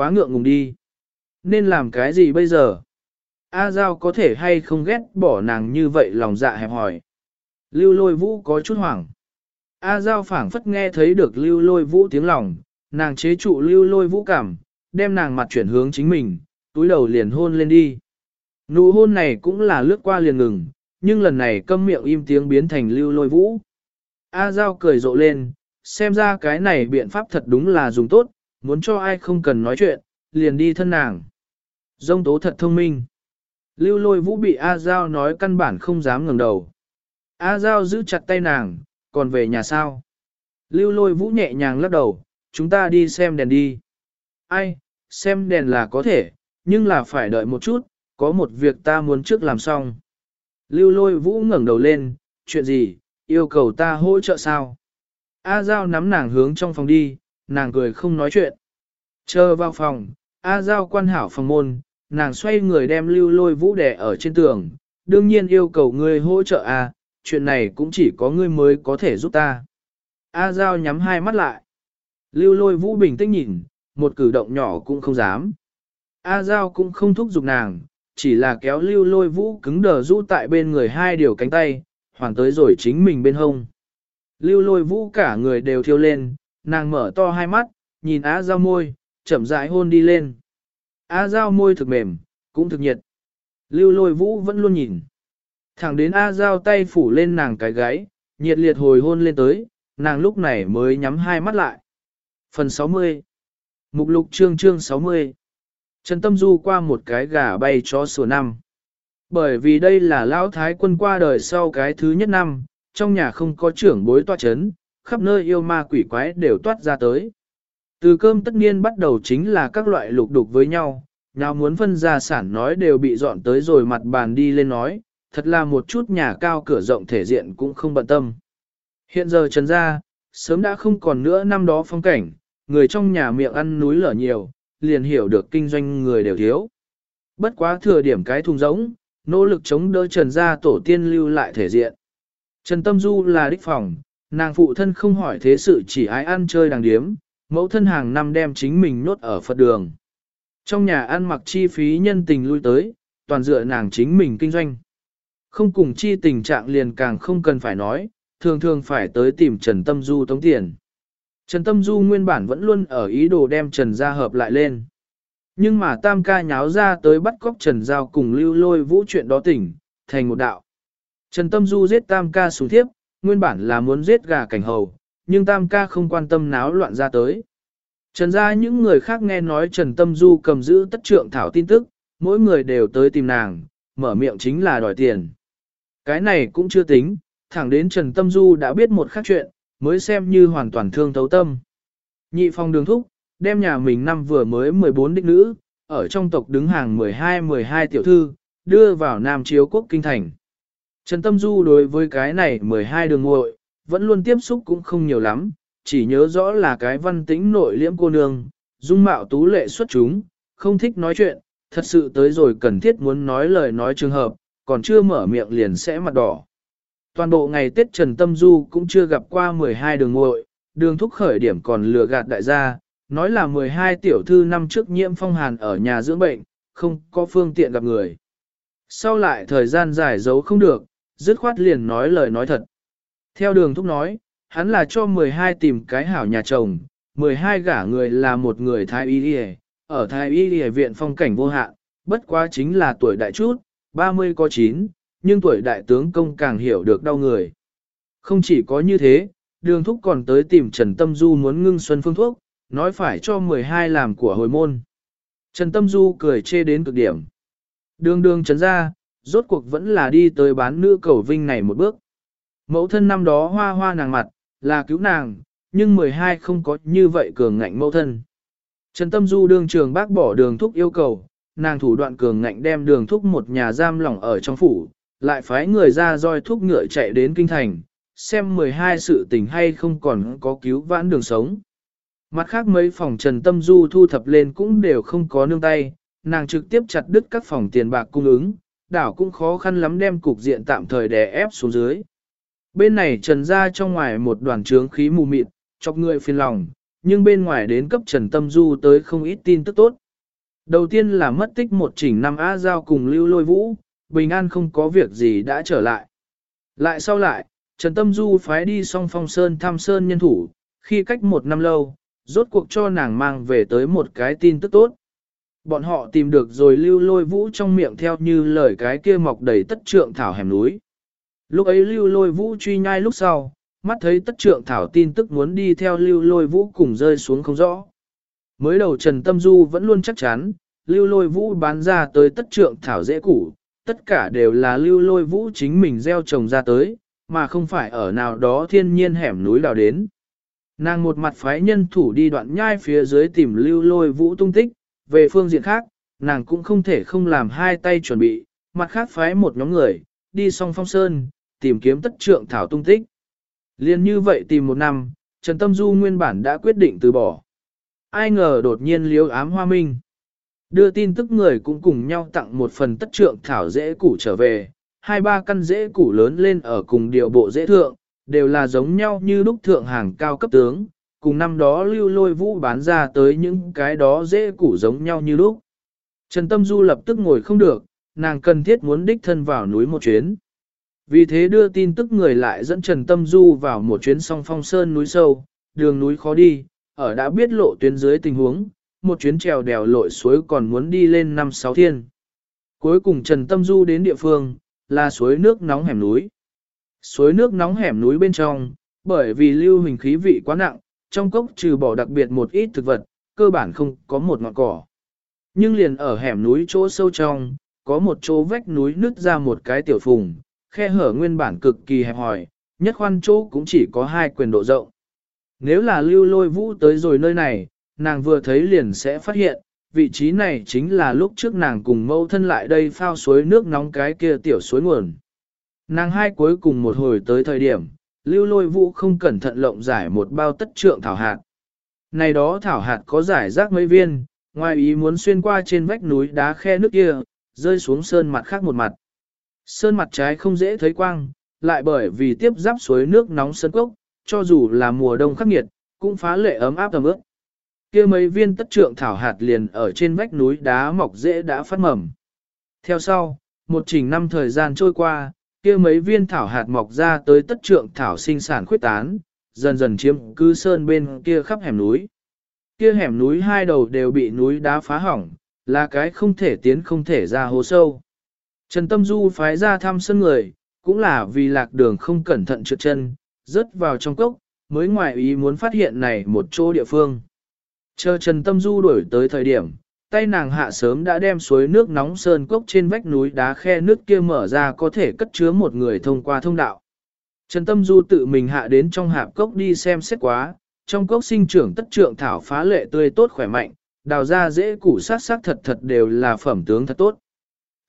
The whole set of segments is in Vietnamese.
quá ngượng ngùng đi. Nên làm cái gì bây giờ? A Giao có thể hay không ghét bỏ nàng như vậy lòng dạ hẹp hỏi. Lưu lôi vũ có chút hoảng. A Giao phảng phất nghe thấy được lưu lôi vũ tiếng lòng, nàng chế trụ lưu lôi vũ cảm, đem nàng mặt chuyển hướng chính mình, túi đầu liền hôn lên đi. Nụ hôn này cũng là lướt qua liền ngừng, nhưng lần này câm miệng im tiếng biến thành lưu lôi vũ. A Giao cười rộ lên, xem ra cái này biện pháp thật đúng là dùng tốt, muốn cho ai không cần nói chuyện, liền đi thân nàng. Dông tố thật thông minh. Lưu lôi vũ bị A Giao nói căn bản không dám ngẩng đầu. A Giao giữ chặt tay nàng, còn về nhà sao? Lưu lôi vũ nhẹ nhàng lắc đầu, chúng ta đi xem đèn đi. Ai, xem đèn là có thể, nhưng là phải đợi một chút, có một việc ta muốn trước làm xong. Lưu lôi vũ ngẩng đầu lên, chuyện gì, yêu cầu ta hỗ trợ sao? A Giao nắm nàng hướng trong phòng đi, nàng cười không nói chuyện. Chờ vào phòng, A Giao quan hảo phòng môn, nàng xoay người đem lưu lôi vũ đè ở trên tường, đương nhiên yêu cầu ngươi hỗ trợ A, chuyện này cũng chỉ có ngươi mới có thể giúp ta. A Giao nhắm hai mắt lại. Lưu lôi vũ bình tĩnh nhìn, một cử động nhỏ cũng không dám. A Giao cũng không thúc giục nàng, chỉ là kéo lưu lôi vũ cứng đờ rũ tại bên người hai điều cánh tay, hoàn tới rồi chính mình bên hông. Lưu lôi vũ cả người đều thiêu lên, nàng mở to hai mắt, nhìn á giao môi, chậm rãi hôn đi lên. a giao môi thực mềm, cũng thực nhiệt. Lưu lôi vũ vẫn luôn nhìn. Thẳng đến A giao tay phủ lên nàng cái gáy, nhiệt liệt hồi hôn lên tới, nàng lúc này mới nhắm hai mắt lại. Phần 60 Mục lục chương chương 60 Trần Tâm Du qua một cái gà bay chó sủa năm. Bởi vì đây là lão thái quân qua đời sau cái thứ nhất năm, trong nhà không có trưởng bối toa chấn, khắp nơi yêu ma quỷ quái đều toát ra tới. Từ cơm tất niên bắt đầu chính là các loại lục đục với nhau, nào muốn phân gia sản nói đều bị dọn tới rồi mặt bàn đi lên nói, thật là một chút nhà cao cửa rộng thể diện cũng không bận tâm. Hiện giờ trần gia, sớm đã không còn nữa năm đó phong cảnh, người trong nhà miệng ăn núi lở nhiều, liền hiểu được kinh doanh người đều thiếu. Bất quá thừa điểm cái thùng giống, nỗ lực chống đỡ trần gia tổ tiên lưu lại thể diện. Trần Tâm Du là đích phòng, nàng phụ thân không hỏi thế sự chỉ ái ăn chơi đàng điếm, mẫu thân hàng năm đem chính mình nốt ở Phật đường. Trong nhà ăn mặc chi phí nhân tình lui tới, toàn dựa nàng chính mình kinh doanh. Không cùng chi tình trạng liền càng không cần phải nói, thường thường phải tới tìm Trần Tâm Du tống tiền. Trần Tâm Du nguyên bản vẫn luôn ở ý đồ đem Trần gia hợp lại lên. Nhưng mà Tam ca nháo ra tới bắt cóc Trần Giao cùng lưu lôi vũ chuyện đó tỉnh, thành một đạo. Trần Tâm Du giết Tam ca xuống thiếp, nguyên bản là muốn giết gà cảnh hầu, nhưng Tam ca không quan tâm náo loạn ra tới. Trần ra những người khác nghe nói Trần Tâm Du cầm giữ tất trượng thảo tin tức, mỗi người đều tới tìm nàng, mở miệng chính là đòi tiền. Cái này cũng chưa tính, thẳng đến Trần Tâm Du đã biết một khác chuyện, mới xem như hoàn toàn thương thấu tâm. Nhị phong đường thúc, đem nhà mình năm vừa mới 14 đích nữ, ở trong tộc đứng hàng 12-12 tiểu thư, đưa vào Nam Chiếu Quốc Kinh Thành. Trần Tâm Du đối với cái này 12 đường ngội, vẫn luôn tiếp xúc cũng không nhiều lắm, chỉ nhớ rõ là cái văn tĩnh nội liễm cô nương, dung mạo tú lệ xuất chúng, không thích nói chuyện, thật sự tới rồi cần thiết muốn nói lời nói trường hợp, còn chưa mở miệng liền sẽ mặt đỏ. Toàn bộ ngày Tết Trần Tâm Du cũng chưa gặp qua 12 đường ngội, đường thúc khởi điểm còn lừa gạt đại gia, nói là 12 tiểu thư năm trước nhiễm phong hàn ở nhà dưỡng bệnh, không có phương tiện gặp người. Sau lại thời gian dài giấu không được, dứt khoát liền nói lời nói thật. Theo đường thúc nói, hắn là cho 12 tìm cái hảo nhà chồng, 12 gả người là một người thái y đi ở thái y đi viện phong cảnh vô hạn, bất quá chính là tuổi đại chút, 30 có 9, nhưng tuổi đại tướng công càng hiểu được đau người. Không chỉ có như thế, đường thúc còn tới tìm Trần Tâm Du muốn ngưng xuân phương thuốc, nói phải cho 12 làm của hồi môn. Trần Tâm Du cười chê đến cực điểm. Đường đường trấn ra, rốt cuộc vẫn là đi tới bán nữ cầu vinh này một bước. Mẫu thân năm đó hoa hoa nàng mặt, là cứu nàng, nhưng 12 không có như vậy cường ngạnh mẫu thân. Trần Tâm Du đương trường bác bỏ đường thúc yêu cầu, nàng thủ đoạn cường ngạnh đem đường thúc một nhà giam lỏng ở trong phủ, lại phái người ra roi thúc ngựa chạy đến kinh thành, xem 12 sự tình hay không còn có cứu vãn đường sống. Mặt khác mấy phòng Trần Tâm Du thu thập lên cũng đều không có nương tay, nàng trực tiếp chặt đứt các phòng tiền bạc cung ứng, đảo cũng khó khăn lắm đem cục diện tạm thời đè ép xuống dưới. Bên này trần ra trong ngoài một đoàn trướng khí mù mịt, chọc người phiền lòng, nhưng bên ngoài đến cấp Trần Tâm Du tới không ít tin tức tốt. Đầu tiên là mất tích một chỉnh năm A Giao cùng Lưu Lôi Vũ, bình an không có việc gì đã trở lại. Lại sau lại, Trần Tâm Du phái đi song phong sơn thăm sơn nhân thủ, khi cách một năm lâu, rốt cuộc cho nàng mang về tới một cái tin tức tốt. Bọn họ tìm được rồi lưu lôi vũ trong miệng theo như lời cái kia mọc đầy tất trượng thảo hẻm núi. Lúc ấy lưu lôi vũ truy nhai lúc sau, mắt thấy tất trượng thảo tin tức muốn đi theo lưu lôi vũ cùng rơi xuống không rõ. Mới đầu Trần Tâm Du vẫn luôn chắc chắn, lưu lôi vũ bán ra tới tất trượng thảo dễ củ, tất cả đều là lưu lôi vũ chính mình gieo trồng ra tới, mà không phải ở nào đó thiên nhiên hẻm núi đào đến. Nàng một mặt phái nhân thủ đi đoạn nhai phía dưới tìm lưu lôi vũ tung tích, về phương diện khác, nàng cũng không thể không làm hai tay chuẩn bị, mặt khác phái một nhóm người, đi song phong sơn, tìm kiếm tất trượng thảo tung tích. Liên như vậy tìm một năm, Trần Tâm Du nguyên bản đã quyết định từ bỏ. Ai ngờ đột nhiên liếu ám hoa minh. Đưa tin tức người cũng cùng nhau tặng một phần tất trượng thảo dễ củ trở về, hai ba căn dễ củ lớn lên ở cùng điều bộ dễ thượng, đều là giống nhau như lúc thượng hàng cao cấp tướng, cùng năm đó lưu lôi vũ bán ra tới những cái đó dễ củ giống nhau như lúc. Trần Tâm Du lập tức ngồi không được, nàng cần thiết muốn đích thân vào núi một chuyến. Vì thế đưa tin tức người lại dẫn Trần Tâm Du vào một chuyến song phong sơn núi sâu, đường núi khó đi, ở đã biết lộ tuyến dưới tình huống, một chuyến trèo đèo lội suối còn muốn đi lên năm sáu thiên. Cuối cùng Trần Tâm Du đến địa phương, là suối nước nóng hẻm núi. Suối nước nóng hẻm núi bên trong, bởi vì lưu hình khí vị quá nặng, trong cốc trừ bỏ đặc biệt một ít thực vật, cơ bản không có một ngọn cỏ. Nhưng liền ở hẻm núi chỗ sâu trong, có một chỗ vách núi nứt ra một cái tiểu phùng, khe hở nguyên bản cực kỳ hẹp hòi, nhất khoan chỗ cũng chỉ có hai quyền độ rộng. Nếu là lưu lôi vũ tới rồi nơi này, nàng vừa thấy liền sẽ phát hiện, vị trí này chính là lúc trước nàng cùng mâu thân lại đây phao suối nước nóng cái kia tiểu suối nguồn. Nàng hai cuối cùng một hồi tới thời điểm, lưu lôi vũ không cẩn thận lộng giải một bao tất trượng thảo hạt. Này đó thảo hạt có giải rác mấy viên, ngoài ý muốn xuyên qua trên vách núi đá khe nước kia, rơi xuống sơn mặt khác một mặt. Sơn mặt trái không dễ thấy quang, lại bởi vì tiếp giáp suối nước nóng sơn cốc, cho dù là mùa đông khắc nghiệt, cũng phá lệ ấm áp tầm ướp. kia mấy viên tất trượng thảo hạt liền ở trên vách núi đá mọc dễ đã phát mầm. Theo sau, một trình năm thời gian trôi qua, kia mấy viên thảo hạt mọc ra tới tất trượng thảo sinh sản khuyết tán, dần dần chiếm cư sơn bên kia khắp hẻm núi. Kia hẻm núi hai đầu đều bị núi đá phá hỏng, là cái không thể tiến không thể ra hố sâu. Trần Tâm Du phái ra thăm sân người, cũng là vì lạc đường không cẩn thận trượt chân, rớt vào trong cốc, mới ngoại ý muốn phát hiện này một chỗ địa phương. Chờ Trần Tâm Du đuổi tới thời điểm, tay nàng hạ sớm đã đem suối nước nóng sơn cốc trên vách núi đá khe nước kia mở ra có thể cất chứa một người thông qua thông đạo. Trần Tâm Du tự mình hạ đến trong hạp cốc đi xem xét quá, trong cốc sinh trưởng tất trượng thảo phá lệ tươi tốt khỏe mạnh, đào ra dễ củ sát sát thật thật đều là phẩm tướng thật tốt.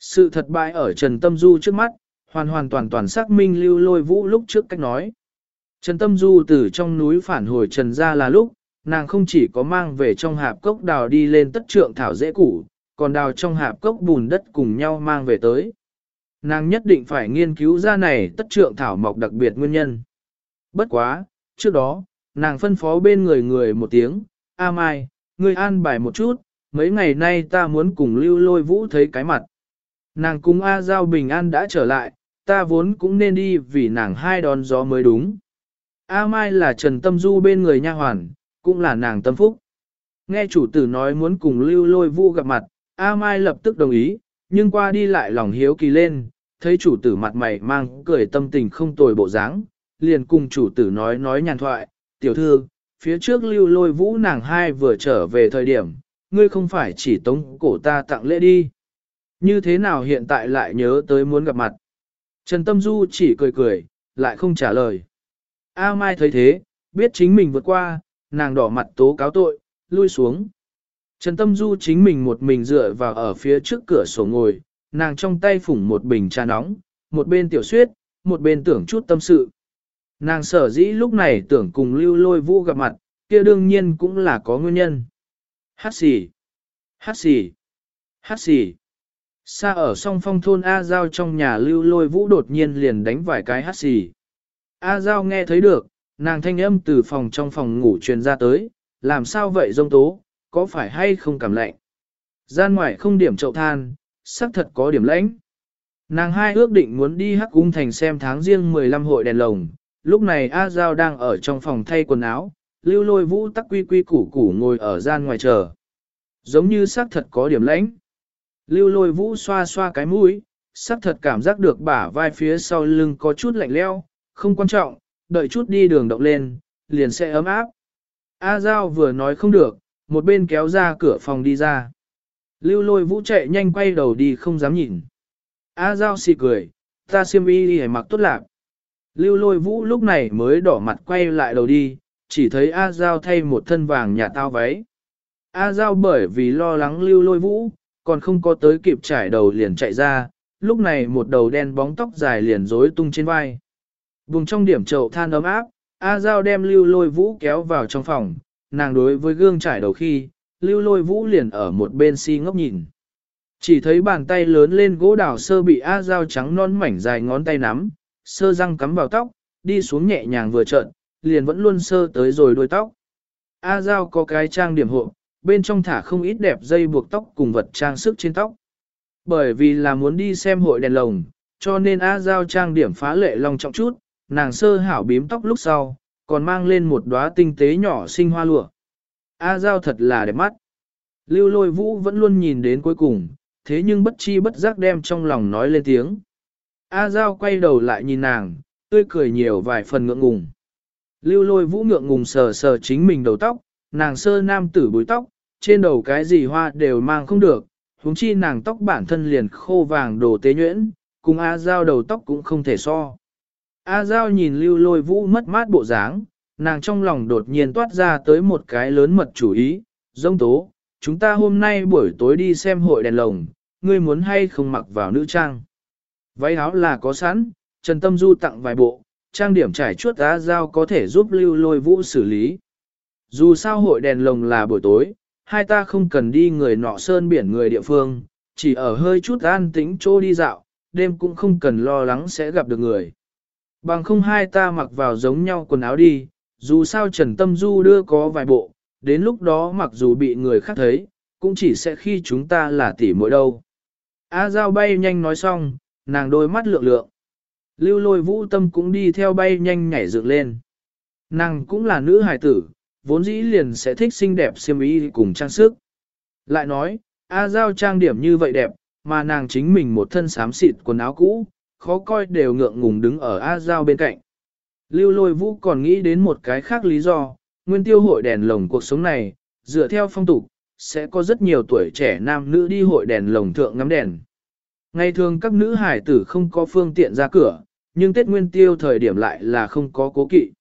Sự thật bại ở Trần Tâm Du trước mắt, hoàn hoàn toàn toàn xác minh lưu lôi vũ lúc trước cách nói. Trần Tâm Du từ trong núi phản hồi Trần ra là lúc, nàng không chỉ có mang về trong hạp cốc đào đi lên tất trượng thảo dễ củ, còn đào trong hạp cốc bùn đất cùng nhau mang về tới. Nàng nhất định phải nghiên cứu ra này tất trượng thảo mọc đặc biệt nguyên nhân. Bất quá, trước đó, nàng phân phó bên người người một tiếng, A Mai, ngươi an bài một chút, mấy ngày nay ta muốn cùng lưu lôi vũ thấy cái mặt. Nàng cùng A Giao bình an đã trở lại, ta vốn cũng nên đi vì nàng hai đón gió mới đúng. A Mai là Trần Tâm Du bên người nha hoàn, cũng là nàng tâm phúc. Nghe chủ tử nói muốn cùng lưu lôi vũ gặp mặt, A Mai lập tức đồng ý, nhưng qua đi lại lòng hiếu kỳ lên, thấy chủ tử mặt mày mang cười tâm tình không tồi bộ dáng, liền cùng chủ tử nói nói nhàn thoại, tiểu thư, phía trước lưu lôi vũ nàng hai vừa trở về thời điểm, ngươi không phải chỉ tống cổ ta tặng lễ đi. Như thế nào hiện tại lại nhớ tới muốn gặp mặt? Trần Tâm Du chỉ cười cười, lại không trả lời. A Mai thấy thế, biết chính mình vượt qua, nàng đỏ mặt tố cáo tội, lui xuống. Trần Tâm Du chính mình một mình dựa vào ở phía trước cửa sổ ngồi, nàng trong tay phủng một bình trà nóng, một bên tiểu suyết, một bên tưởng chút tâm sự. Nàng sở dĩ lúc này tưởng cùng lưu lôi vũ gặp mặt, kia đương nhiên cũng là có nguyên nhân. Hát xì, hát xì, hát xì. Xa ở song phong thôn A Giao trong nhà lưu lôi vũ đột nhiên liền đánh vài cái hát xì. A Giao nghe thấy được, nàng thanh âm từ phòng trong phòng ngủ truyền ra tới, làm sao vậy dông tố, có phải hay không cảm lạnh? Gian ngoài không điểm chậu than, xác thật có điểm lãnh. Nàng hai ước định muốn đi hắc cung thành xem tháng riêng 15 hội đèn lồng, lúc này A Giao đang ở trong phòng thay quần áo, lưu lôi vũ tắc quy quy củ củ ngồi ở gian ngoài chờ. Giống như xác thật có điểm lãnh. Lưu lôi vũ xoa xoa cái mũi, sắp thật cảm giác được bả vai phía sau lưng có chút lạnh leo, không quan trọng, đợi chút đi đường động lên, liền sẽ ấm áp. A Giao vừa nói không được, một bên kéo ra cửa phòng đi ra. Lưu lôi vũ chạy nhanh quay đầu đi không dám nhìn. A Giao xì cười, ta xiêm y đi mặc tốt lạc. Lưu lôi vũ lúc này mới đỏ mặt quay lại đầu đi, chỉ thấy A Giao thay một thân vàng nhà tao váy. A Giao bởi vì lo lắng lưu lôi vũ, còn không có tới kịp trải đầu liền chạy ra, lúc này một đầu đen bóng tóc dài liền rối tung trên vai. Vùng trong điểm chậu than ấm áp, A Giao đem lưu lôi vũ kéo vào trong phòng, nàng đối với gương trải đầu khi, lưu lôi vũ liền ở một bên si ngốc nhìn. Chỉ thấy bàn tay lớn lên gỗ đào sơ bị A Giao trắng non mảnh dài ngón tay nắm, sơ răng cắm vào tóc, đi xuống nhẹ nhàng vừa trợn, liền vẫn luôn sơ tới rồi đuôi tóc. A Giao có cái trang điểm hộ, bên trong thả không ít đẹp dây buộc tóc cùng vật trang sức trên tóc. Bởi vì là muốn đi xem hội đèn lồng, cho nên A Giao trang điểm phá lệ long trọng chút, nàng sơ hảo bím tóc lúc sau, còn mang lên một đóa tinh tế nhỏ xinh hoa lụa. A Giao thật là đẹp mắt. Lưu lôi vũ vẫn luôn nhìn đến cuối cùng, thế nhưng bất chi bất giác đem trong lòng nói lên tiếng. A Giao quay đầu lại nhìn nàng, tươi cười nhiều vài phần ngượng ngùng. Lưu lôi vũ ngượng ngùng sờ sờ chính mình đầu tóc, nàng sơ nam tử búi tóc, trên đầu cái gì hoa đều mang không được, huống chi nàng tóc bản thân liền khô vàng đồ tế nhuyễn, cùng A Giao đầu tóc cũng không thể so. A Giao nhìn lưu lôi vũ mất mát bộ dáng, nàng trong lòng đột nhiên toát ra tới một cái lớn mật chủ ý, dông tố, chúng ta hôm nay buổi tối đi xem hội đèn lồng, ngươi muốn hay không mặc vào nữ trang. Váy áo là có sẵn, Trần Tâm Du tặng vài bộ, trang điểm trải chuốt A Giao có thể giúp lưu lôi vũ xử lý. Dù sao hội đèn lồng là buổi tối, hai ta không cần đi người nọ sơn biển người địa phương, chỉ ở hơi chút an tĩnh chỗ đi dạo, đêm cũng không cần lo lắng sẽ gặp được người. Bằng không hai ta mặc vào giống nhau quần áo đi, dù sao Trần Tâm Du đưa có vài bộ, đến lúc đó mặc dù bị người khác thấy, cũng chỉ sẽ khi chúng ta là tỷ muội đâu. A Giao bay nhanh nói xong, nàng đôi mắt lượng lượng. Lưu lôi vũ tâm cũng đi theo bay nhanh nhảy dựng lên. Nàng cũng là nữ hài tử, vốn dĩ liền sẽ thích xinh đẹp xiêm y cùng trang sức. Lại nói, A Giao trang điểm như vậy đẹp, mà nàng chính mình một thân xám xịt quần áo cũ, khó coi đều ngượng ngùng đứng ở A Giao bên cạnh. Lưu lôi vũ còn nghĩ đến một cái khác lý do, nguyên tiêu hội đèn lồng cuộc sống này, dựa theo phong tục, sẽ có rất nhiều tuổi trẻ nam nữ đi hội đèn lồng thượng ngắm đèn. Ngày thường các nữ hải tử không có phương tiện ra cửa, nhưng Tết Nguyên Tiêu thời điểm lại là không có cố kỵ.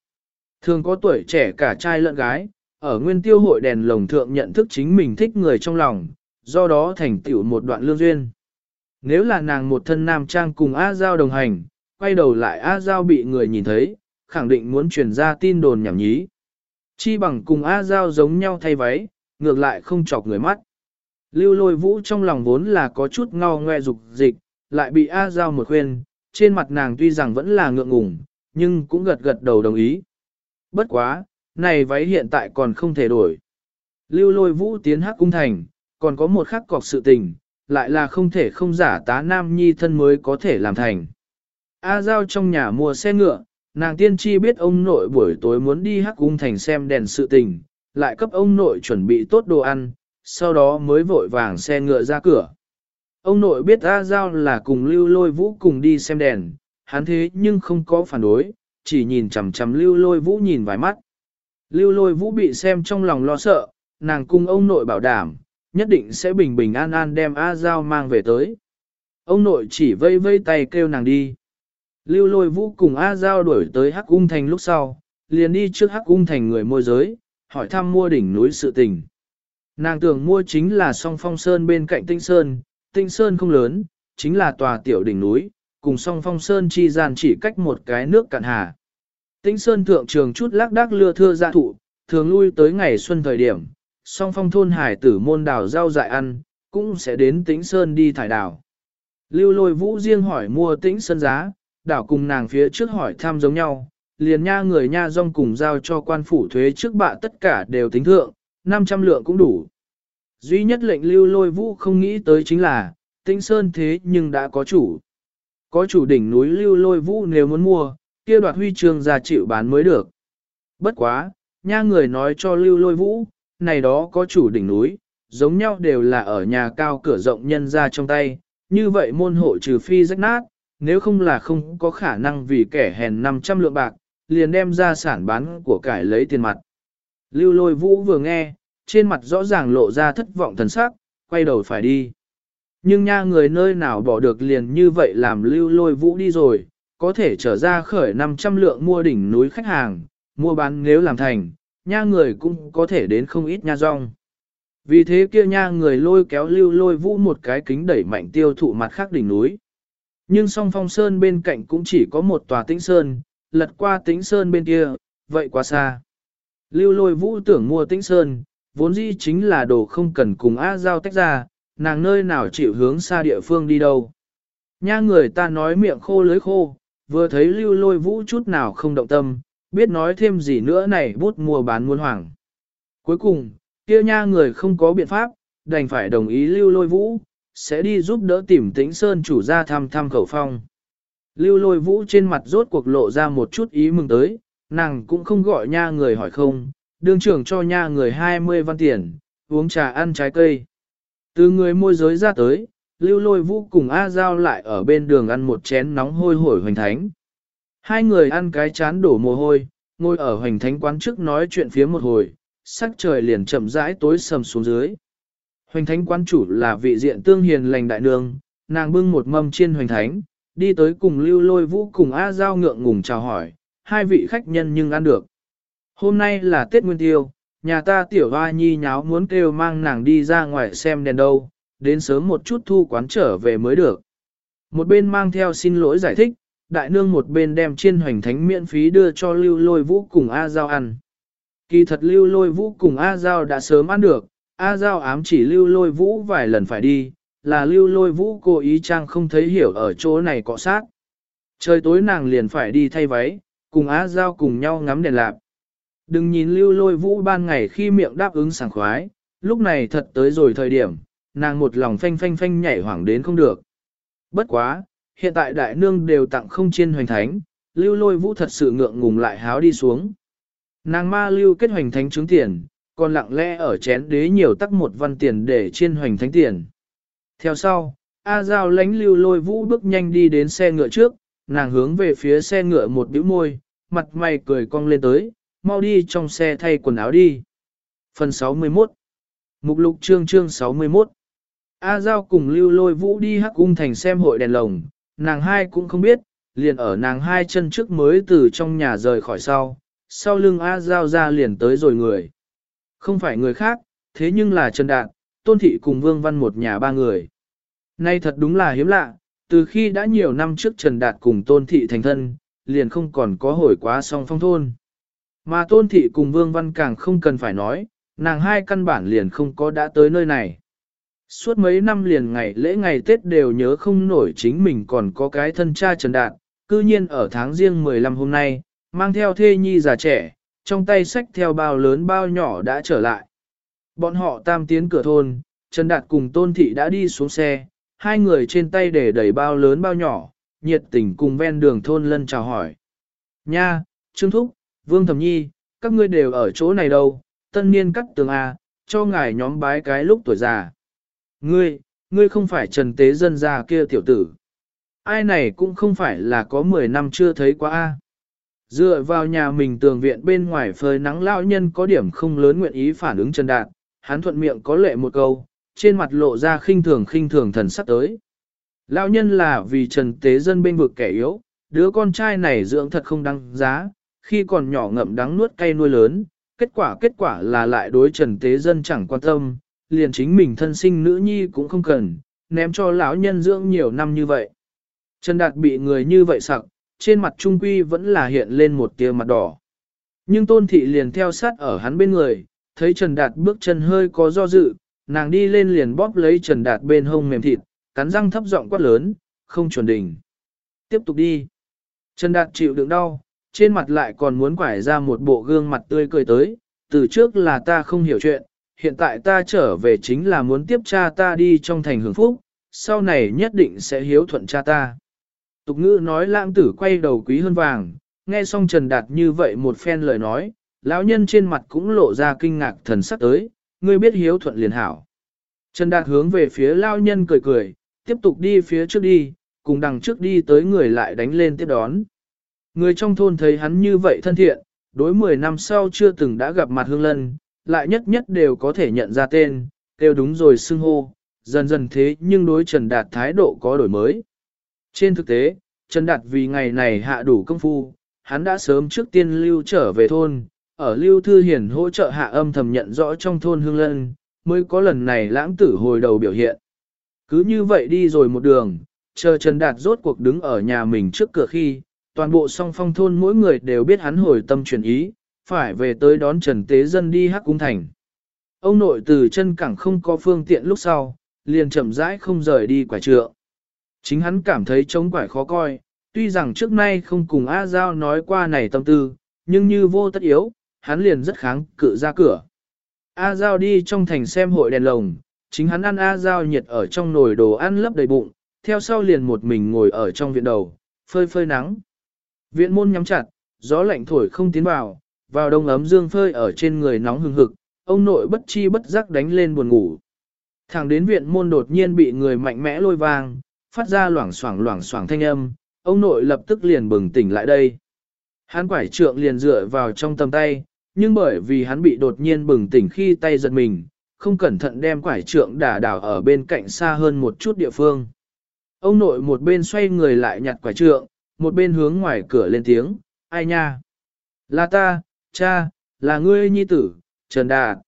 Thường có tuổi trẻ cả trai lẫn gái, ở Nguyên Tiêu hội đèn lồng thượng nhận thức chính mình thích người trong lòng, do đó thành tựu một đoạn lương duyên. Nếu là nàng một thân nam trang cùng A Giao đồng hành, quay đầu lại A Giao bị người nhìn thấy, khẳng định muốn truyền ra tin đồn nhảm nhí. Chi bằng cùng A Giao giống nhau thay váy, ngược lại không chọc người mắt. Lưu lôi vũ trong lòng vốn là có chút ngao ngoe dục dịch, lại bị A Giao một khuyên, trên mặt nàng tuy rằng vẫn là ngượng ngùng, nhưng cũng gật gật đầu đồng ý. Bất quá, này váy hiện tại còn không thể đổi. Lưu lôi vũ tiến hắc cung thành, còn có một khắc cọc sự tình, lại là không thể không giả tá nam nhi thân mới có thể làm thành. A Giao trong nhà mua xe ngựa, nàng tiên tri biết ông nội buổi tối muốn đi hắc cung thành xem đèn sự tình, lại cấp ông nội chuẩn bị tốt đồ ăn, sau đó mới vội vàng xe ngựa ra cửa. Ông nội biết A Giao là cùng lưu lôi vũ cùng đi xem đèn, hắn thế nhưng không có phản đối, chỉ nhìn chằm chằm lưu lôi vũ nhìn vài mắt. Lưu lôi vũ bị xem trong lòng lo sợ, nàng cùng ông nội bảo đảm, nhất định sẽ bình bình an an đem A Giao mang về tới. Ông nội chỉ vây vây tay kêu nàng đi. Lưu lôi vũ cùng A Giao đuổi tới Hắc Ung Thành lúc sau, liền đi trước Hắc Ung Thành người môi giới, hỏi thăm mua đỉnh núi sự tình. Nàng tưởng mua chính là song phong sơn bên cạnh tinh sơn, tinh sơn không lớn, chính là tòa tiểu đỉnh núi, cùng song phong sơn chi gian chỉ cách một cái nước cạn hà. Tĩnh sơn thượng trường chút lác đác lưa thưa gia thụ, thường lui tới ngày xuân thời điểm, song phong thôn hải tử môn đào rau dại ăn, cũng sẽ đến tĩnh sơn đi thải đào. Lưu lôi vũ riêng hỏi mua tĩnh sơn giá, đảo cùng nàng phía trước hỏi thăm giống nhau, liền nha người nha rong cùng giao cho quan phủ thuế trước bạ tất cả đều tính thượng, 500 lượng cũng đủ. Duy nhất lệnh lưu lôi vũ không nghĩ tới chính là, Tĩnh sơn thế nhưng đã có chủ. Có chủ đỉnh núi lưu lôi vũ nếu muốn mua, kia đoạt huy chương ra chịu bán mới được. Bất quá, nha người nói cho lưu lôi vũ, này đó có chủ đỉnh núi, giống nhau đều là ở nhà cao cửa rộng nhân ra trong tay, như vậy môn hộ trừ phi rách nát, nếu không là không có khả năng vì kẻ hèn 500 lượng bạc, liền đem ra sản bán của cải lấy tiền mặt. Lưu lôi vũ vừa nghe, trên mặt rõ ràng lộ ra thất vọng thần sắc, quay đầu phải đi. Nhưng nha người nơi nào bỏ được liền như vậy làm lưu lôi vũ đi rồi, có thể trở ra khởi 500 lượng mua đỉnh núi khách hàng, mua bán nếu làm thành, nha người cũng có thể đến không ít nha rong. Vì thế kia nha người lôi kéo lưu lôi vũ một cái kính đẩy mạnh tiêu thụ mặt khác đỉnh núi. Nhưng song phong sơn bên cạnh cũng chỉ có một tòa tĩnh sơn, lật qua tĩnh sơn bên kia, vậy quá xa. Lưu lôi vũ tưởng mua tĩnh sơn, vốn dĩ chính là đồ không cần cùng á giao tách ra, nàng nơi nào chịu hướng xa địa phương đi đâu. Nha người ta nói miệng khô lưới khô, vừa thấy lưu lôi vũ chút nào không động tâm, biết nói thêm gì nữa này bút mua bán muôn hoảng. Cuối cùng, kia nha người không có biện pháp, đành phải đồng ý lưu lôi vũ, sẽ đi giúp đỡ tìm tĩnh sơn chủ ra thăm thăm khẩu phong. Lưu lôi vũ trên mặt rốt cuộc lộ ra một chút ý mừng tới, nàng cũng không gọi nha người hỏi không, đương trưởng cho nha người 20 văn tiền, uống trà ăn trái cây. Từ người môi giới ra tới, lưu lôi vũ cùng A Giao lại ở bên đường ăn một chén nóng hôi hổi hoành thánh. Hai người ăn cái chán đổ mồ hôi, ngồi ở hoành thánh quán trước nói chuyện phía một hồi, sắc trời liền chậm rãi tối sầm xuống dưới. Hoành thánh quán chủ là vị diện tương hiền lành đại nương, nàng bưng một mâm chiên hoành thánh, đi tới cùng lưu lôi vũ cùng A Giao ngượng ngùng chào hỏi, hai vị khách nhân nhưng ăn được. Hôm nay là Tết Nguyên Tiêu, nhà ta tiểu hoa nhi nháo muốn kêu mang nàng đi ra ngoài xem đèn đâu, đến sớm một chút thu quán trở về mới được. Một bên mang theo xin lỗi giải thích, đại nương một bên đem chiên hoành thánh miễn phí đưa cho lưu lôi vũ cùng A Giao ăn. Kỳ thật lưu lôi vũ cùng A Giao đã sớm ăn được, A Giao ám chỉ lưu lôi vũ vài lần phải đi, là lưu lôi vũ cố ý trang không thấy hiểu ở chỗ này cọ sát. Trời tối nàng liền phải đi thay váy, cùng A Giao cùng nhau ngắm đèn lạp. Đừng nhìn lưu lôi vũ ban ngày khi miệng đáp ứng sảng khoái, lúc này thật tới rồi thời điểm, nàng một lòng phanh phanh phanh nhảy hoảng đến không được. Bất quá, hiện tại đại nương đều tặng không chiên hoành thánh, lưu lôi vũ thật sự ngượng ngùng lại háo đi xuống. Nàng ma lưu kết hoành thánh trứng tiền, còn lặng lẽ ở chén đế nhiều tắc một văn tiền để chiên hoành thánh tiền. Theo sau, A Giao lánh lưu lôi vũ bước nhanh đi đến xe ngựa trước, nàng hướng về phía xe ngựa một bĩu môi, mặt mày cười cong lên tới, mau đi trong xe thay quần áo đi. Phần 61 Mục lục chương chương 61 A Giao cùng lưu lôi vũ đi hắc cung thành xem hội đèn lồng, nàng hai cũng không biết, liền ở nàng hai chân trước mới từ trong nhà rời khỏi sau, sau lưng A Giao ra liền tới rồi người. Không phải người khác, thế nhưng là Trần Đạt, Tôn Thị cùng Vương Văn một nhà ba người. Nay thật đúng là hiếm lạ, từ khi đã nhiều năm trước Trần Đạt cùng Tôn Thị thành thân, liền không còn có hồi quá song phong thôn. Mà Tôn Thị cùng Vương Văn càng không cần phải nói, nàng hai căn bản liền không có đã tới nơi này. Suốt mấy năm liền ngày lễ ngày Tết đều nhớ không nổi chính mình còn có cái thân cha Trần Đạt, cư nhiên ở tháng riêng 15 hôm nay, mang theo thê nhi già trẻ, trong tay sách theo bao lớn bao nhỏ đã trở lại. Bọn họ tam tiến cửa thôn, Trần Đạt cùng Tôn Thị đã đi xuống xe, hai người trên tay để đẩy bao lớn bao nhỏ, nhiệt tình cùng ven đường thôn lân chào hỏi. Nha, Trương Thúc, Vương Thẩm Nhi, các ngươi đều ở chỗ này đâu, tân niên cắt tường A, cho ngài nhóm bái cái lúc tuổi già. Ngươi, ngươi không phải trần tế dân già kia tiểu tử. Ai này cũng không phải là có 10 năm chưa thấy quá A. Dựa vào nhà mình tường viện bên ngoài phơi nắng lão nhân có điểm không lớn nguyện ý phản ứng Trần Đạt, hắn thuận miệng có lệ một câu, trên mặt lộ ra khinh thường khinh thường thần sắc tới. Lão nhân là vì Trần Tế Dân bên vực kẻ yếu, đứa con trai này dưỡng thật không đáng giá, khi còn nhỏ ngậm đắng nuốt cay nuôi lớn, kết quả kết quả là lại đối Trần Tế Dân chẳng quan tâm, liền chính mình thân sinh nữ nhi cũng không cần, ném cho lão nhân dưỡng nhiều năm như vậy. Trần Đạt bị người như vậy sặc, trên mặt trung quy vẫn là hiện lên một tia mặt đỏ. Nhưng tôn thị liền theo sát ở hắn bên người, thấy Trần Đạt bước chân hơi có do dự, nàng đi lên liền bóp lấy Trần Đạt bên hông mềm thịt, cắn răng thấp giọng quát lớn, không chuẩn đỉnh. Tiếp tục đi. Trần Đạt chịu đựng đau, trên mặt lại còn muốn quải ra một bộ gương mặt tươi cười tới, từ trước là ta không hiểu chuyện, hiện tại ta trở về chính là muốn tiếp cha ta đi trong thành hưởng phúc, sau này nhất định sẽ hiếu thuận cha ta. Tục ngữ nói lãng tử quay đầu quý hơn vàng, nghe xong Trần Đạt như vậy một phen lời nói, lão nhân trên mặt cũng lộ ra kinh ngạc thần sắc tới, ngươi biết hiếu thuận liền hảo. Trần Đạt hướng về phía lão nhân cười cười, tiếp tục đi phía trước đi, cùng đằng trước đi tới người lại đánh lên tiếp đón. Người trong thôn thấy hắn như vậy thân thiện, đối 10 năm sau chưa từng đã gặp mặt hương lân, lại nhất nhất đều có thể nhận ra tên, kêu đúng rồi xưng hô, dần dần thế nhưng đối Trần Đạt thái độ có đổi mới. Trên thực tế, Trần Đạt vì ngày này hạ đủ công phu, hắn đã sớm trước tiên lưu trở về thôn, ở lưu thư hiển hỗ trợ hạ âm thầm nhận rõ trong thôn hương lân, mới có lần này lãng tử hồi đầu biểu hiện. Cứ như vậy đi rồi một đường, chờ Trần Đạt rốt cuộc đứng ở nhà mình trước cửa khi, toàn bộ song phong thôn mỗi người đều biết hắn hồi tâm chuyển ý, phải về tới đón Trần Tế Dân đi hắc cung thành. Ông nội từ chân cẳng không có phương tiện lúc sau, liền chậm rãi không rời đi quả trượng. Chính hắn cảm thấy trống quải khó coi, tuy rằng trước nay không cùng A Giao nói qua này tâm tư, nhưng như vô tất yếu, hắn liền rất kháng cự ra cửa. A Giao đi trong thành xem hội đèn lồng, chính hắn ăn A Giao nhiệt ở trong nồi đồ ăn lấp đầy bụng, theo sau liền một mình ngồi ở trong viện đầu, phơi phơi nắng. Viện môn nhắm chặt, gió lạnh thổi không tiến vào, vào đông ấm dương phơi ở trên người nóng hừng hực, ông nội bất chi bất giác đánh lên buồn ngủ. Thẳng đến viện môn đột nhiên bị người mạnh mẽ lôi vang, phát ra loảng xoảng loảng xoảng thanh âm, ông nội lập tức liền bừng tỉnh lại đây. Hắn quải trượng liền dựa vào trong tầm tay, nhưng bởi vì hắn bị đột nhiên bừng tỉnh khi tay giật mình, không cẩn thận đem quải trượng đả đảo ở bên cạnh xa hơn một chút địa phương. Ông nội một bên xoay người lại nhặt quải trượng, một bên hướng ngoài cửa lên tiếng, ai nha? Là ta, cha, là ngươi nhi tử, Trần Đạt.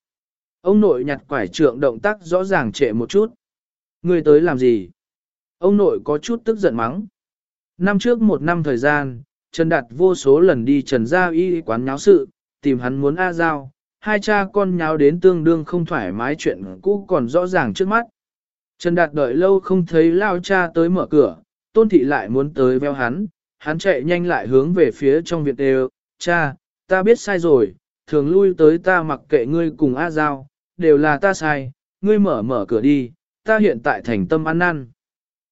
Ông nội nhặt quải trượng động tác rõ ràng trệ một chút. Ngươi tới làm gì? Ông nội có chút tức giận mắng. Năm trước một năm thời gian, Trần Đạt vô số lần đi Trần Gia y quán nháo sự, tìm hắn muốn A Giao, hai cha con nháo đến tương đương không thoải mái chuyện cũ còn rõ ràng trước mắt. Trần Đạt đợi lâu không thấy lao cha tới mở cửa, tôn thị lại muốn tới veo hắn, hắn chạy nhanh lại hướng về phía trong viện đều, cha, ta biết sai rồi, thường lui tới ta mặc kệ ngươi cùng A Giao, đều là ta sai, ngươi mở mở cửa đi, ta hiện tại thành tâm ăn năn.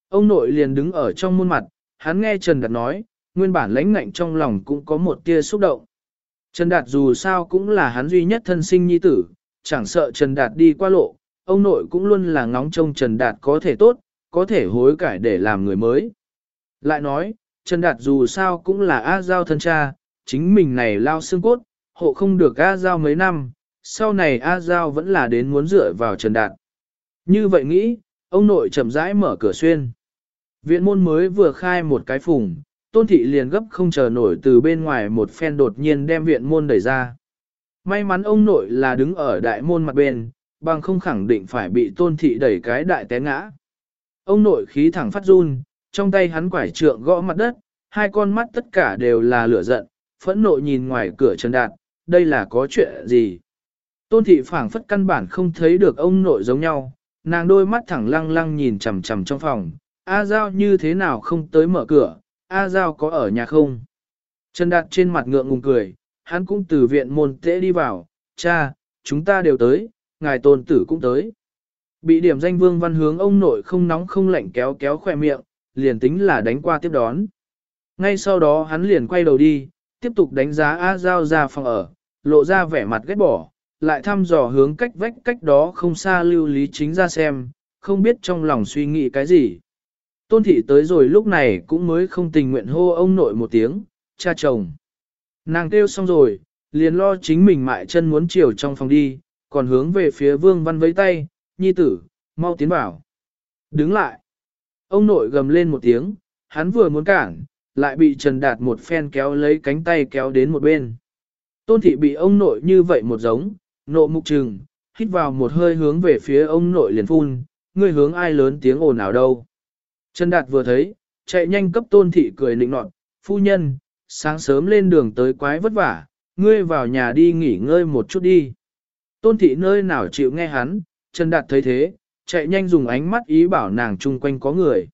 Ông nội liền đứng ở trong muôn mặt, hắn nghe Trần Đạt nói, nguyên bản lãnh ngạnh trong lòng cũng có một tia xúc động. Trần Đạt dù sao cũng là hắn duy nhất thân sinh nhi tử, chẳng sợ Trần Đạt đi qua lộ, ông nội cũng luôn là ngóng trông Trần Đạt có thể tốt, có thể hối cải để làm người mới. Lại nói, Trần Đạt dù sao cũng là A Giao thân cha, chính mình này lao xương cốt, hộ không được A Giao mấy năm, sau này A Giao vẫn là đến muốn dựa vào Trần Đạt. Như vậy nghĩ, ông nội chậm rãi mở cửa xuyên. Viện môn mới vừa khai một cái phùng, tôn thị liền gấp không chờ nổi từ bên ngoài một phen đột nhiên đem viện môn đẩy ra. May mắn ông nội là đứng ở đại môn mặt bên, bằng không khẳng định phải bị tôn thị đẩy cái đại té ngã. Ông nội khí thẳng phát run, trong tay hắn quải trượng gõ mặt đất, hai con mắt tất cả đều là lửa giận, phẫn nộ nhìn ngoài cửa Trần Đạt, đây là có chuyện gì? Tôn thị phảng phất căn bản không thấy được ông nội giống nhau, nàng đôi mắt thẳng lăng lăng nhìn chằm chằm trong phòng, A Giao như thế nào không tới mở cửa, A Giao có ở nhà không? Trần Đạt trên mặt ngượng ngùng cười, hắn cũng từ viện môn tễ đi vào, cha, chúng ta đều tới, ngài tôn tử cũng tới. Bị điểm danh vương văn hướng ông nội không nóng không lạnh kéo kéo khỏe miệng, liền tính là đánh qua tiếp đón. Ngay sau đó hắn liền quay đầu đi, tiếp tục đánh giá A Giao ra phòng ở, lộ ra vẻ mặt ghét bỏ, lại thăm dò hướng cách vách cách đó không xa lưu lý chính ra xem, không biết trong lòng suy nghĩ cái gì. Tôn thị tới rồi lúc này cũng mới không tình nguyện hô ông nội một tiếng, cha chồng. Nàng kêu xong rồi, liền lo chính mình mại chân muốn chiều trong phòng đi, còn hướng về phía vương văn với tay, nhi tử, mau tiến vào. Đứng lại. Ông nội gầm lên một tiếng, hắn vừa muốn cản, lại bị Trần Đạt một phen kéo lấy cánh tay kéo đến một bên. Tôn thị bị ông nội như vậy một giống, nộ mục trừng, hít vào một hơi hướng về phía ông nội liền phun, ngươi hướng ai lớn tiếng ồn nào đâu. Trần Đạt vừa thấy, chạy nhanh cấp tôn thị cười nịnh nọt, phu nhân, sáng sớm lên đường tới quái vất vả, ngươi vào nhà đi nghỉ ngơi một chút đi. Tôn thị nơi nào chịu nghe hắn, Trần Đạt thấy thế, chạy nhanh dùng ánh mắt ý bảo nàng chung quanh có người.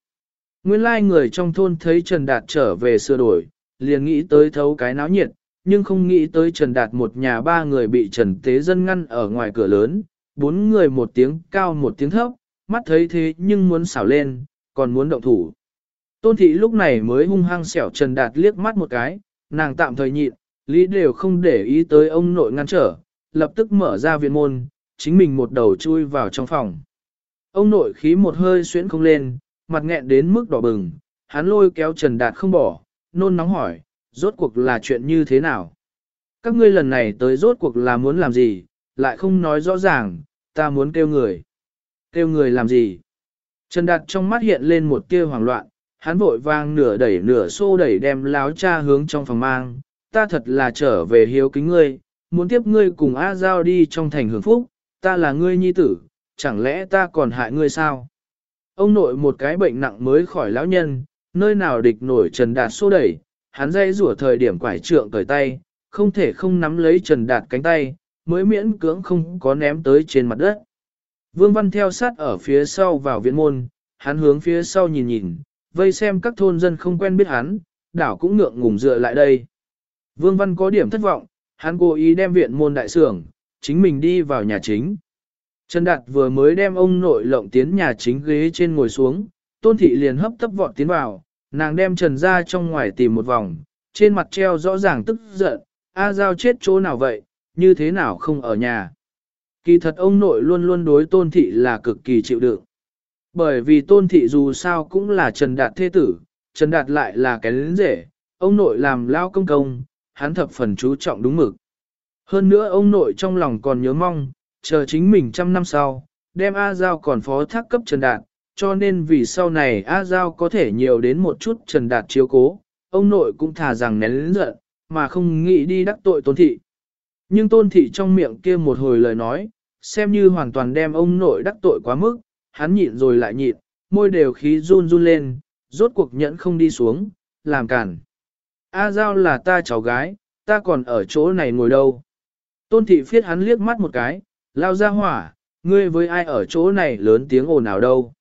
Nguyên lai like người trong thôn thấy Trần Đạt trở về sửa đổi, liền nghĩ tới thấu cái náo nhiệt, nhưng không nghĩ tới Trần Đạt một nhà ba người bị Trần Tế Dân ngăn ở ngoài cửa lớn, bốn người một tiếng cao một tiếng thấp, mắt thấy thế nhưng muốn xảo lên, còn muốn động thủ. Tôn thị lúc này mới hung hăng xẻo Trần Đạt liếc mắt một cái, nàng tạm thời nhịn, lý đều không để ý tới ông nội ngăn trở, lập tức mở ra viện môn, chính mình một đầu chui vào trong phòng. Ông nội khí một hơi xuyễn không lên, mặt nghẹn đến mức đỏ bừng, hắn lôi kéo Trần Đạt không bỏ, nôn nóng hỏi, rốt cuộc là chuyện như thế nào? Các ngươi lần này tới rốt cuộc là muốn làm gì, lại không nói rõ ràng, ta muốn kêu người. Kêu người làm gì? Trần Đạt trong mắt hiện lên một tia hoảng loạn, hắn vội vang nửa đẩy nửa xô đẩy đem láo cha hướng trong phòng mang, ta thật là trở về hiếu kính ngươi, muốn tiếp ngươi cùng A Giao đi trong thành hưởng phúc, ta là ngươi nhi tử, chẳng lẽ ta còn hại ngươi sao? Ông nội một cái bệnh nặng mới khỏi lão nhân, nơi nào địch nổi Trần Đạt xô đẩy, hắn dây rủa thời điểm quải trượng cởi tay, không thể không nắm lấy Trần Đạt cánh tay, mới miễn cưỡng không có ném tới trên mặt đất. Vương Văn theo sát ở phía sau vào viện môn, hắn hướng phía sau nhìn nhìn, vây xem các thôn dân không quen biết hắn, đảo cũng ngượng ngùng dựa lại đây. Vương Văn có điểm thất vọng, hắn cố ý đem viện môn đại sưởng, chính mình đi vào nhà chính. Trần Đạt vừa mới đem ông nội lộng tiến nhà chính ghế trên ngồi xuống, tôn thị liền hấp tấp vọt tiến vào, nàng đem Trần ra trong ngoài tìm một vòng, trên mặt treo rõ ràng tức giận, A Giao chết chỗ nào vậy, như thế nào không ở nhà. Kỳ thật ông nội luôn luôn đối tôn thị là cực kỳ chịu đựng. Bởi vì tôn thị dù sao cũng là Trần Đạt thế tử, Trần Đạt lại là cái lĩnh rể, ông nội làm lao công công, hắn thập phần chú trọng đúng mực. Hơn nữa ông nội trong lòng còn nhớ mong, chờ chính mình trăm năm sau, đem A Giao còn phó thác cấp Trần Đạt, cho nên vì sau này A Giao có thể nhiều đến một chút Trần Đạt chiếu cố, ông nội cũng thà rằng nén lĩnh giận, mà không nghĩ đi đắc tội tôn thị. Nhưng tôn thị trong miệng kia một hồi lời nói, xem như hoàn toàn đem ông nội đắc tội quá mức, hắn nhịn rồi lại nhịn, môi đều khí run run lên, rốt cuộc nhẫn không đi xuống, làm cản. A Giao là ta cháu gái, ta còn ở chỗ này ngồi đâu. Tôn thị phiết hắn liếc mắt một cái, lao ra hỏa, ngươi với ai ở chỗ này lớn tiếng ồn nào đâu.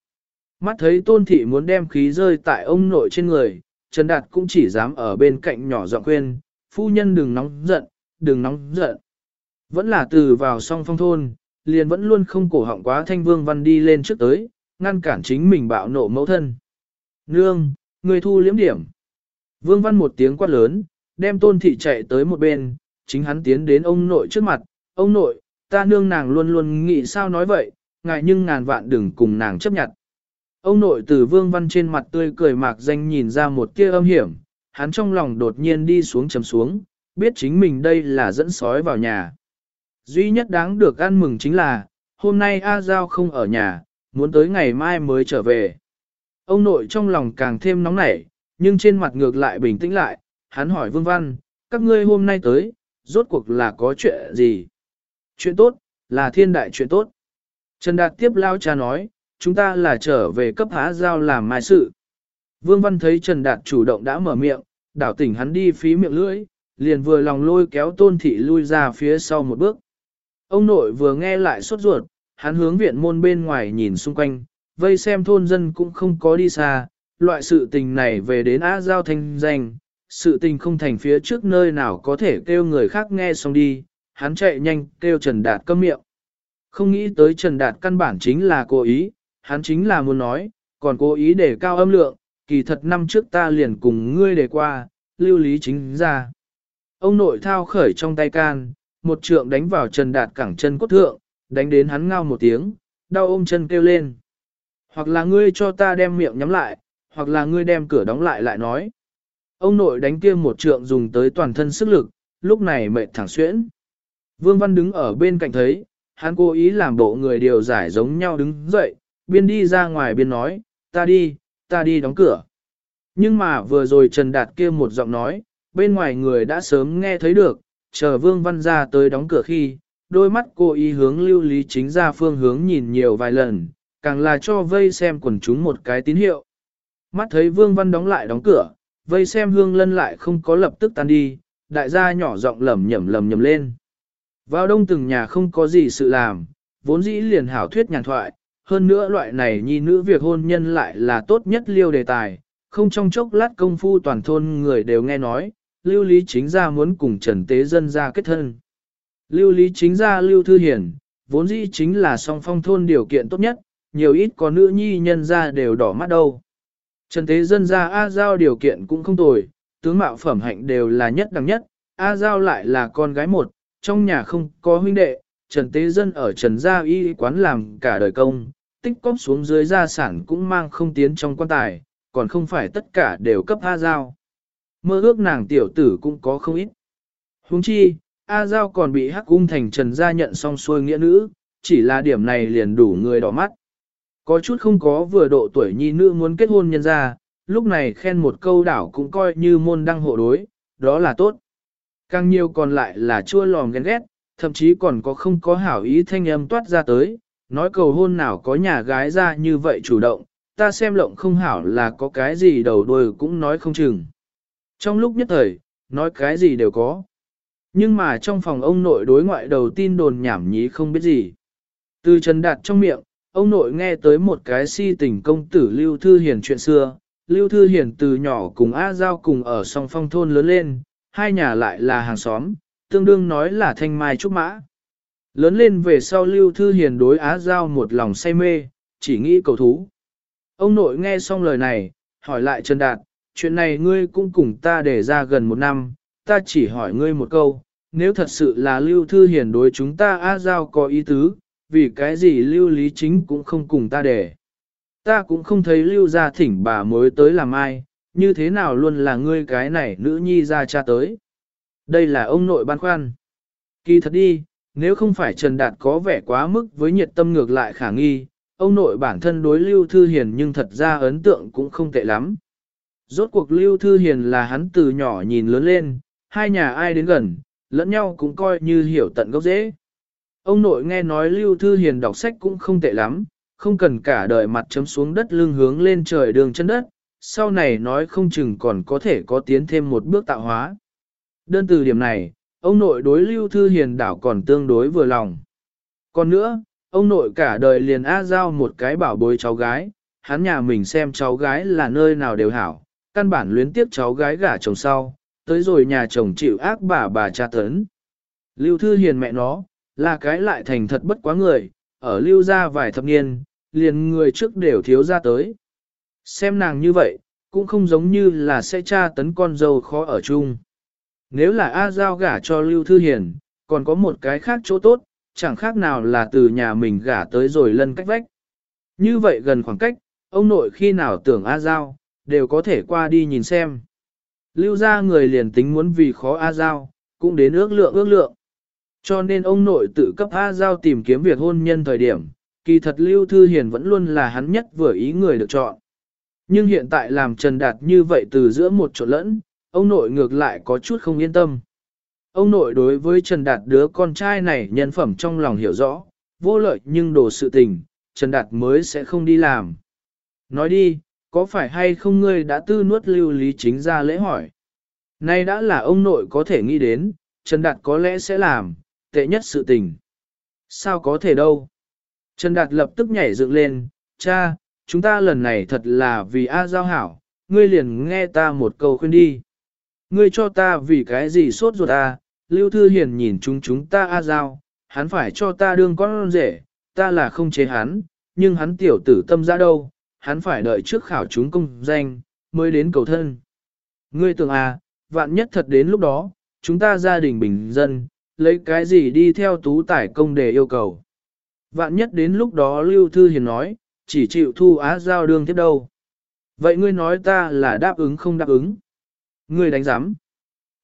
Mắt thấy tôn thị muốn đem khí rơi tại ông nội trên người, Trần Đạt cũng chỉ dám ở bên cạnh nhỏ giọng khuyên, phu nhân đừng nóng giận, đừng nóng giận. Vẫn là từ vào song phong thôn, liền vẫn luôn không cổ họng quá thanh vương văn đi lên trước tới, ngăn cản chính mình bạo nộ mẫu thân. Nương, người thu liếm điểm. Vương văn một tiếng quát lớn, đem tôn thị chạy tới một bên, chính hắn tiến đến ông nội trước mặt, ông nội, ta nương nàng luôn luôn nghĩ sao nói vậy, ngại nhưng ngàn vạn đừng cùng nàng chấp nhận. Ông nội từ vương văn trên mặt tươi cười mạc danh nhìn ra một kia âm hiểm, hắn trong lòng đột nhiên đi xuống chấm xuống, biết chính mình đây là dẫn sói vào nhà. Duy nhất đáng được ăn mừng chính là, hôm nay A Giao không ở nhà, muốn tới ngày mai mới trở về. Ông nội trong lòng càng thêm nóng nảy, nhưng trên mặt ngược lại bình tĩnh lại, hắn hỏi Vương Văn, các ngươi hôm nay tới, rốt cuộc là có chuyện gì? Chuyện tốt, là thiên đại chuyện tốt. Trần Đạt tiếp lao cha nói, chúng ta là trở về cấp há giao làm mai sự. Vương Văn thấy Trần Đạt chủ động đã mở miệng, đảo tỉnh hắn đi phí miệng lưỡi, liền vừa lòng lôi kéo tôn thị lui ra phía sau một bước. Ông nội vừa nghe lại sốt ruột, hắn hướng viện môn bên ngoài nhìn xung quanh, vây xem thôn dân cũng không có đi xa, loại sự tình này về đến á giao thanh danh, sự tình không thành phía trước nơi nào có thể kêu người khác nghe xong đi, hắn chạy nhanh kêu Trần Đạt câm miệng. Không nghĩ tới Trần Đạt căn bản chính là cố ý, hắn chính là muốn nói, còn cố ý để cao âm lượng, kỳ thật năm trước ta liền cùng ngươi để qua, lưu lý chính ra. Ông nội thao khởi trong tay can, một trượng đánh vào Trần Đạt cẳng chân cốt thượng, đánh đến hắn ngao một tiếng, đau ôm chân kêu lên. Hoặc là ngươi cho ta đem miệng nhắm lại, hoặc là ngươi đem cửa đóng lại lại nói. Ông nội đánh kia một trượng dùng tới toàn thân sức lực, lúc này mệt thẳng xuyễn. Vương Văn đứng ở bên cạnh thấy, hắn cố ý làm bộ người điều giải giống nhau đứng dậy, biên đi ra ngoài biên nói, ta đi, ta đi đóng cửa. Nhưng mà vừa rồi Trần Đạt kia một giọng nói, bên ngoài người đã sớm nghe thấy được, chờ Vương Văn ra tới đóng cửa khi, đôi mắt cô ý hướng lưu lý chính ra phương hướng nhìn nhiều vài lần, càng là cho vây xem quần chúng một cái tín hiệu. Mắt thấy Vương Văn đóng lại đóng cửa, vây xem hương lân lại không có lập tức tan đi, đại gia nhỏ giọng lầm nhầm lầm nhầm lên. Vào đông từng nhà không có gì sự làm, vốn dĩ liền hảo thuyết nhàn thoại, hơn nữa loại này nhi nữ việc hôn nhân lại là tốt nhất liêu đề tài, không trong chốc lát công phu toàn thôn người đều nghe nói, lưu lý chính gia muốn cùng Trần Tế Dân ra kết thân. Lưu lý chính gia lưu thư hiển, vốn dĩ chính là song phong thôn điều kiện tốt nhất, nhiều ít có nữ nhi nhân ra đều đỏ mắt đâu. Trần Tế Dân ra A Giao điều kiện cũng không tồi, tướng mạo phẩm hạnh đều là nhất đẳng nhất, A Giao lại là con gái một, trong nhà không có huynh đệ, Trần Tế Dân ở Trần Gia Y quán làm cả đời công, tích cóp xuống dưới gia sản cũng mang không tiến trong quan tài, còn không phải tất cả đều cấp A Giao. Mơ ước nàng tiểu tử cũng có không ít. Huống chi, A Giao còn bị hắc cung thành Trần Gia nhận xong xuôi nghĩa nữ, chỉ là điểm này liền đủ người đỏ mắt. Có chút không có vừa độ tuổi nhi nữ muốn kết hôn nhân ra, lúc này khen một câu đảo cũng coi như môn đăng hộ đối, đó là tốt. Càng nhiều còn lại là chua lòm ghen ghét, thậm chí còn có không có hảo ý thanh âm toát ra tới, nói cầu hôn nào có nhà gái ra như vậy chủ động, ta xem lộng không hảo là có cái gì đầu đuôi cũng nói không chừng. Trong lúc nhất thời, nói cái gì đều có. Nhưng mà trong phòng ông nội đối ngoại đầu tin đồn nhảm nhí không biết gì. Từ Trần Đạt trong miệng, ông nội nghe tới một cái si tình công tử Lưu Thư Hiền chuyện xưa. Lưu Thư Hiền từ nhỏ cùng A Giao cùng ở song phong thôn lớn lên, hai nhà lại là hàng xóm, tương đương nói là thanh mai trúc mã. Lớn lên về sau Lưu Thư Hiền đối Á Giao một lòng say mê, chỉ nghĩ cầu thú. Ông nội nghe xong lời này, hỏi lại Trần Đạt, chuyện này ngươi cũng cùng ta để ra gần một năm, ta chỉ hỏi ngươi một câu, nếu thật sự là Lưu Thư Hiền đối chúng ta Á Giao có ý tứ, vì cái gì Lưu Lý Chính cũng không cùng ta để. Ta cũng không thấy Lưu Gia thỉnh bà mới tới làm ai, như thế nào luôn là ngươi cái này nữ nhi ra cha tới. Đây là ông nội băn khoăn. Kỳ thật đi, nếu không phải Trần Đạt có vẻ quá mức với nhiệt tâm ngược lại khả nghi, ông nội bản thân đối Lưu Thư Hiền nhưng thật ra ấn tượng cũng không tệ lắm. Rốt cuộc Lưu Thư Hiền là hắn từ nhỏ nhìn lớn lên, hai nhà ai đến gần, lẫn nhau cũng coi như hiểu tận gốc dễ. Ông nội nghe nói Lưu Thư Hiền đọc sách cũng không tệ lắm, không cần cả đời mặt chấm xuống đất lưng hướng lên trời đường chân đất, sau này nói không chừng còn có thể có tiến thêm một bước tạo hóa. Đơn từ điểm này, ông nội đối Lưu Thư Hiền đảo còn tương đối vừa lòng. Còn nữa, ông nội cả đời liền A giao một cái bảo bối cháu gái, hắn nhà mình xem cháu gái là nơi nào đều hảo, căn bản luyến tiếp cháu gái gả chồng sau, tới rồi nhà chồng chịu ác bà bà cha tấn. Lưu Thư Hiền mẹ nó, là cái lại thành thật bất quá người, ở Lưu ra vài thập niên, liền người trước đều thiếu ra tới. Xem nàng như vậy, cũng không giống như là sẽ tra tấn con dâu khó ở chung. Nếu là A Giao gả cho Lưu Thư Hiền, còn có một cái khác chỗ tốt, chẳng khác nào là từ nhà mình gả tới rồi lân cách vách. Như vậy gần khoảng cách, ông nội khi nào tưởng A Giao, đều có thể qua đi nhìn xem. Lưu ra người liền tính muốn vì khó A Giao, cũng đến ước lượng ước lượng. Cho nên ông nội tự cấp A Giao tìm kiếm việc hôn nhân thời điểm, kỳ thật Lưu Thư Hiền vẫn luôn là hắn nhất vừa ý người được chọn. Nhưng hiện tại làm Trần Đạt như vậy từ giữa một chỗ lẫn, ông nội ngược lại có chút không yên tâm. Ông nội đối với Trần Đạt đứa con trai này nhân phẩm trong lòng hiểu rõ, vô lợi nhưng đồ sự tình, Trần Đạt mới sẽ không đi làm. Nói đi, có phải hay không ngươi đã tư nuốt lưu lý chính ra lễ hỏi? Nay đã là ông nội có thể nghĩ đến, Trần Đạt có lẽ sẽ làm, tệ nhất sự tình. Sao có thể đâu? Trần Đạt lập tức nhảy dựng lên, cha, chúng ta lần này thật là vì A giao hảo, ngươi liền nghe ta một câu khuyên đi. Ngươi cho ta vì cái gì sốt ruột ta? Lưu Thư Hiền nhìn chúng chúng ta A giao, hắn phải cho ta đương con rể, ta là không chế hắn, nhưng hắn tiểu tử tâm ra đâu, hắn phải đợi trước khảo chúng công danh, mới đến cầu thân. Ngươi tưởng à, vạn nhất thật đến lúc đó, chúng ta gia đình bình dân, lấy cái gì đi theo tú tải công để yêu cầu. Vạn nhất đến lúc đó Lưu Thư Hiền nói, chỉ chịu thu á giao đương tiếp đâu. Vậy ngươi nói ta là đáp ứng không đáp ứng? Ngươi đánh giám.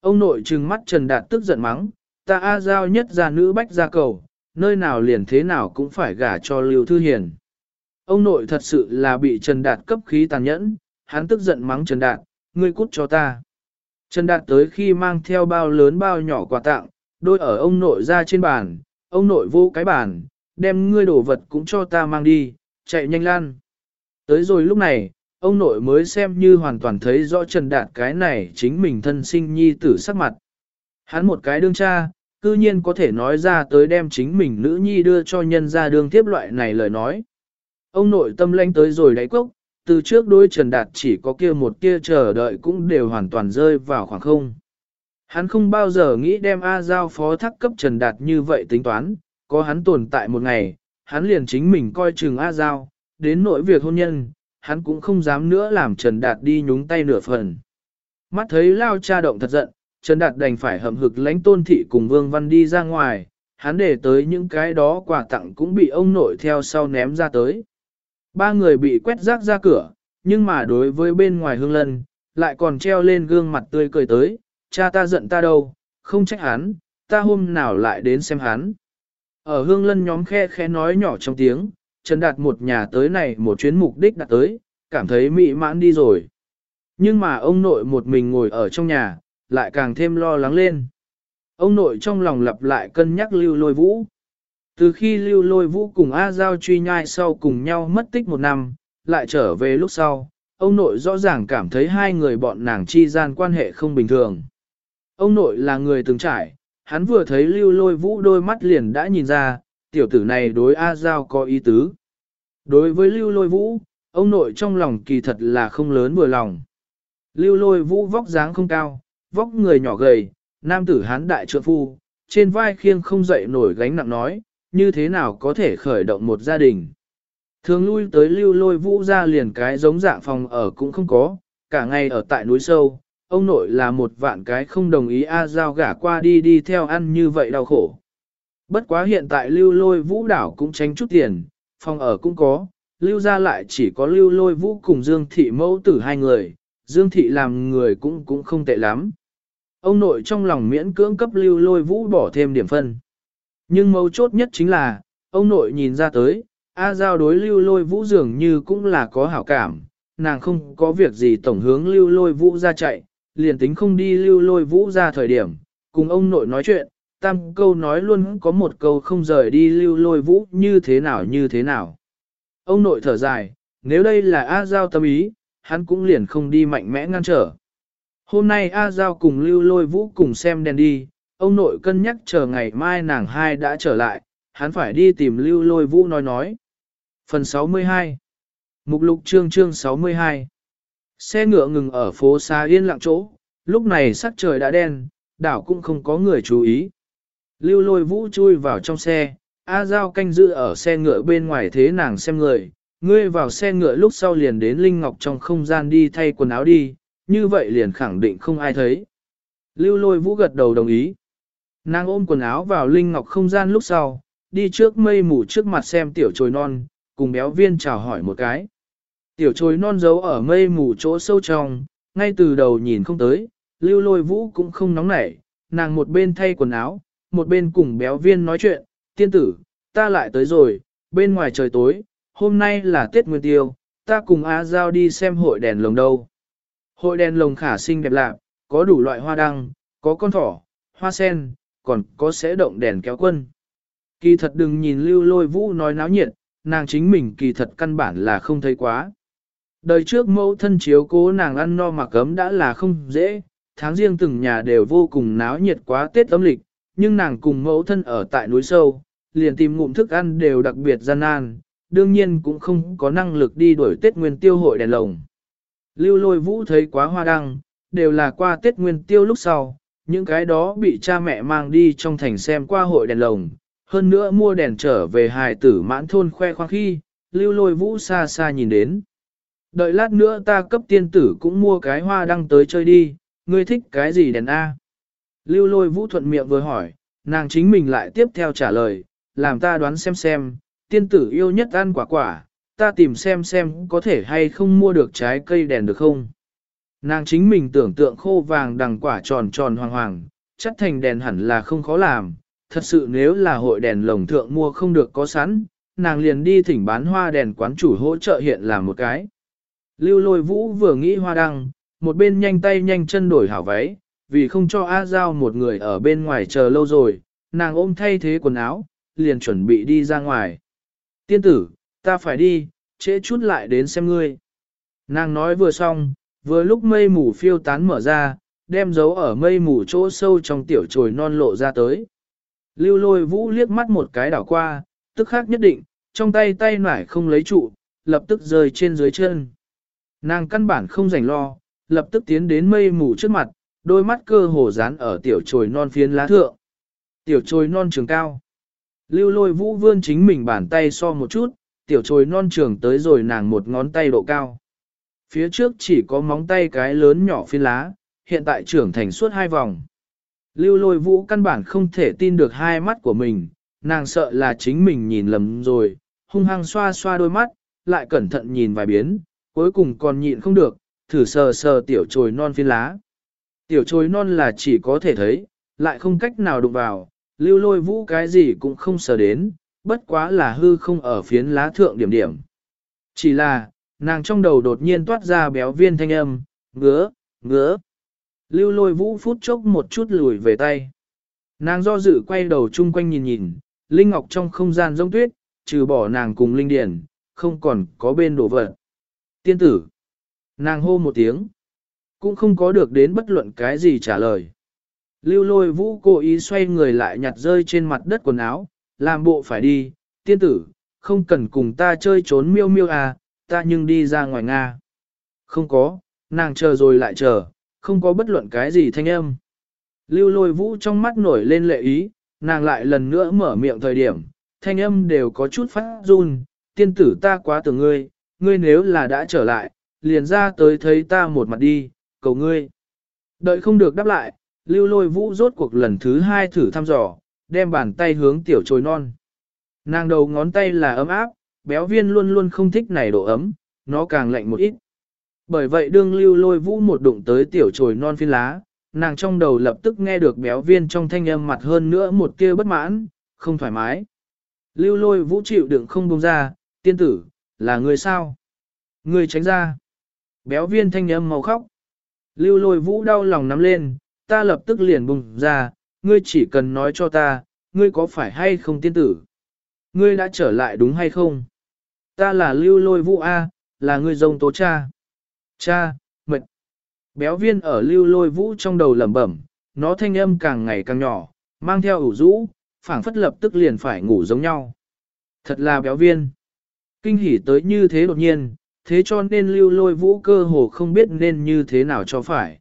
Ông nội trừng mắt Trần Đạt tức giận mắng, ta A giao nhất ra nữ bách ra cầu, nơi nào liền thế nào cũng phải gả cho Lưu Thư Hiền. Ông nội thật sự là bị Trần Đạt cấp khí tàn nhẫn, hắn tức giận mắng Trần Đạt, ngươi cút cho ta. Trần Đạt tới khi mang theo bao lớn bao nhỏ quà tặng, đôi ở ông nội ra trên bàn, ông nội vô cái bàn, đem ngươi đổ vật cũng cho ta mang đi, chạy nhanh lan. Tới rồi lúc này, ông nội mới xem như hoàn toàn thấy rõ Trần Đạt cái này chính mình thân sinh nhi tử sắc mặt. Hắn một cái đương cha, cư nhiên có thể nói ra tới đem chính mình nữ nhi đưa cho nhân ra đương tiếp loại này lời nói. Ông nội tâm lanh tới rồi đáy cốc, từ trước đôi Trần Đạt chỉ có kia một kia chờ đợi cũng đều hoàn toàn rơi vào khoảng không. Hắn không bao giờ nghĩ đem A Giao phó thác cấp Trần Đạt như vậy tính toán, có hắn tồn tại một ngày, hắn liền chính mình coi chừng A Giao, đến nỗi việc hôn nhân, hắn cũng không dám nữa làm Trần Đạt đi nhúng tay nửa phần. Mắt thấy lao cha động thật giận, Trần Đạt đành phải hậm hực lãnh tôn thị cùng Vương Văn đi ra ngoài, hắn để tới những cái đó quà tặng cũng bị ông nội theo sau ném ra tới. Ba người bị quét rác ra cửa, nhưng mà đối với bên ngoài hương lân, lại còn treo lên gương mặt tươi cười tới, cha ta giận ta đâu, không trách hắn, ta hôm nào lại đến xem hắn. Ở hương lân nhóm khe khẽ nói nhỏ trong tiếng, Trần Đạt một nhà tới này một chuyến mục đích đã tới, cảm thấy mị mãn đi rồi. Nhưng mà ông nội một mình ngồi ở trong nhà, lại càng thêm lo lắng lên. Ông nội trong lòng lặp lại cân nhắc lưu lôi vũ. Từ khi lưu lôi vũ cùng A Giao truy nhai sau cùng nhau mất tích một năm, lại trở về lúc sau, ông nội rõ ràng cảm thấy hai người bọn nàng chi gian quan hệ không bình thường. Ông nội là người từng trải, hắn vừa thấy lưu lôi vũ đôi mắt liền đã nhìn ra, tiểu tử này đối A Giao có ý tứ. Đối với lưu lôi vũ, ông nội trong lòng kỳ thật là không lớn vừa lòng. Lưu lôi vũ vóc dáng không cao, vóc người nhỏ gầy, nam tử hán đại trượng phu, trên vai khiêng không dậy nổi gánh nặng nói, như thế nào có thể khởi động một gia đình. Thường lui tới lưu lôi vũ ra liền cái giống dạng phòng ở cũng không có, cả ngày ở tại núi sâu, ông nội là một vạn cái không đồng ý A Giao gả qua đi đi theo ăn như vậy đau khổ. Bất quá hiện tại lưu lôi vũ đảo cũng tránh chút tiền, phòng ở cũng có, lưu ra lại chỉ có lưu lôi vũ cùng Dương Thị mẫu tử hai người, Dương Thị làm người cũng cũng không tệ lắm. Ông nội trong lòng miễn cưỡng cấp lưu lôi vũ bỏ thêm điểm phân. Nhưng mấu chốt nhất chính là, ông nội nhìn ra tới, A Giao đối lưu lôi vũ dường như cũng là có hảo cảm, nàng không có việc gì tổng hướng lưu lôi vũ ra chạy, liền tính không đi lưu lôi vũ ra thời điểm, cùng ông nội nói chuyện, tam câu nói luôn có một câu không rời đi lưu lôi vũ như thế nào như thế nào. Ông nội thở dài, nếu đây là A Giao tâm ý, hắn cũng liền không đi mạnh mẽ ngăn trở. Hôm nay A Giao cùng lưu lôi vũ cùng xem đèn đi, ông nội cân nhắc chờ ngày mai nàng hai đã trở lại, hắn phải đi tìm lưu lôi vũ nói nói. Phần 62 Mục lục chương chương 62 Xe ngựa ngừng ở phố xa yên lặng chỗ, lúc này sắc trời đã đen, đảo cũng không có người chú ý. Lưu lôi vũ chui vào trong xe, A Giao canh giữ ở xe ngựa bên ngoài thế nàng xem người, ngươi vào xe ngựa lúc sau liền đến Linh Ngọc trong không gian đi thay quần áo đi, như vậy liền khẳng định không ai thấy. Lưu lôi vũ gật đầu đồng ý. Nàng ôm quần áo vào Linh Ngọc không gian lúc sau, đi trước mây mù trước mặt xem tiểu trồi non, cùng béo viên chào hỏi một cái. Tiểu trồi non giấu ở mây mù chỗ sâu trong, ngay từ đầu nhìn không tới, lưu lôi vũ cũng không nóng nảy, nàng một bên thay quần áo, một bên cùng béo viên nói chuyện, tiên tử, ta lại tới rồi, bên ngoài trời tối, hôm nay là Tết Nguyên Tiêu, ta cùng Á Giao đi xem hội đèn lồng đâu. Hội đèn lồng khả xinh đẹp lạc, có đủ loại hoa đăng, có con thỏ, hoa sen, còn có sẽ động đèn kéo quân. Kỳ thật đừng nhìn lưu lôi vũ nói náo nhiệt, nàng chính mình kỳ thật căn bản là không thấy quá. Đời trước mẫu thân chiếu cố nàng ăn no mặc ấm đã là không dễ, tháng riêng từng nhà đều vô cùng náo nhiệt quá Tết âm lịch, nhưng nàng cùng mẫu thân ở tại núi sâu, liền tìm ngụm thức ăn đều đặc biệt gian nan, đương nhiên cũng không có năng lực đi đuổi Tết Nguyên Tiêu hội đèn lồng. Lưu lôi vũ thấy quá hoa đăng, đều là qua Tết Nguyên Tiêu lúc sau, những cái đó bị cha mẹ mang đi trong thành xem qua hội đèn lồng, hơn nữa mua đèn trở về hài tử mãn thôn khoe khoang khi, lưu lôi vũ xa xa nhìn đến. Đợi lát nữa ta cấp tiên tử cũng mua cái hoa đăng tới chơi đi, ngươi thích cái gì đèn A? Lưu lôi vũ thuận miệng vừa hỏi, nàng chính mình lại tiếp theo trả lời, làm ta đoán xem xem, tiên tử yêu nhất ăn quả quả, ta tìm xem xem có thể hay không mua được trái cây đèn được không. Nàng chính mình tưởng tượng khô vàng đằng quả tròn tròn hoàng hoàng, chắc thành đèn hẳn là không khó làm, thật sự nếu là hội đèn lồng thượng mua không được có sẵn, nàng liền đi thỉnh bán hoa đèn quán chủ hỗ trợ hiện làm một cái. Lưu lôi vũ vừa nghĩ hoa đăng, một bên nhanh tay nhanh chân đổi hảo váy, vì không cho A Giao một người ở bên ngoài chờ lâu rồi, nàng ôm thay thế quần áo, liền chuẩn bị đi ra ngoài. Tiên tử, ta phải đi, trễ chút lại đến xem ngươi. Nàng nói vừa xong, vừa lúc mây mù phiêu tán mở ra, đem dấu ở mây mù chỗ sâu trong tiểu trồi non lộ ra tới. Lưu lôi vũ liếc mắt một cái đảo qua, tức khác nhất định, trong tay tay nải không lấy trụ, lập tức rơi trên dưới chân. Nàng căn bản không rảnh lo, lập tức tiến đến mây mù trước mặt, đôi mắt cơ hồ dán ở tiểu trồi non phiến lá thượng. Tiểu trồi non trường cao. Lưu lôi vũ vươn chính mình bàn tay so một chút, tiểu trồi non trường tới rồi nàng một ngón tay độ cao. Phía trước chỉ có móng tay cái lớn nhỏ phiến lá, hiện tại trưởng thành suốt hai vòng. Lưu lôi vũ căn bản không thể tin được hai mắt của mình, nàng sợ là chính mình nhìn lầm rồi, hung hăng xoa xoa đôi mắt, lại cẩn thận nhìn vài biến, cuối cùng còn nhịn không được, thử sờ sờ tiểu trồi non phiên lá. Tiểu trồi non là chỉ có thể thấy, lại không cách nào đụng vào, lưu lôi vũ cái gì cũng không sờ đến, bất quá là hư không ở phiến lá thượng điểm điểm. Chỉ là, nàng trong đầu đột nhiên toát ra béo viên thanh âm, ngứa, ngứa. Lưu lôi vũ phút chốc một chút lùi về tay. Nàng do dự quay đầu chung quanh nhìn nhìn, Linh Ngọc trong không gian rông tuyết, trừ bỏ nàng cùng Linh Điển, không còn có bên đổ vật. Tiên tử. Nàng hô một tiếng. Cũng không có được đến bất luận cái gì trả lời. Lưu lôi vũ cố ý xoay người lại nhặt rơi trên mặt đất quần áo, làm bộ phải đi. Tiên tử, không cần cùng ta chơi trốn miêu miêu à, ta nhưng đi ra ngoài Nga. Không có, nàng chờ rồi lại chờ, không có bất luận cái gì thanh âm. Lưu lôi vũ trong mắt nổi lên lệ ý, nàng lại lần nữa mở miệng thời điểm, thanh âm đều có chút phát run, tiên tử ta quá tưởng ngươi, ngươi nếu là đã trở lại, liền ra tới thấy ta một mặt đi, cầu ngươi. Đợi không được đáp lại, lưu lôi vũ rốt cuộc lần thứ hai thử thăm dò, đem bàn tay hướng tiểu trồi non. Nàng đầu ngón tay là ấm áp, béo viên luôn luôn không thích này độ ấm, nó càng lạnh một ít. Bởi vậy đương lưu lôi vũ một đụng tới tiểu trồi non phiên lá, nàng trong đầu lập tức nghe được béo viên trong thanh âm mặt hơn nữa một kia bất mãn, không thoải mái. Lưu lôi vũ chịu đựng không bông ra, tiên tử, là người sao? Người tránh ra. Béo viên thanh âm màu khóc. Lưu lôi vũ đau lòng nắm lên, ta lập tức liền bùng ra, ngươi chỉ cần nói cho ta, ngươi có phải hay không tiên tử? Ngươi đã trở lại đúng hay không? Ta là lưu lôi vũ A, là ngươi dông tố cha. Cha, mệt. Béo viên ở lưu lôi vũ trong đầu lẩm bẩm, nó thanh âm càng ngày càng nhỏ, mang theo ủ rũ, phảng phất lập tức liền phải ngủ giống nhau. Thật là béo viên. Kinh hỉ tới như thế đột nhiên, thế cho nên lưu lôi vũ cơ hồ không biết nên như thế nào cho phải.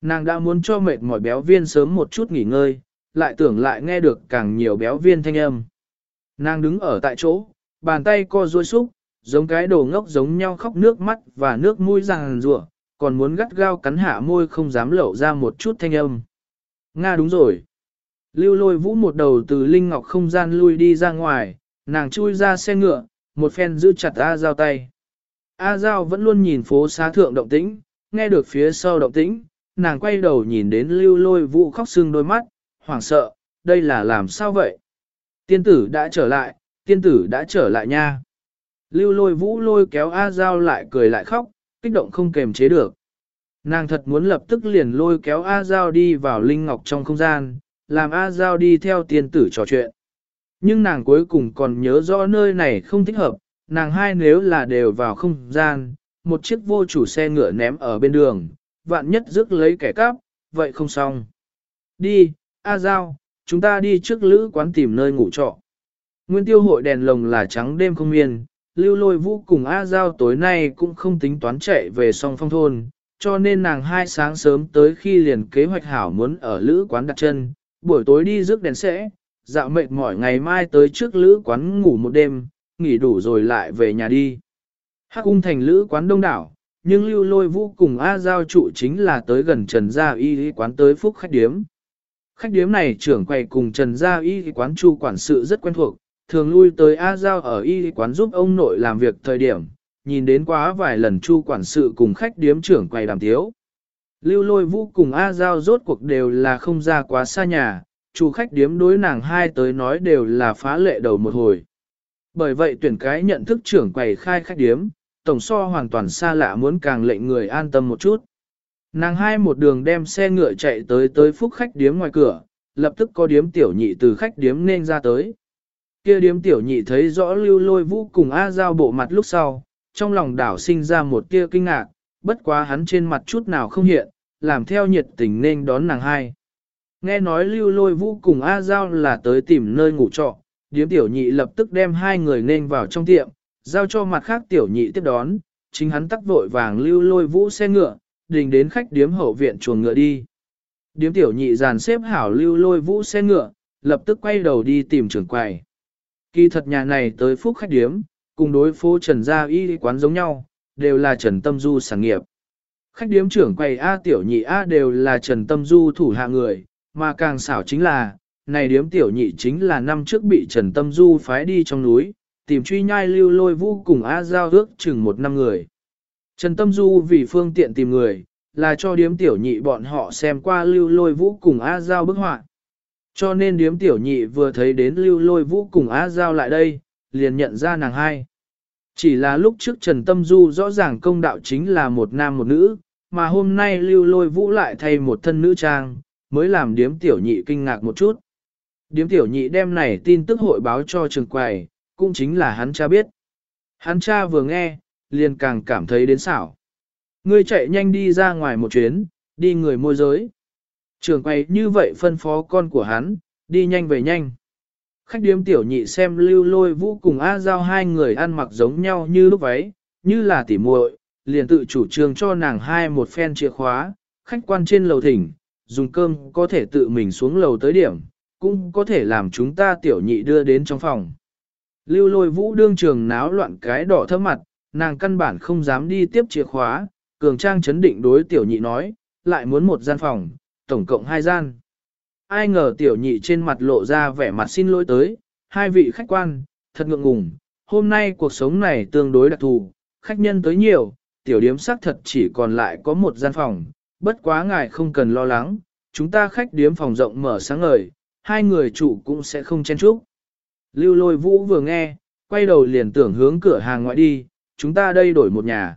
Nàng đã muốn cho mệt mỏi béo viên sớm một chút nghỉ ngơi, lại tưởng lại nghe được càng nhiều béo viên thanh âm. Nàng đứng ở tại chỗ, bàn tay co duỗi xúc, giống cái đồ ngốc giống nhau khóc nước mắt và nước mũi ràng rủa, còn muốn gắt gao cắn hạ môi không dám lộ ra một chút thanh âm. Nga đúng rồi. Lưu lôi vũ một đầu từ linh ngọc không gian lui đi ra ngoài, nàng chui ra xe ngựa, một phen giữ chặt A Giao tay. A Giao vẫn luôn nhìn phố xá thượng động tĩnh, nghe được phía sau động tĩnh, nàng quay đầu nhìn đến lưu lôi vũ khóc sưng đôi mắt, hoảng sợ, đây là làm sao vậy? Tiên tử đã trở lại, tiên tử đã trở lại nha. Lưu lôi vũ lôi kéo A Giao lại cười lại khóc, kích động không kềm chế được. Nàng thật muốn lập tức liền lôi kéo A Giao đi vào Linh Ngọc trong không gian, làm A Giao đi theo tiên tử trò chuyện. Nhưng nàng cuối cùng còn nhớ rõ nơi này không thích hợp, nàng hai nếu là đều vào không gian, một chiếc vô chủ xe ngựa ném ở bên đường, vạn nhất rước lấy kẻ cắp, vậy không xong. Đi, A Giao, chúng ta đi trước lữ quán tìm nơi ngủ trọ. Nguyên tiêu hội đèn lồng là trắng đêm không miên, lưu lôi vũ cùng A Giao tối nay cũng không tính toán chạy về song phong thôn, cho nên nàng hai sáng sớm tới khi liền kế hoạch hảo muốn ở lữ quán đặt chân, buổi tối đi rước đèn sẽ, dạo mệt mỏi ngày mai tới trước lữ quán ngủ một đêm, nghỉ đủ rồi lại về nhà đi. Hắc ung thành lữ quán đông đảo, nhưng lưu lôi vũ cùng A Giao trụ chính là tới gần Trần Gia Y quán tới phúc khách điếm. Khách điếm này trưởng quầy cùng Trần Gia Y quán chu quản sự rất quen thuộc, thường lui tới A Giao ở Y quán giúp ông nội làm việc thời điểm, nhìn đến quá vài lần chu quản sự cùng khách điếm trưởng quầy đàm tiếu. Lưu lôi vũ cùng A Giao rốt cuộc đều là không ra quá xa nhà, chủ khách điếm đối nàng hai tới nói đều là phá lệ đầu một hồi. Bởi vậy tuyển cái nhận thức trưởng quầy khai khách điếm, tổng so hoàn toàn xa lạ muốn càng lệnh người an tâm một chút. Nàng hai một đường đem xe ngựa chạy tới tới phúc khách điếm ngoài cửa, lập tức có điếm tiểu nhị từ khách điếm nên ra tới. Kia điếm tiểu nhị thấy rõ lưu lôi vũ cùng A giao bộ mặt lúc sau, trong lòng đảo sinh ra một tia kinh ngạc, bất quá hắn trên mặt chút nào không hiện, làm theo nhiệt tình nên đón nàng hai. Nghe nói lưu lôi vũ cùng A Giao là tới tìm nơi ngủ trọ, điếm tiểu nhị lập tức đem hai người nên vào trong tiệm, giao cho mặt khác tiểu nhị tiếp đón, chính hắn tắc vội vàng lưu lôi vũ xe ngựa, đình đến khách điếm hậu viện chuồng ngựa đi. Điếm tiểu nhị dàn xếp hảo lưu lôi vũ xe ngựa, lập tức quay đầu đi tìm trưởng quầy. Kỳ thật nhà này tới phúc khách điếm, cùng đối phố Trần Gia Y quán giống nhau, đều là Trần Tâm Du sản nghiệp. Khách điếm trưởng quầy A tiểu nhị A đều là Trần Tâm Du thủ hạ người, mà càng xảo chính là, này điếm tiểu nhị chính là năm trước bị Trần Tâm Du phái đi trong núi, tìm truy nhai lưu lôi vũ cùng A giao ước chừng một năm người. Trần Tâm Du vì phương tiện tìm người, là cho điếm tiểu nhị bọn họ xem qua lưu lôi vũ cùng A giao bức họa. Cho nên điếm tiểu nhị vừa thấy đến lưu lôi vũ cùng A giao lại đây, liền nhận ra nàng hai. Chỉ là lúc trước Trần Tâm Du rõ ràng công đạo chính là một nam một nữ, mà hôm nay lưu lôi vũ lại thay một thân nữ trang, mới làm điếm tiểu nhị kinh ngạc một chút. Điếm tiểu nhị đem này tin tức hội báo cho trường quầy, cũng chính là hắn cha biết. Hắn cha vừa nghe, liền càng cảm thấy đến xảo. Ngươi chạy nhanh đi ra ngoài một chuyến, đi người môi giới. Trường quầy như vậy phân phó con của hắn, đi nhanh về nhanh. Khách điếm tiểu nhị xem lưu lôi vũ cùng A Giao hai người ăn mặc giống nhau như lúc váy, như là tỉ muội, liền tự chủ trương cho nàng hai một phen chìa khóa, khách quan trên lầu thỉnh, dùng cơm có thể tự mình xuống lầu tới điểm, cũng có thể làm chúng ta tiểu nhị đưa đến trong phòng. Lưu lôi vũ đương trường náo loạn cái đỏ thấp mặt, nàng căn bản không dám đi tiếp chìa khóa, cường trang chấn định đối tiểu nhị nói, lại muốn một gian phòng, tổng cộng hai gian. Ai ngờ tiểu nhị trên mặt lộ ra vẻ mặt xin lỗi tới, hai vị khách quan, thật ngượng ngùng, hôm nay cuộc sống này tương đối đặc thù, khách nhân tới nhiều, tiểu điếm xác thật chỉ còn lại có một gian phòng, bất quá ngài không cần lo lắng, chúng ta khách điếm phòng rộng mở sáng ngời, hai người chủ cũng sẽ không chen chúc. Lưu lôi vũ vừa nghe, quay đầu liền tưởng hướng cửa hàng ngoại đi, chúng ta đây đổi một nhà.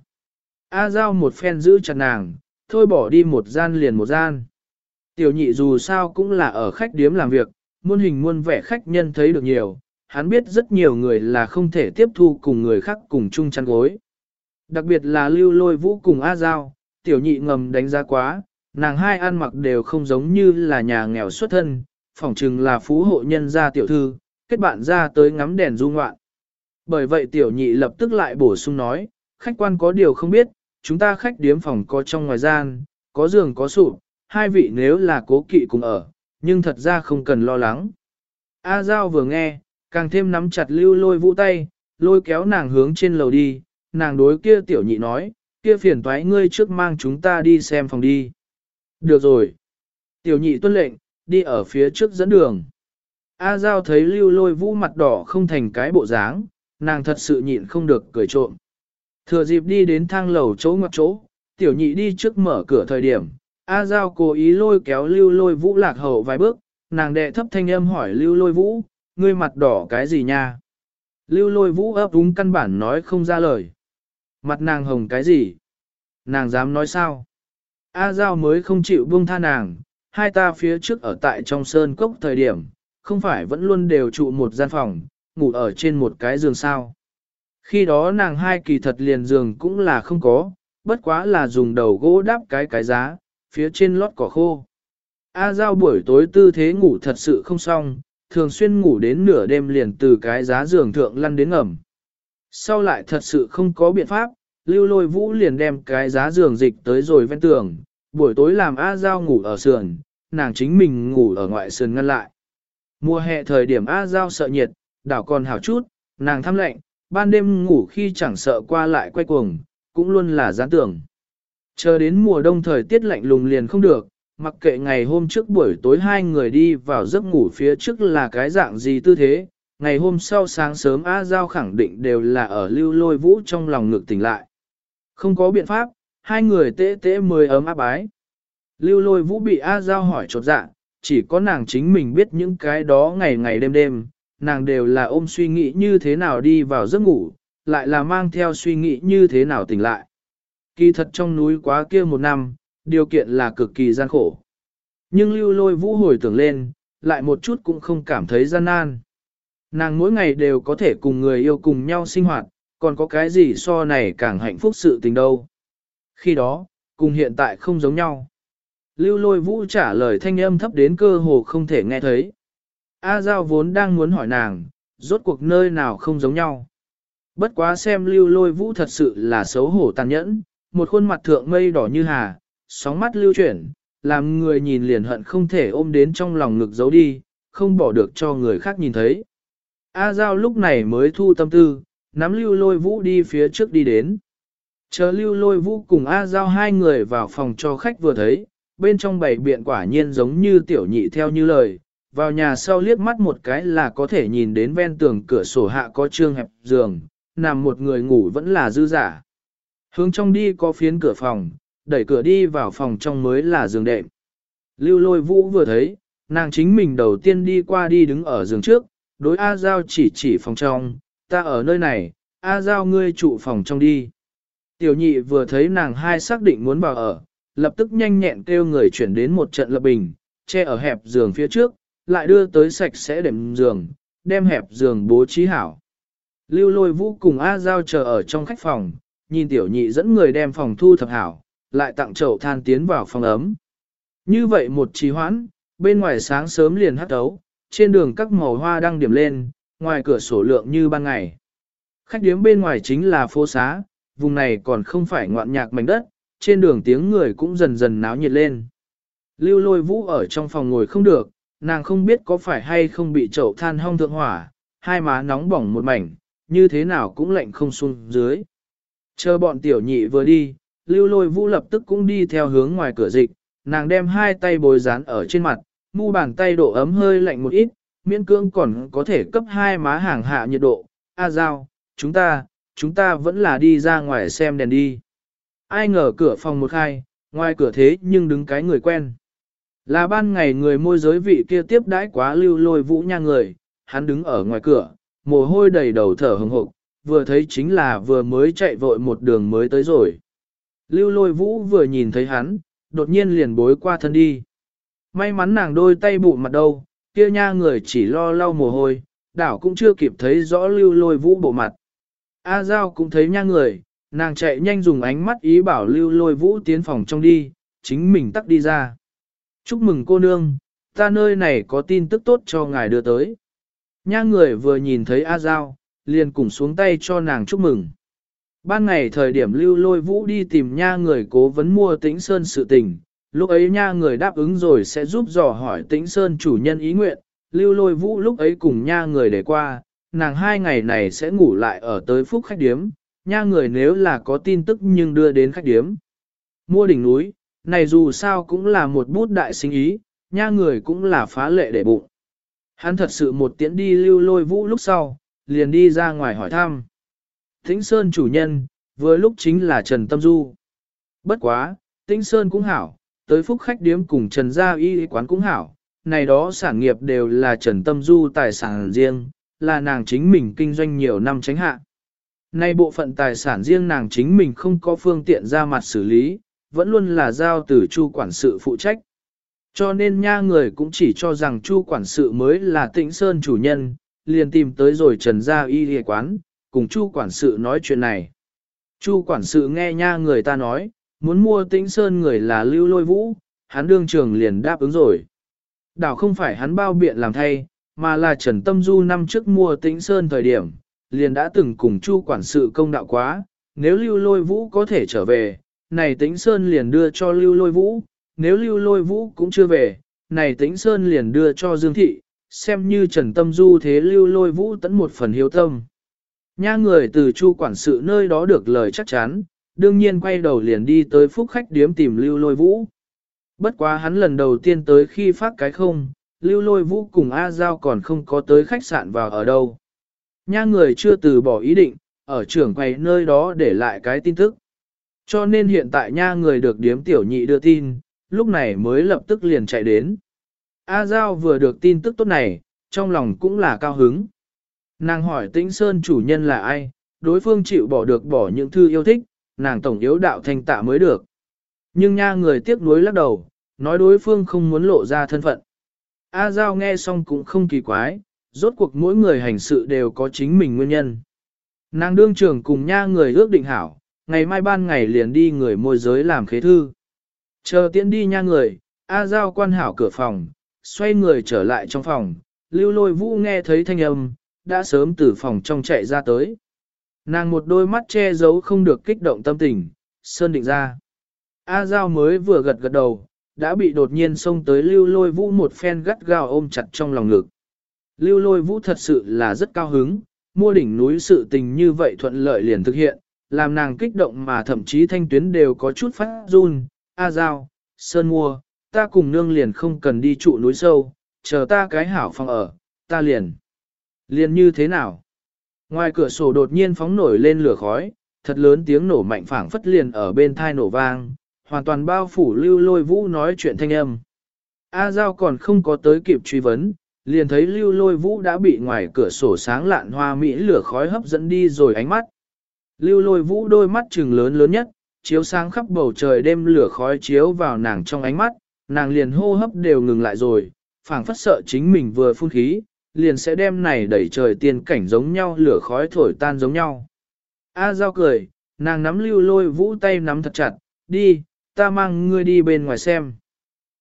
A Giao một phen giữ chặt nàng, thôi bỏ đi một gian liền một gian. Tiểu nhị dù sao cũng là ở khách điếm làm việc, muôn hình muôn vẻ khách nhân thấy được nhiều, hắn biết rất nhiều người là không thể tiếp thu cùng người khác cùng chung chăn gối. Đặc biệt là lưu lôi vũ cùng A Giao, tiểu nhị ngầm đánh giá quá, nàng hai ăn mặc đều không giống như là nhà nghèo xuất thân, phỏng chừng là phú hộ nhân gia tiểu thư, kết bạn ra tới ngắm đèn du ngoạn. Bởi vậy tiểu nhị lập tức lại bổ sung nói, khách quan có điều không biết, chúng ta khách điếm phòng có trong ngoài gian, có giường có sụp, hai vị nếu là cố kỵ cùng ở, nhưng thật ra không cần lo lắng. A Giao vừa nghe, càng thêm nắm chặt lưu lôi vũ tay, lôi kéo nàng hướng trên lầu đi, nàng đối kia tiểu nhị nói, kia phiền toái ngươi trước mang chúng ta đi xem phòng đi. Được rồi. Tiểu nhị tuân lệnh, đi ở phía trước dẫn đường. A Giao thấy lưu lôi vũ mặt đỏ không thành cái bộ dáng, nàng thật sự nhịn không được cười trộm. Thừa dịp đi đến thang lầu chỗ ngoặc chỗ, tiểu nhị đi trước mở cửa thời điểm, A Giao cố ý lôi kéo lưu lôi vũ lạc hậu vài bước, nàng đệ thấp thanh âm hỏi lưu lôi vũ, ngươi mặt đỏ cái gì nha? Lưu lôi vũ ấp úng căn bản nói không ra lời. Mặt nàng hồng cái gì? Nàng dám nói sao? A Giao mới không chịu buông tha nàng, hai ta phía trước ở tại trong sơn cốc thời điểm, không phải vẫn luôn đều trụ một gian phòng, ngủ ở trên một cái giường sao. Khi đó nàng hai kỳ thật liền giường cũng là không có, bất quá là dùng đầu gỗ đắp cái cái giá, phía trên lót cỏ khô. A Giao buổi tối tư thế ngủ thật sự không xong, thường xuyên ngủ đến nửa đêm liền từ cái giá giường thượng lăn đến ngầm. Sau lại thật sự không có biện pháp, lưu lôi vũ liền đem cái giá giường dịch tới rồi ven tường, buổi tối làm A Giao ngủ ở sườn, nàng chính mình ngủ ở ngoại sườn ngăn lại. Mùa hè thời điểm A Giao sợ nhiệt, đảo còn hảo chút, nàng thăm lạnh, ban đêm ngủ khi chẳng sợ qua lại quay cuồng, cũng luôn là gián tưởng. Chờ đến mùa đông thời tiết lạnh lùng liền không được, mặc kệ ngày hôm trước buổi tối hai người đi vào giấc ngủ phía trước là cái dạng gì tư thế, ngày hôm sau sáng sớm A Giao khẳng định đều là ở lưu lôi vũ trong lòng ngực tỉnh lại. Không có biện pháp, hai người tễ tễ mười ấm áp ái. Lưu lôi vũ bị A Giao hỏi chột dạ, chỉ có nàng chính mình biết những cái đó ngày ngày đêm đêm, nàng đều là ôm suy nghĩ như thế nào đi vào giấc ngủ, lại là mang theo suy nghĩ như thế nào tỉnh lại. Kỳ thật trong núi quá kia một năm, điều kiện là cực kỳ gian khổ. Nhưng lưu lôi vũ hồi tưởng lên, lại một chút cũng không cảm thấy gian nan. Nàng mỗi ngày đều có thể cùng người yêu cùng nhau sinh hoạt, còn có cái gì so này càng hạnh phúc sự tình đâu. Khi đó, cùng hiện tại không giống nhau. Lưu lôi vũ trả lời thanh âm thấp đến cơ hồ không thể nghe thấy. A Giao vốn đang muốn hỏi nàng, rốt cuộc nơi nào không giống nhau. Bất quá xem lưu lôi vũ thật sự là xấu hổ tàn nhẫn, một khuôn mặt thượng mây đỏ như hà, sóng mắt lưu chuyển, làm người nhìn liền hận không thể ôm đến trong lòng ngực giấu đi, không bỏ được cho người khác nhìn thấy. A Giao lúc này mới thu tâm tư, nắm lưu lôi vũ đi phía trước đi đến. Chờ lưu lôi vũ cùng A Giao hai người vào phòng cho khách vừa thấy, bên trong bảy biện quả nhiên giống như tiểu nhị theo như lời, vào nhà sau liếc mắt một cái là có thể nhìn đến ven tường cửa sổ hạ có trương hẹp giường, nằm một người ngủ vẫn là dư giả. Hướng trong đi có phiến cửa phòng, đẩy cửa đi vào phòng trong mới là giường đệm. Lưu lôi vũ vừa thấy, nàng chính mình đầu tiên đi qua đi đứng ở giường trước, đối A Giao chỉ chỉ phòng trong, ta ở nơi này, A Giao ngươi trụ phòng trong đi. Tiểu nhị vừa thấy nàng hai xác định muốn vào ở, lập tức nhanh nhẹn kêu người chuyển đến một trận lập bình, che ở hẹp giường phía trước, lại đưa tới sạch sẽ đệm giường, đem hẹp giường bố trí hảo. Lưu lôi vũ cùng A Giao chờ ở trong khách phòng, nhìn tiểu nhị dẫn người đem phòng thu thập hảo, lại tặng chậu than tiến vào phòng ấm. Như vậy một trì hoãn, bên ngoài sáng sớm liền hắt tấu, trên đường các màu hoa đang điểm lên, ngoài cửa sổ lượng như ban ngày. Khách điếm bên ngoài chính là phố xá, vùng này còn không phải ngoạn nhạc mảnh đất, trên đường tiếng người cũng dần dần náo nhiệt lên. Lưu lôi vũ ở trong phòng ngồi không được, nàng không biết có phải hay không bị chậu than hong thượng hỏa, hai má nóng bỏng một mảnh, như thế nào cũng lạnh không xuống dưới. Chờ bọn tiểu nhị vừa đi, lưu lôi vũ lập tức cũng đi theo hướng ngoài cửa dịch, nàng đem hai tay bồi dán ở trên mặt, mu bàn tay độ ấm hơi lạnh một ít, miễn cưỡng còn có thể cấp hai má hàng hạ nhiệt độ. A giao, chúng ta, chúng ta vẫn là đi ra ngoài xem đèn đi. Ai ngờ cửa phòng một khai, ngoài cửa thế nhưng đứng cái người quen. Là ban ngày người môi giới vị kia tiếp đãi quá lưu lôi vũ nha người, hắn đứng ở ngoài cửa, mồ hôi đầy đầu thở hừng hộp, vừa thấy chính là vừa mới chạy vội một đường mới tới rồi. Lưu lôi vũ vừa nhìn thấy hắn, đột nhiên liền bối qua thân đi. May mắn nàng đôi tay bụ mặt đâu, kia nha người chỉ lo lau mồ hôi, đảo cũng chưa kịp thấy rõ lưu lôi vũ bộ mặt. A Giao cũng thấy nha người, nàng chạy nhanh dùng ánh mắt ý bảo lưu lôi vũ tiến phòng trong đi, chính mình tắt đi ra. Chúc mừng cô nương, ta nơi này có tin tức tốt cho ngài đưa tới. Nha người vừa nhìn thấy A Giao, liền cùng xuống tay cho nàng chúc mừng. Ban ngày thời điểm lưu lôi vũ đi tìm nha người cố vấn mua tĩnh sơn sự tình, lúc ấy nha người đáp ứng rồi sẽ giúp dò hỏi tĩnh sơn chủ nhân ý nguyện, lưu lôi vũ lúc ấy cùng nha người để qua, nàng hai ngày này sẽ ngủ lại ở tới phúc khách điếm, nha người nếu là có tin tức nhưng đưa đến khách điếm. Mua đỉnh núi, này dù sao cũng là một bút đại sinh ý, nha người cũng là phá lệ để bụng. Hắn thật sự một tiễn đi lưu lôi vũ lúc sau, liền đi ra ngoài hỏi thăm. Tĩnh Sơn chủ nhân, vừa lúc chính là Trần Tâm Du. Bất quá, Tĩnh Sơn cũng hảo, tới phúc khách điếm cùng Trần Gia Y quán cũng hảo, này đó sản nghiệp đều là Trần Tâm Du tài sản riêng, là nàng chính mình kinh doanh nhiều năm tránh hạ. Nay bộ phận tài sản riêng nàng chính mình không có phương tiện ra mặt xử lý, vẫn luôn là giao từ chu quản sự phụ trách. Cho nên nha người cũng chỉ cho rằng chu quản sự mới là tĩnh sơn chủ nhân, liền tìm tới rồi trần gia y y quán, cùng chu quản sự nói chuyện này. Chu quản sự nghe nha người ta nói, muốn mua tĩnh sơn người là lưu lôi vũ, hắn đương trường liền đáp ứng rồi. Đảo không phải hắn bao biện làm thay, mà là Trần Tâm Du năm trước mua tĩnh sơn thời điểm, liền đã từng cùng chu quản sự công đạo quá, nếu lưu lôi vũ có thể trở về, này tĩnh sơn liền đưa cho lưu lôi vũ, nếu lưu lôi vũ cũng chưa về, này tĩnh sơn liền đưa cho Dương Thị, xem như Trần Tâm Du thế lưu lôi vũ tẫn một phần hiếu tâm. Nha người từ chu quản sự nơi đó được lời chắc chắn, đương nhiên quay đầu liền đi tới phúc khách điếm tìm lưu lôi vũ. Bất quá hắn lần đầu tiên tới khi phát cái không, lưu lôi vũ cùng A Giao còn không có tới khách sạn vào ở đâu. Nha người chưa từ bỏ ý định, ở trưởng quầy nơi đó để lại cái tin tức. Cho nên hiện tại nha người được điếm tiểu nhị đưa tin, lúc này mới lập tức liền chạy đến. A Giao vừa được tin tức tốt này, trong lòng cũng là cao hứng. Nàng hỏi tĩnh sơn chủ nhân là ai, đối phương chịu bỏ được bỏ những thư yêu thích, nàng tổng yếu đạo thanh tạ mới được. Nhưng nha người tiếc nuối lắc đầu, nói đối phương không muốn lộ ra thân phận. A Giao nghe xong cũng không kỳ quái, rốt cuộc mỗi người hành sự đều có chính mình nguyên nhân. Nàng đương trưởng cùng nha người ước định hảo, ngày mai ban ngày liền đi người môi giới làm khế thư. Chờ tiễn đi nha người, A Giao quan hảo cửa phòng, xoay người trở lại trong phòng, lưu lôi vũ nghe thấy thanh âm, đã sớm từ phòng trong chạy ra tới. Nàng một đôi mắt che giấu không được kích động tâm tình, sơn định ra. A Giao mới vừa gật gật đầu, đã bị đột nhiên xông tới lưu lôi vũ một phen gắt gao ôm chặt trong lòng ngực. Lưu lôi vũ thật sự là rất cao hứng, mua đỉnh núi sự tình như vậy thuận lợi liền thực hiện, làm nàng kích động mà thậm chí thanh tuyến đều có chút phát run. A Giao, Sơn mua, ta cùng nương liền không cần đi trụ núi sâu, chờ ta cái hảo phòng ở, ta liền. Liền như thế nào? Ngoài cửa sổ đột nhiên phóng nổi lên lửa khói, thật lớn tiếng nổ mạnh phảng phất liền ở bên thai nổ vang, hoàn toàn bao phủ lưu lôi vũ nói chuyện thanh âm. A Giao còn không có tới kịp truy vấn, liền thấy lưu lôi vũ đã bị ngoài cửa sổ sáng lạn hoa mỹ lửa khói hấp dẫn đi rồi ánh mắt. Lưu lôi vũ đôi mắt trừng lớn lớn nhất, chiếu sáng khắp bầu trời đêm lửa khói chiếu vào nàng trong ánh mắt, nàng liền hô hấp đều ngừng lại rồi, phảng phất sợ chính mình vừa phun khí, liền sẽ đem này đẩy trời tiên cảnh giống nhau lửa khói thổi tan giống nhau. A Giao cười, nàng nắm lưu lôi vũ tay nắm thật chặt, đi, ta mang ngươi đi bên ngoài xem.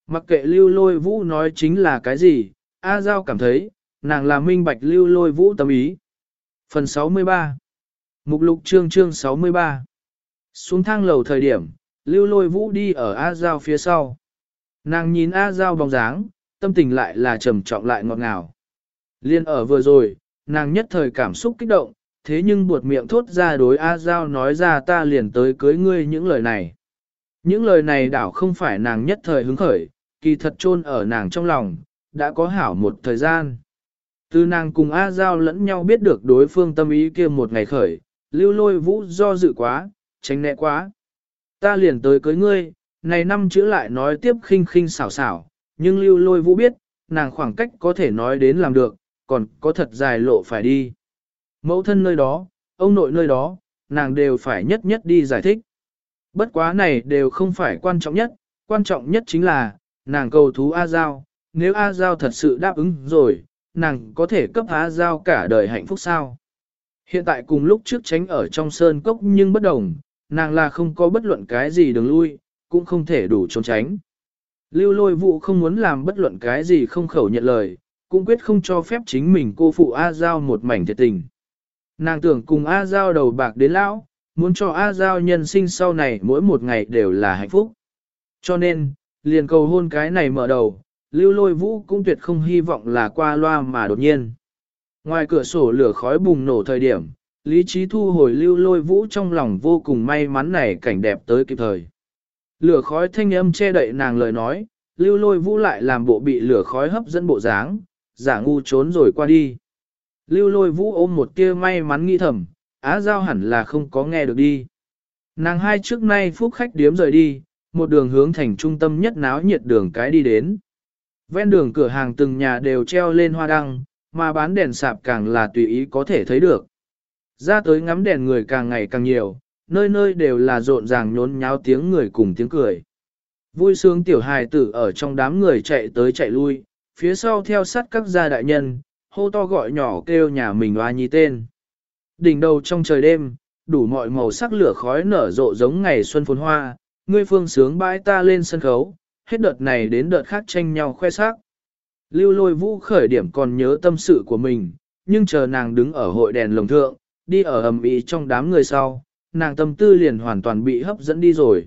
Mặc kệ lưu lôi vũ nói chính là cái gì, A Giao cảm thấy, nàng là minh bạch lưu lôi vũ tâm ý. Phần 63 Mục lục chương chương 63 Xuống thang lầu thời điểm, lưu lôi vũ đi ở A Giao phía sau. Nàng nhìn A Giao bóng dáng, tâm tình lại là trầm trọng lại ngọt ngào. Liên ở vừa rồi, nàng nhất thời cảm xúc kích động, thế nhưng buột miệng thốt ra đối A Giao nói ra ta liền tới cưới ngươi những lời này. Những lời này đảo không phải nàng nhất thời hứng khởi, kỳ thật chôn ở nàng trong lòng, đã có hảo một thời gian. Từ nàng cùng A Giao lẫn nhau biết được đối phương tâm ý kia một ngày khởi, lưu lôi vũ do dự quá, tránh né quá. Ta liền tới cưới ngươi, này năm chữ lại nói tiếp khinh khinh xảo xảo, nhưng lưu lôi vũ biết, nàng khoảng cách có thể nói đến làm được, còn có thật dài lộ phải đi. Mẫu thân nơi đó, ông nội nơi đó, nàng đều phải nhất nhất đi giải thích. Bất quá này đều không phải quan trọng nhất, quan trọng nhất chính là, nàng cầu thú A Giao, nếu A Giao thật sự đáp ứng rồi, nàng có thể cấp A Giao cả đời hạnh phúc sao. Hiện tại cùng lúc trước tránh ở trong sơn cốc nhưng bất đồng, nàng là không có bất luận cái gì đường lui, cũng không thể đủ trốn tránh. Lưu lôi vụ không muốn làm bất luận cái gì không khẩu nhận lời, cũng quyết không cho phép chính mình cô phụ A Giao một mảnh thiệt tình. Nàng tưởng cùng A Giao đầu bạc đến lão, muốn cho A Giao nhân sinh sau này mỗi một ngày đều là hạnh phúc. Cho nên, liền cầu hôn cái này mở đầu, lưu lôi vũ cũng tuyệt không hy vọng là qua loa mà đột nhiên. Ngoài cửa sổ lửa khói bùng nổ thời điểm, lý trí thu hồi lưu lôi vũ trong lòng vô cùng may mắn này cảnh đẹp tới kịp thời. Lửa khói thanh âm che đậy nàng lời nói, lưu lôi vũ lại làm bộ bị lửa khói hấp dẫn bộ dáng, giả ngu trốn rồi qua đi. Lưu lôi vũ ôm một tia may mắn nghĩ thầm, á giao hẳn là không có nghe được đi. Nàng hai trước nay phúc khách điếm rời đi, một đường hướng thành trung tâm nhất náo nhiệt đường cái đi đến. Ven đường cửa hàng từng nhà đều treo lên hoa đăng, mà bán đèn sạp càng là tùy ý có thể thấy được. Ra tới ngắm đèn người càng ngày càng nhiều, nơi nơi đều là rộn ràng nhốn nháo tiếng người cùng tiếng cười. Vui sướng tiểu hài tử ở trong đám người chạy tới chạy lui, phía sau theo sát các gia đại nhân, hô to gọi nhỏ kêu nhà mình oa nhi tên. Đỉnh đầu trong trời đêm, đủ mọi màu sắc lửa khói nở rộ giống ngày xuân phồn hoa, ngươi phương sướng bãi ta lên sân khấu, hết đợt này đến đợt khác tranh nhau khoe sắc. Lưu lôi vũ khởi điểm còn nhớ tâm sự của mình, nhưng chờ nàng đứng ở hội đèn lồng thượng, đi ở ầm ĩ trong đám người sau, nàng tâm tư liền hoàn toàn bị hấp dẫn đi rồi.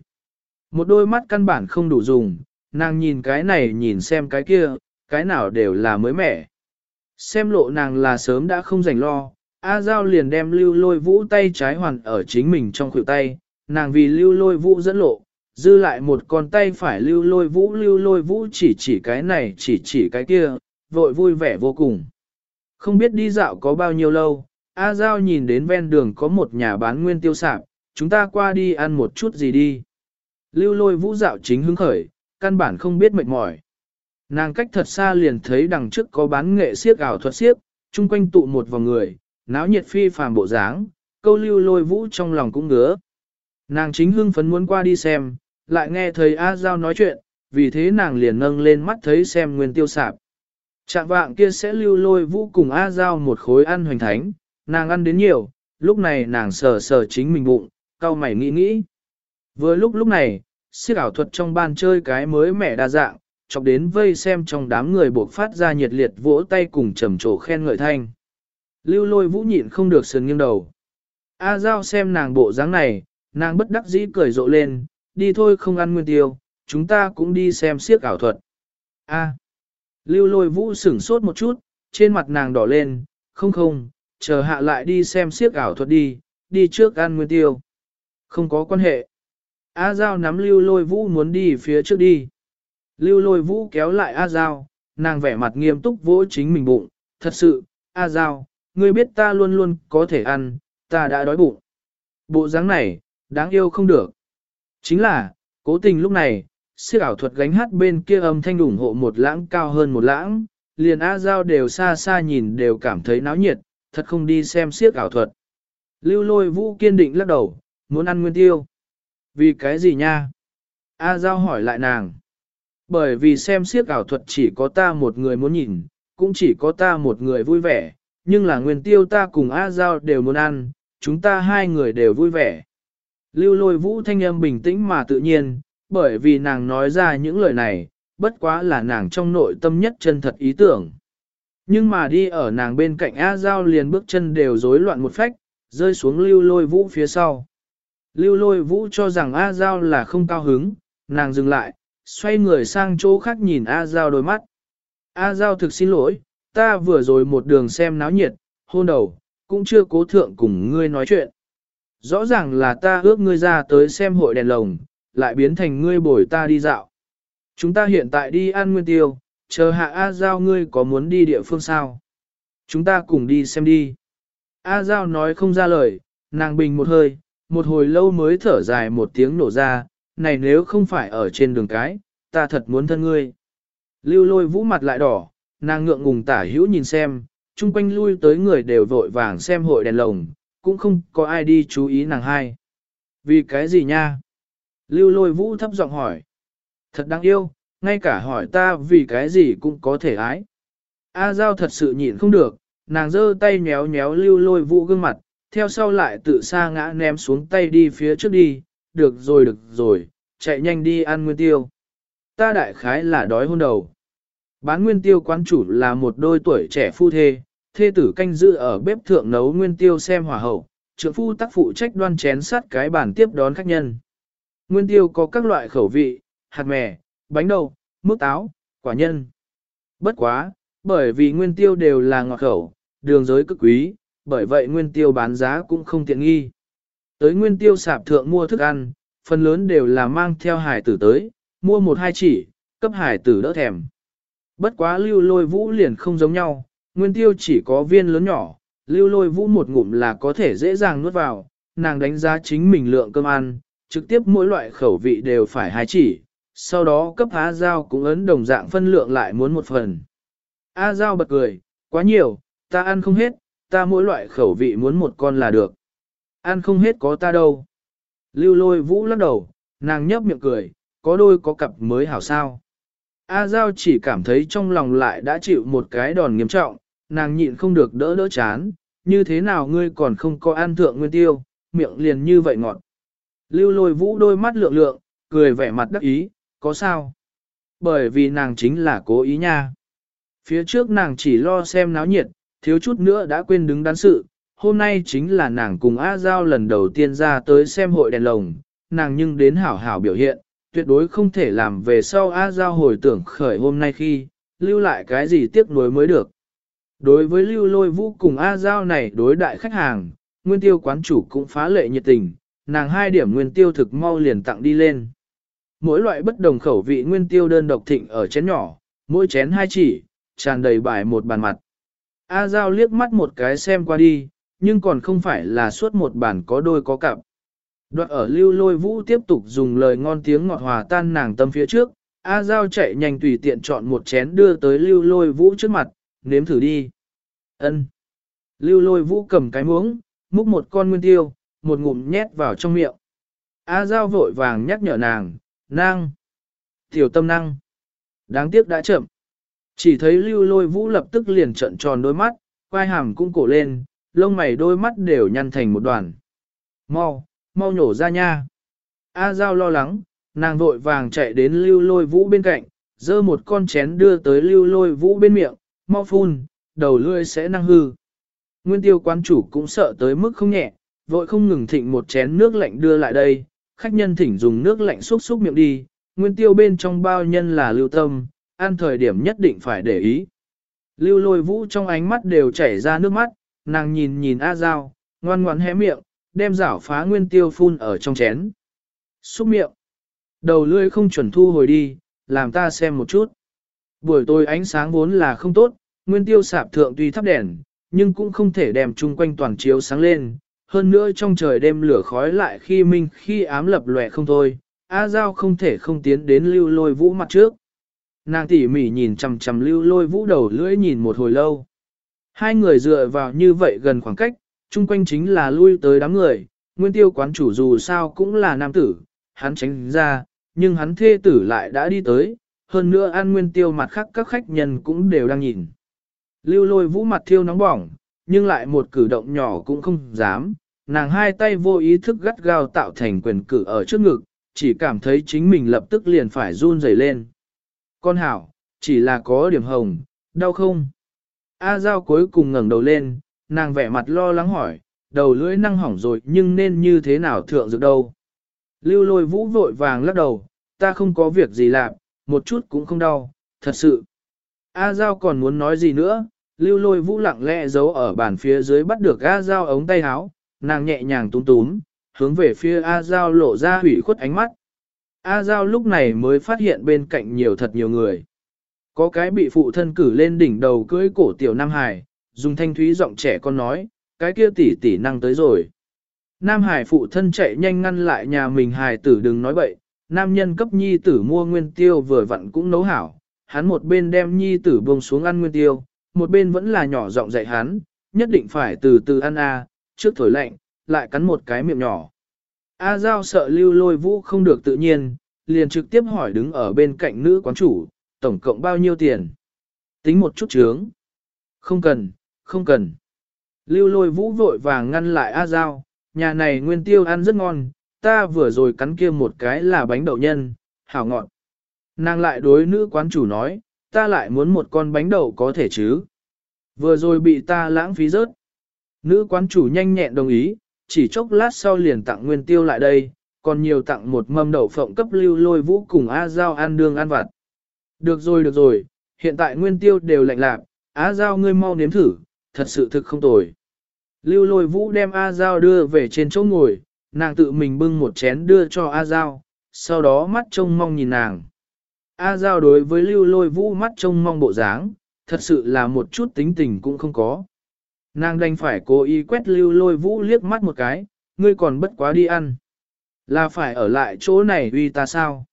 Một đôi mắt căn bản không đủ dùng, nàng nhìn cái này nhìn xem cái kia, cái nào đều là mới mẻ. Xem lộ nàng là sớm đã không rảnh lo, A Giao liền đem lưu lôi vũ tay trái hoàn ở chính mình trong khuỷu tay, nàng vì lưu lôi vũ dẫn lộ, dư lại một con tay phải lưu lôi vũ lưu lôi vũ chỉ chỉ cái này chỉ chỉ cái kia, vội vui vẻ vô cùng. Không biết đi dạo có bao nhiêu lâu, A Giao nhìn đến ven đường có một nhà bán nguyên tiêu sạp, chúng ta qua đi ăn một chút gì đi. Lưu lôi vũ dạo chính hứng khởi, căn bản không biết mệt mỏi. Nàng cách thật xa liền thấy đằng trước có bán nghệ siếc ảo thuật siếc, chung quanh tụ một vòng người, náo nhiệt phi phàm bộ dáng, câu lưu lôi vũ trong lòng cũng ngứa. Nàng chính hưng phấn muốn qua đi xem, lại nghe thấy A Giao nói chuyện, vì thế nàng liền nâng lên mắt thấy xem nguyên tiêu sạp. Trạng vạng kia sẽ lưu lôi vũ cùng A Giao một khối ăn hoành thánh, nàng ăn đến nhiều, lúc này nàng sờ sờ chính mình bụng, cau mày nghĩ nghĩ. Vừa lúc lúc này, siếc ảo thuật trong ban chơi cái mới mẻ đa dạng, chọc đến vây xem trong đám người buộc phát ra nhiệt liệt vỗ tay cùng trầm trồ khen ngợi thanh. Lưu lôi vũ nhịn không được sườn nghiêng đầu. A Giao xem nàng bộ dáng này, nàng bất đắc dĩ cười rộ lên, đi thôi không ăn nguyên tiêu, chúng ta cũng đi xem siếc ảo thuật. A. Lưu lôi vũ sửng sốt một chút, trên mặt nàng đỏ lên, không không, chờ hạ lại đi xem siếc ảo thuật đi, đi trước ăn nguyên tiêu. Không có quan hệ. A Giao nắm lưu lôi vũ muốn đi phía trước đi. Lưu lôi vũ kéo lại A Giao, nàng vẻ mặt nghiêm túc vỗ chính mình bụng, thật sự, A Giao, ngươi biết ta luôn luôn có thể ăn, ta đã đói bụng. Bộ dáng này, đáng yêu không được. Chính là, cố tình lúc này, siếc ảo thuật gánh hát bên kia âm thanh ủng hộ một lãng cao hơn một lãng, liền A Giao đều xa xa nhìn đều cảm thấy náo nhiệt, thật không đi xem siếc ảo thuật. Lưu lôi vũ kiên định lắc đầu, muốn ăn nguyên tiêu. Vì cái gì nha? A Giao hỏi lại nàng. Bởi vì xem siếc ảo thuật chỉ có ta một người muốn nhìn, cũng chỉ có ta một người vui vẻ, nhưng là nguyên tiêu ta cùng A Giao đều muốn ăn, chúng ta hai người đều vui vẻ. Lưu lôi vũ thanh âm bình tĩnh mà tự nhiên, bởi vì nàng nói ra những lời này, bất quá là nàng trong nội tâm nhất chân thật ý tưởng. Nhưng mà đi ở nàng bên cạnh A Giao liền bước chân đều rối loạn một phách, rơi xuống lưu lôi vũ phía sau. Lưu lôi vũ cho rằng A Giao là không cao hứng, nàng dừng lại, xoay người sang chỗ khác nhìn A Giao đôi mắt. A Giao thực xin lỗi, ta vừa rồi một đường xem náo nhiệt, hôn đầu, cũng chưa cố thượng cùng ngươi nói chuyện. Rõ ràng là ta ước ngươi ra tới xem hội đèn lồng, lại biến thành ngươi bồi ta đi dạo. Chúng ta hiện tại đi ăn nguyên tiêu, chờ hạ A Giao ngươi có muốn đi địa phương sao? Chúng ta cùng đi xem đi. A Giao nói không ra lời, nàng bình một hơi, một hồi lâu mới thở dài một tiếng nổ ra, này nếu không phải ở trên đường cái, ta thật muốn thân ngươi. Lưu lôi vũ mặt lại đỏ, nàng ngượng ngùng tả hữu nhìn xem, chung quanh lui tới người đều vội vàng xem hội đèn lồng, cũng không có ai đi chú ý nàng hai. Vì cái gì nha? Lưu lôi vũ thấp giọng hỏi. Thật đáng yêu, ngay cả hỏi ta vì cái gì cũng có thể ái. A Giao thật sự nhịn không được, nàng giơ tay nhéo nhéo lưu lôi vũ gương mặt, theo sau lại tự sa ngã ném xuống tay đi phía trước đi, được rồi được rồi, chạy nhanh đi ăn nguyên tiêu. Ta đại khái là đói hôn đầu. Bán nguyên tiêu quán chủ là một đôi tuổi trẻ phu thê, thê tử canh giữ ở bếp thượng nấu nguyên tiêu xem hỏa hậu, trưởng phu tác phụ trách đoan chén sát cái bàn tiếp đón khách nhân. Nguyên tiêu có các loại khẩu vị, hạt mè, bánh đậu, mức táo, quả nhân. Bất quá, bởi vì nguyên tiêu đều là ngọt khẩu, đường giới cực quý, bởi vậy nguyên tiêu bán giá cũng không tiện nghi. Tới nguyên tiêu sạp thượng mua thức ăn, phần lớn đều là mang theo hải tử tới, mua một hai chỉ, cấp hải tử đỡ thèm. Bất quá lưu lôi vũ liền không giống nhau, nguyên tiêu chỉ có viên lớn nhỏ, lưu lôi vũ một ngụm là có thể dễ dàng nuốt vào, nàng đánh giá chính mình lượng cơm ăn, trực tiếp mỗi loại khẩu vị đều phải hai chỉ, sau đó cấp á Giao cũng ấn đồng dạng phân lượng lại muốn một phần. A Giao bật cười, quá nhiều, ta ăn không hết, ta mỗi loại khẩu vị muốn một con là được. Ăn không hết có ta đâu. Lưu lôi vũ lắc đầu, nàng nhấp miệng cười, có đôi có cặp mới hảo sao. A Giao chỉ cảm thấy trong lòng lại đã chịu một cái đòn nghiêm trọng, nàng nhịn không được đỡ đỡ chán, như thế nào ngươi còn không có ăn thượng nguyên tiêu, miệng liền như vậy ngọt. Lưu lôi vũ đôi mắt lượng lượng, cười vẻ mặt đắc ý, có sao? Bởi vì nàng chính là cố ý nha. Phía trước nàng chỉ lo xem náo nhiệt, thiếu chút nữa đã quên đứng đắn sự, hôm nay chính là nàng cùng A Giao lần đầu tiên ra tới xem hội đèn lồng, nàng nhưng đến hảo hảo biểu hiện, tuyệt đối không thể làm về sau A Giao hồi tưởng khởi hôm nay khi, lưu lại cái gì tiếc nuối mới được. Đối với lưu lôi vũ cùng A Giao này đối đại khách hàng, nguyên tiêu quán chủ cũng phá lệ nhiệt tình, nàng hai điểm nguyên tiêu thực mau liền tặng đi lên. Mỗi loại bất đồng khẩu vị nguyên tiêu đơn độc thịnh ở chén nhỏ, mỗi chén hai chỉ, tràn đầy bài một bàn mặt. A Giao liếc mắt một cái xem qua đi, nhưng còn không phải là suốt một bản có đôi có cặp. Đoạn ở lưu lôi vũ tiếp tục dùng lời ngon tiếng ngọt hòa tan nàng tâm phía trước, A Giao chạy nhanh tùy tiện chọn một chén đưa tới lưu lôi vũ trước mặt, nếm thử đi. ân Lưu lôi vũ cầm cái muỗng, múc một con nguyên tiêu, một ngụm nhét vào trong miệng. A Giao vội vàng nhắc nhở nàng, năng, tiểu tâm năng. Đáng tiếc đã chậm. Chỉ thấy lưu lôi vũ lập tức liền trận tròn đôi mắt, quai hàm cũng cổ lên, lông mày đôi mắt đều nhăn thành một đoàn. Mau, mau nhổ ra nha. A Giao lo lắng, nàng vội vàng chạy đến lưu lôi vũ bên cạnh, dơ một con chén đưa tới lưu lôi vũ bên miệng, mau phun, đầu lươi sẽ năng hư. Nguyên tiêu quán chủ cũng sợ tới mức không nhẹ, vội không ngừng thịnh một chén nước lạnh đưa lại đây, khách nhân thỉnh dùng nước lạnh xúc xúc miệng đi, nguyên tiêu bên trong bao nhân là lưu tâm, ăn thời điểm nhất định phải để ý. Lưu lôi vũ trong ánh mắt đều chảy ra nước mắt, nàng nhìn nhìn A Giao, ngoan ngoãn hé miệng, đem rảo phá nguyên tiêu phun ở trong chén. Xúc miệng. Đầu lưỡi không chuẩn thu hồi đi, làm ta xem một chút. Buổi tối ánh sáng vốn là không tốt, nguyên tiêu sạp thượng tuy thắp đèn, nhưng cũng không thể đem chung quanh toàn chiếu sáng lên. Hơn nữa trong trời đêm lửa khói lại khi minh khi ám lập lòe không thôi, A Giao không thể không tiến đến lưu lôi vũ mặt trước. Nàng tỉ mỉ nhìn chằm chằm lưu lôi vũ đầu lưỡi nhìn một hồi lâu. Hai người dựa vào như vậy gần khoảng cách, chung quanh chính là lui tới đám người, nguyên tiêu quán chủ dù sao cũng là nam tử, hắn tránh ra, nhưng hắn thê tử lại đã đi tới, hơn nữa ăn nguyên tiêu mặt khác các khách nhân cũng đều đang nhìn. Lưu lôi vũ mặt thiêu nóng bỏng, nhưng lại một cử động nhỏ cũng không dám, nàng hai tay vô ý thức gắt gao tạo thành quyền cử ở trước ngực, chỉ cảm thấy chính mình lập tức liền phải run rẩy lên. Con hảo, chỉ là có điểm hồng, đau không? A Giao cuối cùng ngẩng đầu lên, nàng vẻ mặt lo lắng hỏi, đầu lưỡi năng hỏng rồi nhưng nên như thế nào thượng dược đâu? Lưu lôi vũ vội vàng lắc đầu, ta không có việc gì làm, một chút cũng không đau, thật sự. A Giao còn muốn nói gì nữa, lưu lôi vũ lặng lẽ giấu ở bàn phía dưới bắt được A Giao ống tay áo, nàng nhẹ nhàng túm túm, hướng về phía A Giao lộ ra hủy khuất ánh mắt. A Giao lúc này mới phát hiện bên cạnh nhiều thật nhiều người. Có cái bị phụ thân cử lên đỉnh đầu cưỡi cổ tiểu Nam Hải, dùng thanh thúy giọng trẻ con nói, cái kia tỷ tỷ năng tới rồi. Nam Hải phụ thân chạy nhanh ngăn lại nhà mình hài tử đừng nói bậy, nam nhân cấp nhi tử mua nguyên tiêu vừa vặn cũng nấu hảo, hắn một bên đem nhi tử buông xuống ăn nguyên tiêu, một bên vẫn là nhỏ giọng dạy hắn, nhất định phải từ từ ăn a, trước thổi lạnh, lại cắn một cái miệng nhỏ. A Giao sợ lưu lôi vũ không được tự nhiên, liền trực tiếp hỏi đứng ở bên cạnh nữ quán chủ, tổng cộng bao nhiêu tiền? Tính một chút chướng. Không cần, không cần. Lưu lôi vũ vội vàng ngăn lại A Giao, nhà này nguyên tiêu ăn rất ngon, ta vừa rồi cắn kia một cái là bánh đậu nhân, hảo ngọt. Nàng lại đối nữ quán chủ nói, ta lại muốn một con bánh đậu có thể chứ. Vừa rồi bị ta lãng phí rớt. Nữ quán chủ nhanh nhẹn đồng ý, chỉ chốc lát sau liền tặng nguyên tiêu lại đây, còn nhiều tặng một mâm đậu phộng cấp lưu lôi vũ cùng A Giao ăn đương ăn vặt. Được rồi được rồi, hiện tại nguyên tiêu đều lạnh lạc, A Giao ngươi mau nếm thử, thật sự thực không tồi. Lưu lôi vũ đem A Giao đưa về trên chỗ ngồi, nàng tự mình bưng một chén đưa cho A Giao, sau đó mắt trông mong nhìn nàng. A Giao đối với lưu lôi vũ mắt trông mong bộ dáng, thật sự là một chút tính tình cũng không có. Nàng đành phải cố ý quét lưu lôi vũ liếc mắt một cái, ngươi còn bất quá đi ăn. Là phải ở lại chỗ này uy ta sao?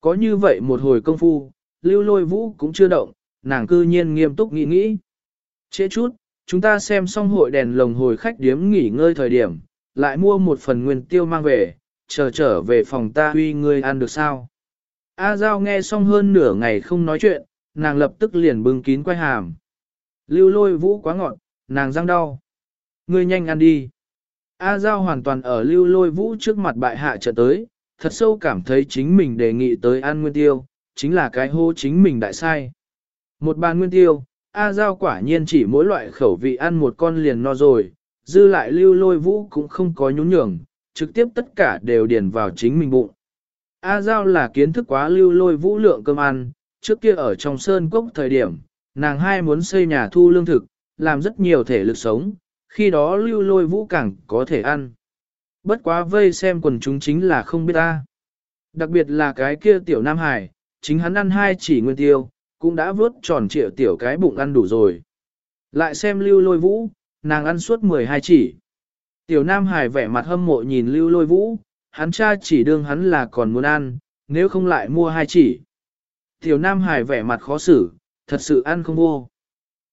Có như vậy một hồi công phu, lưu lôi vũ cũng chưa động, nàng cư nhiên nghiêm túc nghĩ nghĩ. Trễ chút, chúng ta xem xong hội đèn lồng hồi khách điếm nghỉ ngơi thời điểm, lại mua một phần nguyên tiêu mang về, chờ trở về phòng ta huy ngươi ăn được sao? A Giao nghe xong hơn nửa ngày không nói chuyện, nàng lập tức liền bưng kín quay hàm. Lưu lôi vũ quá ngọn, nàng răng đau. Ngươi nhanh ăn đi. A Giao hoàn toàn ở lưu lôi vũ trước mặt bại hạ trở tới, thật sâu cảm thấy chính mình đề nghị tới ăn nguyên tiêu, chính là cái hô chính mình đại sai. Một bàn nguyên tiêu, A Giao quả nhiên chỉ mỗi loại khẩu vị ăn một con liền no rồi, dư lại lưu lôi vũ cũng không có nhún nhường, trực tiếp tất cả đều điền vào chính mình bụng. A Giao là kiến thức quá lưu lôi vũ lượng cơm ăn, trước kia ở trong sơn cốc thời điểm, nàng hai muốn xây nhà thu lương thực, làm rất nhiều thể lực sống, khi đó lưu lôi vũ càng có thể ăn. Bất quá vây xem quần chúng chính là không biết ta. Đặc biệt là cái kia tiểu Nam Hải, chính hắn ăn hai chỉ nguyên tiêu, cũng đã vớt tròn triệu tiểu cái bụng ăn đủ rồi. Lại xem lưu lôi vũ, nàng ăn suốt 12 chỉ. Tiểu Nam Hải vẻ mặt hâm mộ nhìn lưu lôi vũ, hắn cha chỉ đương hắn là còn muốn ăn, nếu không lại mua hai chỉ. Tiểu Nam Hải vẻ mặt khó xử, thật sự ăn không vô.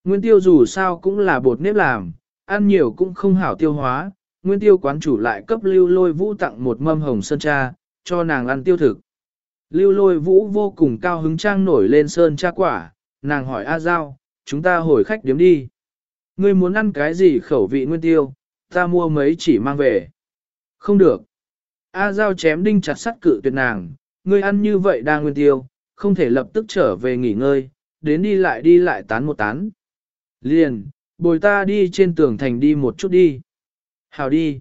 Nguyên tiêu dù sao cũng là bột nếp làm, ăn nhiều cũng không hảo tiêu hóa, nguyên tiêu quán chủ lại cấp lưu lôi vũ tặng một mâm hồng sơn cha, cho nàng ăn tiêu thực. Lưu lôi vũ vô cùng cao hứng trang nổi lên sơn cha quả, nàng hỏi A Giao, chúng ta hồi khách điếm đi. Ngươi muốn ăn cái gì khẩu vị nguyên tiêu, ta mua mấy chỉ mang về. Không được. A Giao chém đinh chặt sắt cự tuyệt nàng, ngươi ăn như vậy đang nguyên tiêu, không thể lập tức trở về nghỉ ngơi, đến đi lại đi lại tán một tán. Liền, bồi ta đi trên tường thành đi một chút đi. Hào đi.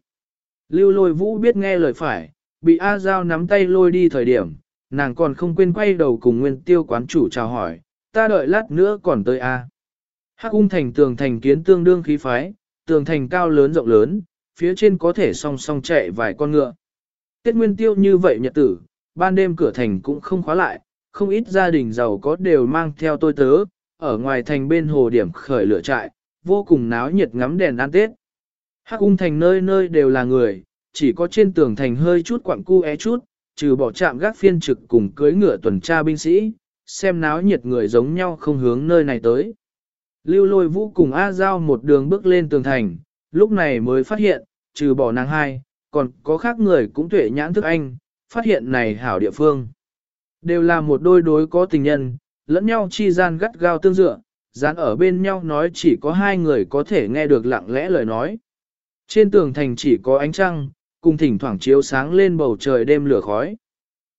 Lưu lôi vũ biết nghe lời phải, bị A Giao nắm tay lôi đi thời điểm, nàng còn không quên quay đầu cùng nguyên tiêu quán chủ chào hỏi, ta đợi lát nữa còn tới A. Hắc ung thành tường thành kiến tương đương khí phái, tường thành cao lớn rộng lớn, phía trên có thể song song chạy vài con ngựa. Tiết nguyên tiêu như vậy nhật tử, ban đêm cửa thành cũng không khóa lại, không ít gia đình giàu có đều mang theo tôi tớ, ở ngoài thành bên hồ điểm khởi lửa trại, vô cùng náo nhiệt ngắm đèn ăn Tết. Hắc ung thành nơi nơi đều là người, chỉ có trên tường thành hơi chút quặng cu é chút, trừ bỏ chạm gác phiên trực cùng cưới ngựa tuần tra binh sĩ, xem náo nhiệt người giống nhau không hướng nơi này tới. Lưu lôi vũ cùng A Giao một đường bước lên tường thành, lúc này mới phát hiện, trừ bỏ nàng hai, còn có khác người cũng tuệ nhãn thức anh, phát hiện này hảo địa phương. Đều là một đôi đối có tình nhân, lẫn nhau chi gian gắt gao tương dựa, dán ở bên nhau nói chỉ có hai người có thể nghe được lặng lẽ lời nói. Trên tường thành chỉ có ánh trăng, cùng thỉnh thoảng chiếu sáng lên bầu trời đêm lửa khói.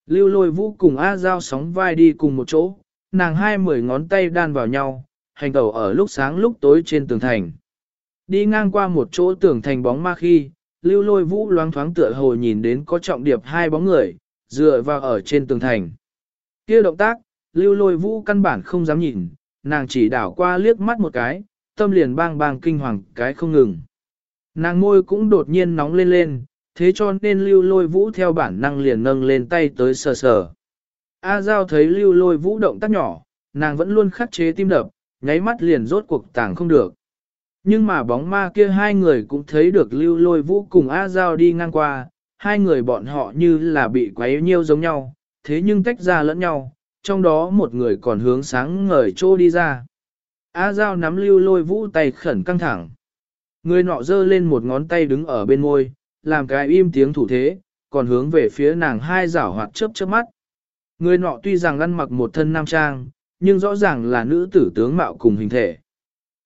Lưu lôi vũ cùng A Giao sóng vai đi cùng một chỗ, nàng hai mười ngón tay đan vào nhau, hành tẩu ở lúc sáng lúc tối trên tường thành. Đi ngang qua một chỗ tường thành bóng ma khi, lưu lôi vũ loáng thoáng tựa hồ nhìn đến có trọng điệp hai bóng người, dựa vào ở trên tường thành. kia động tác, lưu lôi vũ căn bản không dám nhìn, nàng chỉ đảo qua liếc mắt một cái, tâm liền bang bang kinh hoàng cái không ngừng. Nàng môi cũng đột nhiên nóng lên lên, thế cho nên lưu lôi vũ theo bản năng liền nâng lên tay tới sờ sờ. A Giao thấy lưu lôi vũ động tác nhỏ, nàng vẫn luôn khắc chế tim đập, nháy mắt liền rốt cuộc tàng không được. Nhưng mà bóng ma kia hai người cũng thấy được lưu lôi vũ cùng A Giao đi ngang qua, hai người bọn họ như là bị quấy nhiêu giống nhau, thế nhưng tách ra lẫn nhau, trong đó một người còn hướng sáng ngời trô đi ra. A Giao nắm lưu lôi vũ tay khẩn căng thẳng. Người nọ giơ lên một ngón tay đứng ở bên môi, làm cái im tiếng thủ thế, còn hướng về phía nàng hai rảo hoạt chớp chớp mắt. Người nọ tuy rằng ăn mặc một thân nam trang, nhưng rõ ràng là nữ tử tướng mạo cùng hình thể.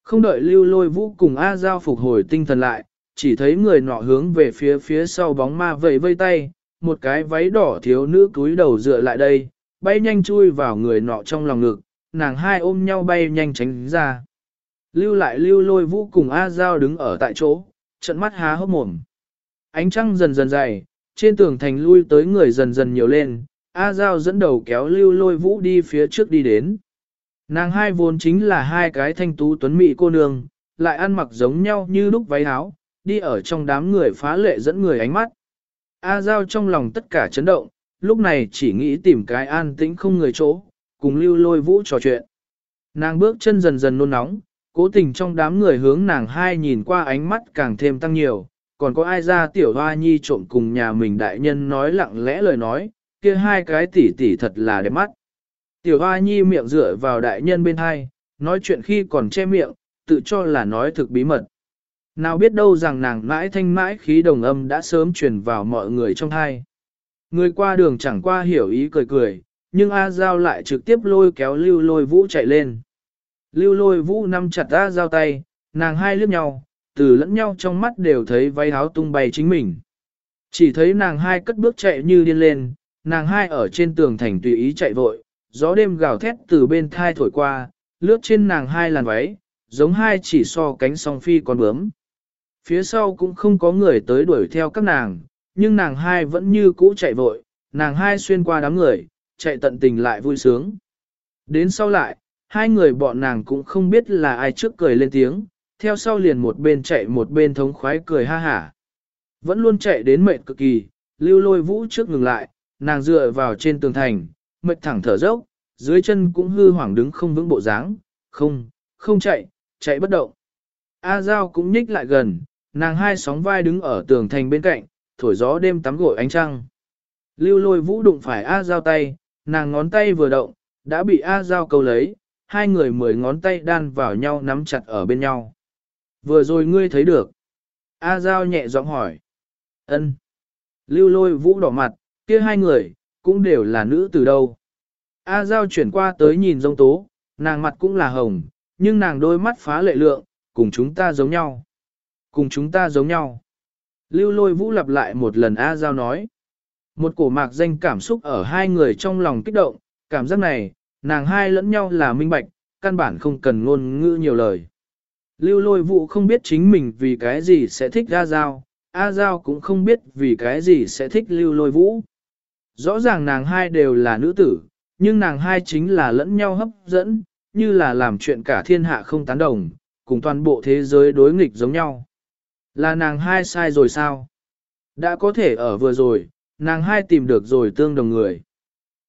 Không đợi lưu lôi vũ cùng A Giao phục hồi tinh thần lại, chỉ thấy người nọ hướng về phía phía sau bóng ma vẫy vây tay, một cái váy đỏ thiếu nữ cúi đầu dựa lại đây, bay nhanh chui vào người nọ trong lòng ngực, nàng hai ôm nhau bay nhanh tránh ra. Lưu lại lưu lôi vũ cùng A Giao đứng ở tại chỗ, trận mắt há hốc mồm. Ánh trăng dần dần dày, trên tường thành lui tới người dần dần nhiều lên, A Giao dẫn đầu kéo lưu lôi vũ đi phía trước đi đến. Nàng hai vốn chính là hai cái thanh tú tuấn mỹ cô nương, lại ăn mặc giống nhau như lúc váy áo, đi ở trong đám người phá lệ dẫn người ánh mắt. A Giao trong lòng tất cả chấn động, lúc này chỉ nghĩ tìm cái an tĩnh không người chỗ, cùng lưu lôi vũ trò chuyện. Nàng bước chân dần dần nôn nóng, cố tình trong đám người hướng nàng hai nhìn qua ánh mắt càng thêm tăng nhiều, còn có ai ra tiểu hoa nhi trộm cùng nhà mình đại nhân nói lặng lẽ lời nói, kia hai cái tỷ tỷ thật là đẹp mắt. Tiểu hoa nhi miệng dựa vào đại nhân bên hai, nói chuyện khi còn che miệng, tự cho là nói thực bí mật. Nào biết đâu rằng nàng mãi thanh mãi khí đồng âm đã sớm truyền vào mọi người trong hai. Người qua đường chẳng qua hiểu ý cười cười, nhưng A Giao lại trực tiếp lôi kéo lưu lôi vũ chạy lên. Lưu lôi vũ nắm chặt A Giao tay, nàng hai liếc nhau, từ lẫn nhau trong mắt đều thấy váy áo tung bay chính mình. Chỉ thấy nàng hai cất bước chạy như điên lên, nàng hai ở trên tường thành tùy ý chạy vội, gió đêm gào thét từ bên thai thổi qua, lướt trên nàng hai làn váy, giống hai chỉ so cánh song phi con bướm. Phía sau cũng không có người tới đuổi theo các nàng, nhưng nàng hai vẫn như cũ chạy vội, nàng hai xuyên qua đám người, chạy tận tình lại vui sướng. Đến sau lại, hai người bọn nàng cũng không biết là ai trước cười lên tiếng, theo sau liền một bên chạy một bên thống khoái cười ha hả. Vẫn luôn chạy đến mệt cực kỳ, lưu lôi vũ trước ngừng lại, nàng dựa vào trên tường thành, mệt thẳng thở dốc, dưới chân cũng hư hoảng đứng không vững bộ dáng, không, không chạy, chạy bất động. A Giao cũng nhích lại gần, nàng hai sóng vai đứng ở tường thành bên cạnh, thổi gió đêm tắm gội ánh trăng. Lưu lôi vũ đụng phải A Giao tay, nàng ngón tay vừa động, đã bị A Giao câu lấy, hai người mười ngón tay đan vào nhau nắm chặt ở bên nhau. Vừa rồi ngươi thấy được. A Giao nhẹ giọng hỏi. ân. Lưu lôi vũ đỏ mặt, kia hai người, cũng đều là nữ từ đâu. A Giao chuyển qua tới nhìn dông tố, nàng mặt cũng là hồng, nhưng nàng đôi mắt phá lệ lượng, cùng chúng ta giống nhau. Cùng chúng ta giống nhau. Lưu lôi vũ lặp lại một lần A Giao nói. Một cổ mạc danh cảm xúc ở hai người trong lòng kích động, cảm giác này, nàng hai lẫn nhau là minh bạch, căn bản không cần ngôn ngữ nhiều lời. Lưu lôi vũ không biết chính mình vì cái gì sẽ thích A Giao, A Giao cũng không biết vì cái gì sẽ thích lưu lôi vũ. Rõ ràng nàng hai đều là nữ tử, nhưng nàng hai chính là lẫn nhau hấp dẫn, như là làm chuyện cả thiên hạ không tán đồng, cùng toàn bộ thế giới đối nghịch giống nhau. Là nàng hai sai rồi sao? Đã có thể ở vừa rồi, nàng hai tìm được rồi tương đồng người.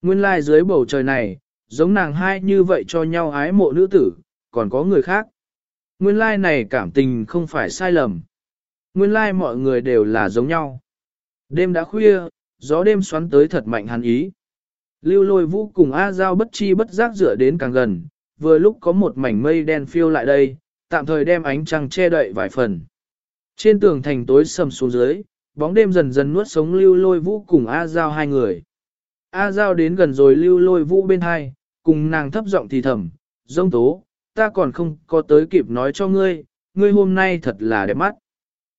Nguyên lai like dưới bầu trời này, giống nàng hai như vậy cho nhau ái mộ nữ tử, còn có người khác. Nguyên lai like này cảm tình không phải sai lầm. Nguyên lai like mọi người đều là giống nhau. Đêm đã khuya, gió đêm xoắn tới thật mạnh hắn ý. Lưu lôi vũ cùng A Giao bất chi bất giác dựa đến càng gần, vừa lúc có một mảnh mây đen phiêu lại đây, tạm thời đem ánh trăng che đậy vài phần. Trên tường thành tối sầm xuống dưới, bóng đêm dần dần nuốt sống lưu lôi vũ cùng A Giao hai người. A Giao đến gần rồi lưu lôi vũ bên hai, cùng nàng thấp giọng thì thầm, dông tố, ta còn không có tới kịp nói cho ngươi, ngươi hôm nay thật là đẹp mắt.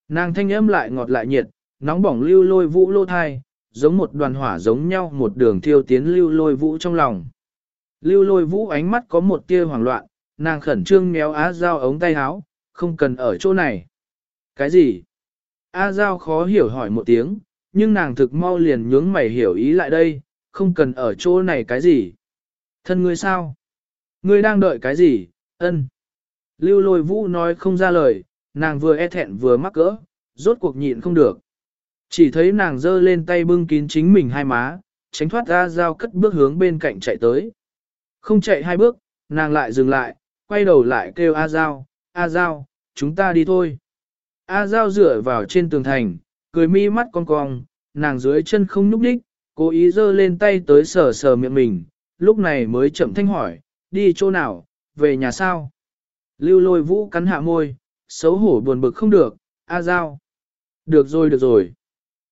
Nàng thanh âm lại ngọt lại nhiệt, nóng bỏng lưu lôi vũ lô thai, giống một đoàn hỏa giống nhau một đường thiêu tiến lưu lôi vũ trong lòng. Lưu lôi vũ ánh mắt có một tia hoảng loạn, nàng khẩn trương méo á dao ống tay áo, không cần ở chỗ này. Cái gì? A Giao khó hiểu hỏi một tiếng, nhưng nàng thực mau liền nhướng mày hiểu ý lại đây, không cần ở chỗ này cái gì. Thân ngươi sao? Ngươi đang đợi cái gì? Ân. Lưu lôi vũ nói không ra lời, nàng vừa e thẹn vừa mắc cỡ, rốt cuộc nhịn không được. Chỉ thấy nàng giơ lên tay bưng kín chính mình hai má, tránh thoát ra dao cất bước hướng bên cạnh chạy tới. Không chạy hai bước, nàng lại dừng lại, quay đầu lại kêu A Giao, A Giao, chúng ta đi thôi. A Giao dựa vào trên tường thành, cười mi mắt cong cong, nàng dưới chân không nhúc đích, cố ý giơ lên tay tới sờ sờ miệng mình, lúc này mới chậm thanh hỏi, đi chỗ nào, về nhà sao? Lưu lôi vũ cắn hạ môi, xấu hổ buồn bực không được, A Giao. Được rồi được rồi.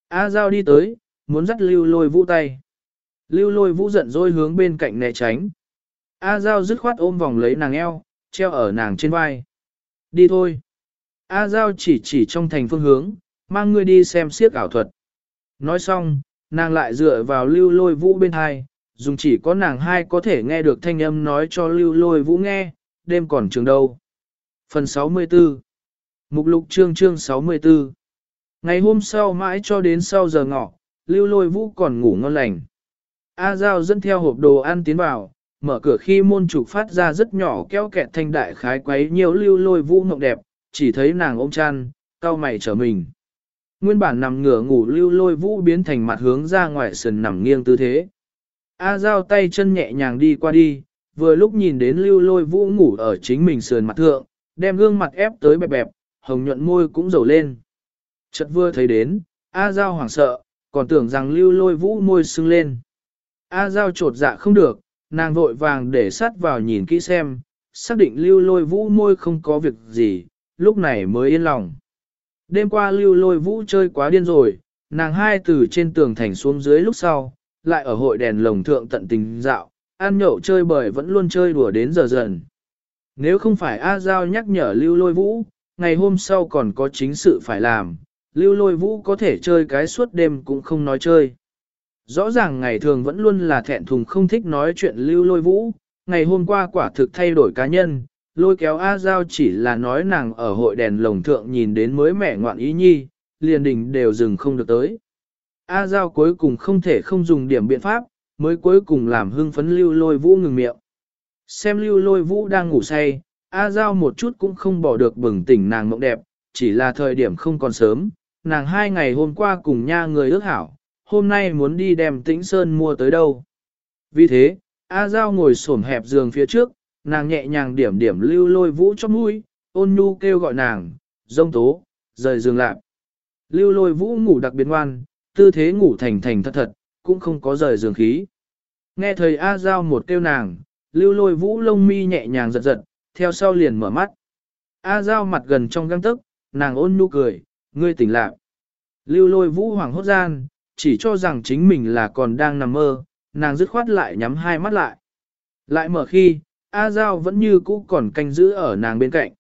A Giao đi tới, muốn dắt lưu lôi vũ tay. Lưu lôi vũ giận dỗi hướng bên cạnh né tránh. A Giao dứt khoát ôm vòng lấy nàng eo, treo ở nàng trên vai. Đi thôi. A Giao chỉ chỉ trong thành phương hướng, mang ngươi đi xem siếc ảo thuật. Nói xong, nàng lại dựa vào lưu lôi vũ bên hai, dùng chỉ có nàng hai có thể nghe được thanh âm nói cho lưu lôi vũ nghe, đêm còn trường đâu. Phần 64 Mục lục chương chương 64 Ngày hôm sau mãi cho đến sau giờ ngọ, lưu lôi vũ còn ngủ ngon lành. A Giao dẫn theo hộp đồ ăn tiến vào, mở cửa khi môn trục phát ra rất nhỏ kéo kẹt thanh đại khái quấy nhiều lưu lôi vũ ngọc đẹp, chỉ thấy nàng ôm chăn, cao mày trở mình. Nguyên bản nằm ngửa ngủ lưu lôi vũ biến thành mặt hướng ra ngoài sườn nằm nghiêng tư thế. A Giao tay chân nhẹ nhàng đi qua đi, vừa lúc nhìn đến lưu lôi vũ ngủ ở chính mình sườn mặt thượng, đem gương mặt ép tới bẹp bẹp, hồng nhuận môi cũng dầu lên. Chợt vừa thấy đến, A Giao hoảng sợ, còn tưởng rằng lưu lôi vũ môi sưng lên. A Giao trột dạ không được, nàng vội vàng để sát vào nhìn kỹ xem, xác định lưu lôi vũ môi không có việc gì, lúc này mới yên lòng. Đêm qua lưu lôi vũ chơi quá điên rồi, nàng hai từ trên tường thành xuống dưới lúc sau, lại ở hội đèn lồng thượng tận tình dạo, ăn nhậu chơi bời vẫn luôn chơi đùa đến giờ dần. Nếu không phải A Giao nhắc nhở lưu lôi vũ, ngày hôm sau còn có chính sự phải làm, lưu lôi vũ có thể chơi cái suốt đêm cũng không nói chơi. Rõ ràng ngày thường vẫn luôn là thẹn thùng không thích nói chuyện lưu lôi vũ, ngày hôm qua quả thực thay đổi cá nhân, lôi kéo A Giao chỉ là nói nàng ở hội đèn lồng thượng nhìn đến mới mẻ ngoạn ý nhi, liền đình đều dừng không được tới. A Giao cuối cùng không thể không dùng điểm biện pháp, mới cuối cùng làm hưng phấn lưu lôi vũ ngừng miệng. Xem lưu lôi vũ đang ngủ say, A Giao một chút cũng không bỏ được bừng tỉnh nàng mộng đẹp, chỉ là thời điểm không còn sớm, nàng hai ngày hôm qua cùng nha người ước hảo, hôm nay muốn đi đem tĩnh sơn mua tới đâu. Vì thế, A Giao ngồi xổm hẹp giường phía trước, nàng nhẹ nhàng điểm điểm lưu lôi vũ trong mũi, ôn nhu kêu gọi nàng, dông tố, rời giường lại. Lưu lôi vũ ngủ đặc biệt ngoan, tư thế ngủ thành thành thật thật, cũng không có rời giường khí. Nghe thời A Giao một kêu nàng, lưu lôi vũ lông mi nhẹ nhàng giật giật, theo sau liền mở mắt. A Giao mặt gần trong găng tức, nàng ôn nhu cười, ngươi tỉnh lạc. Lưu lôi vũ hoàng hốt gian, chỉ cho rằng chính mình là còn đang nằm mơ, nàng dứt khoát lại nhắm hai mắt lại. Lại mở khi, A Giao vẫn như cũ còn canh giữ ở nàng bên cạnh.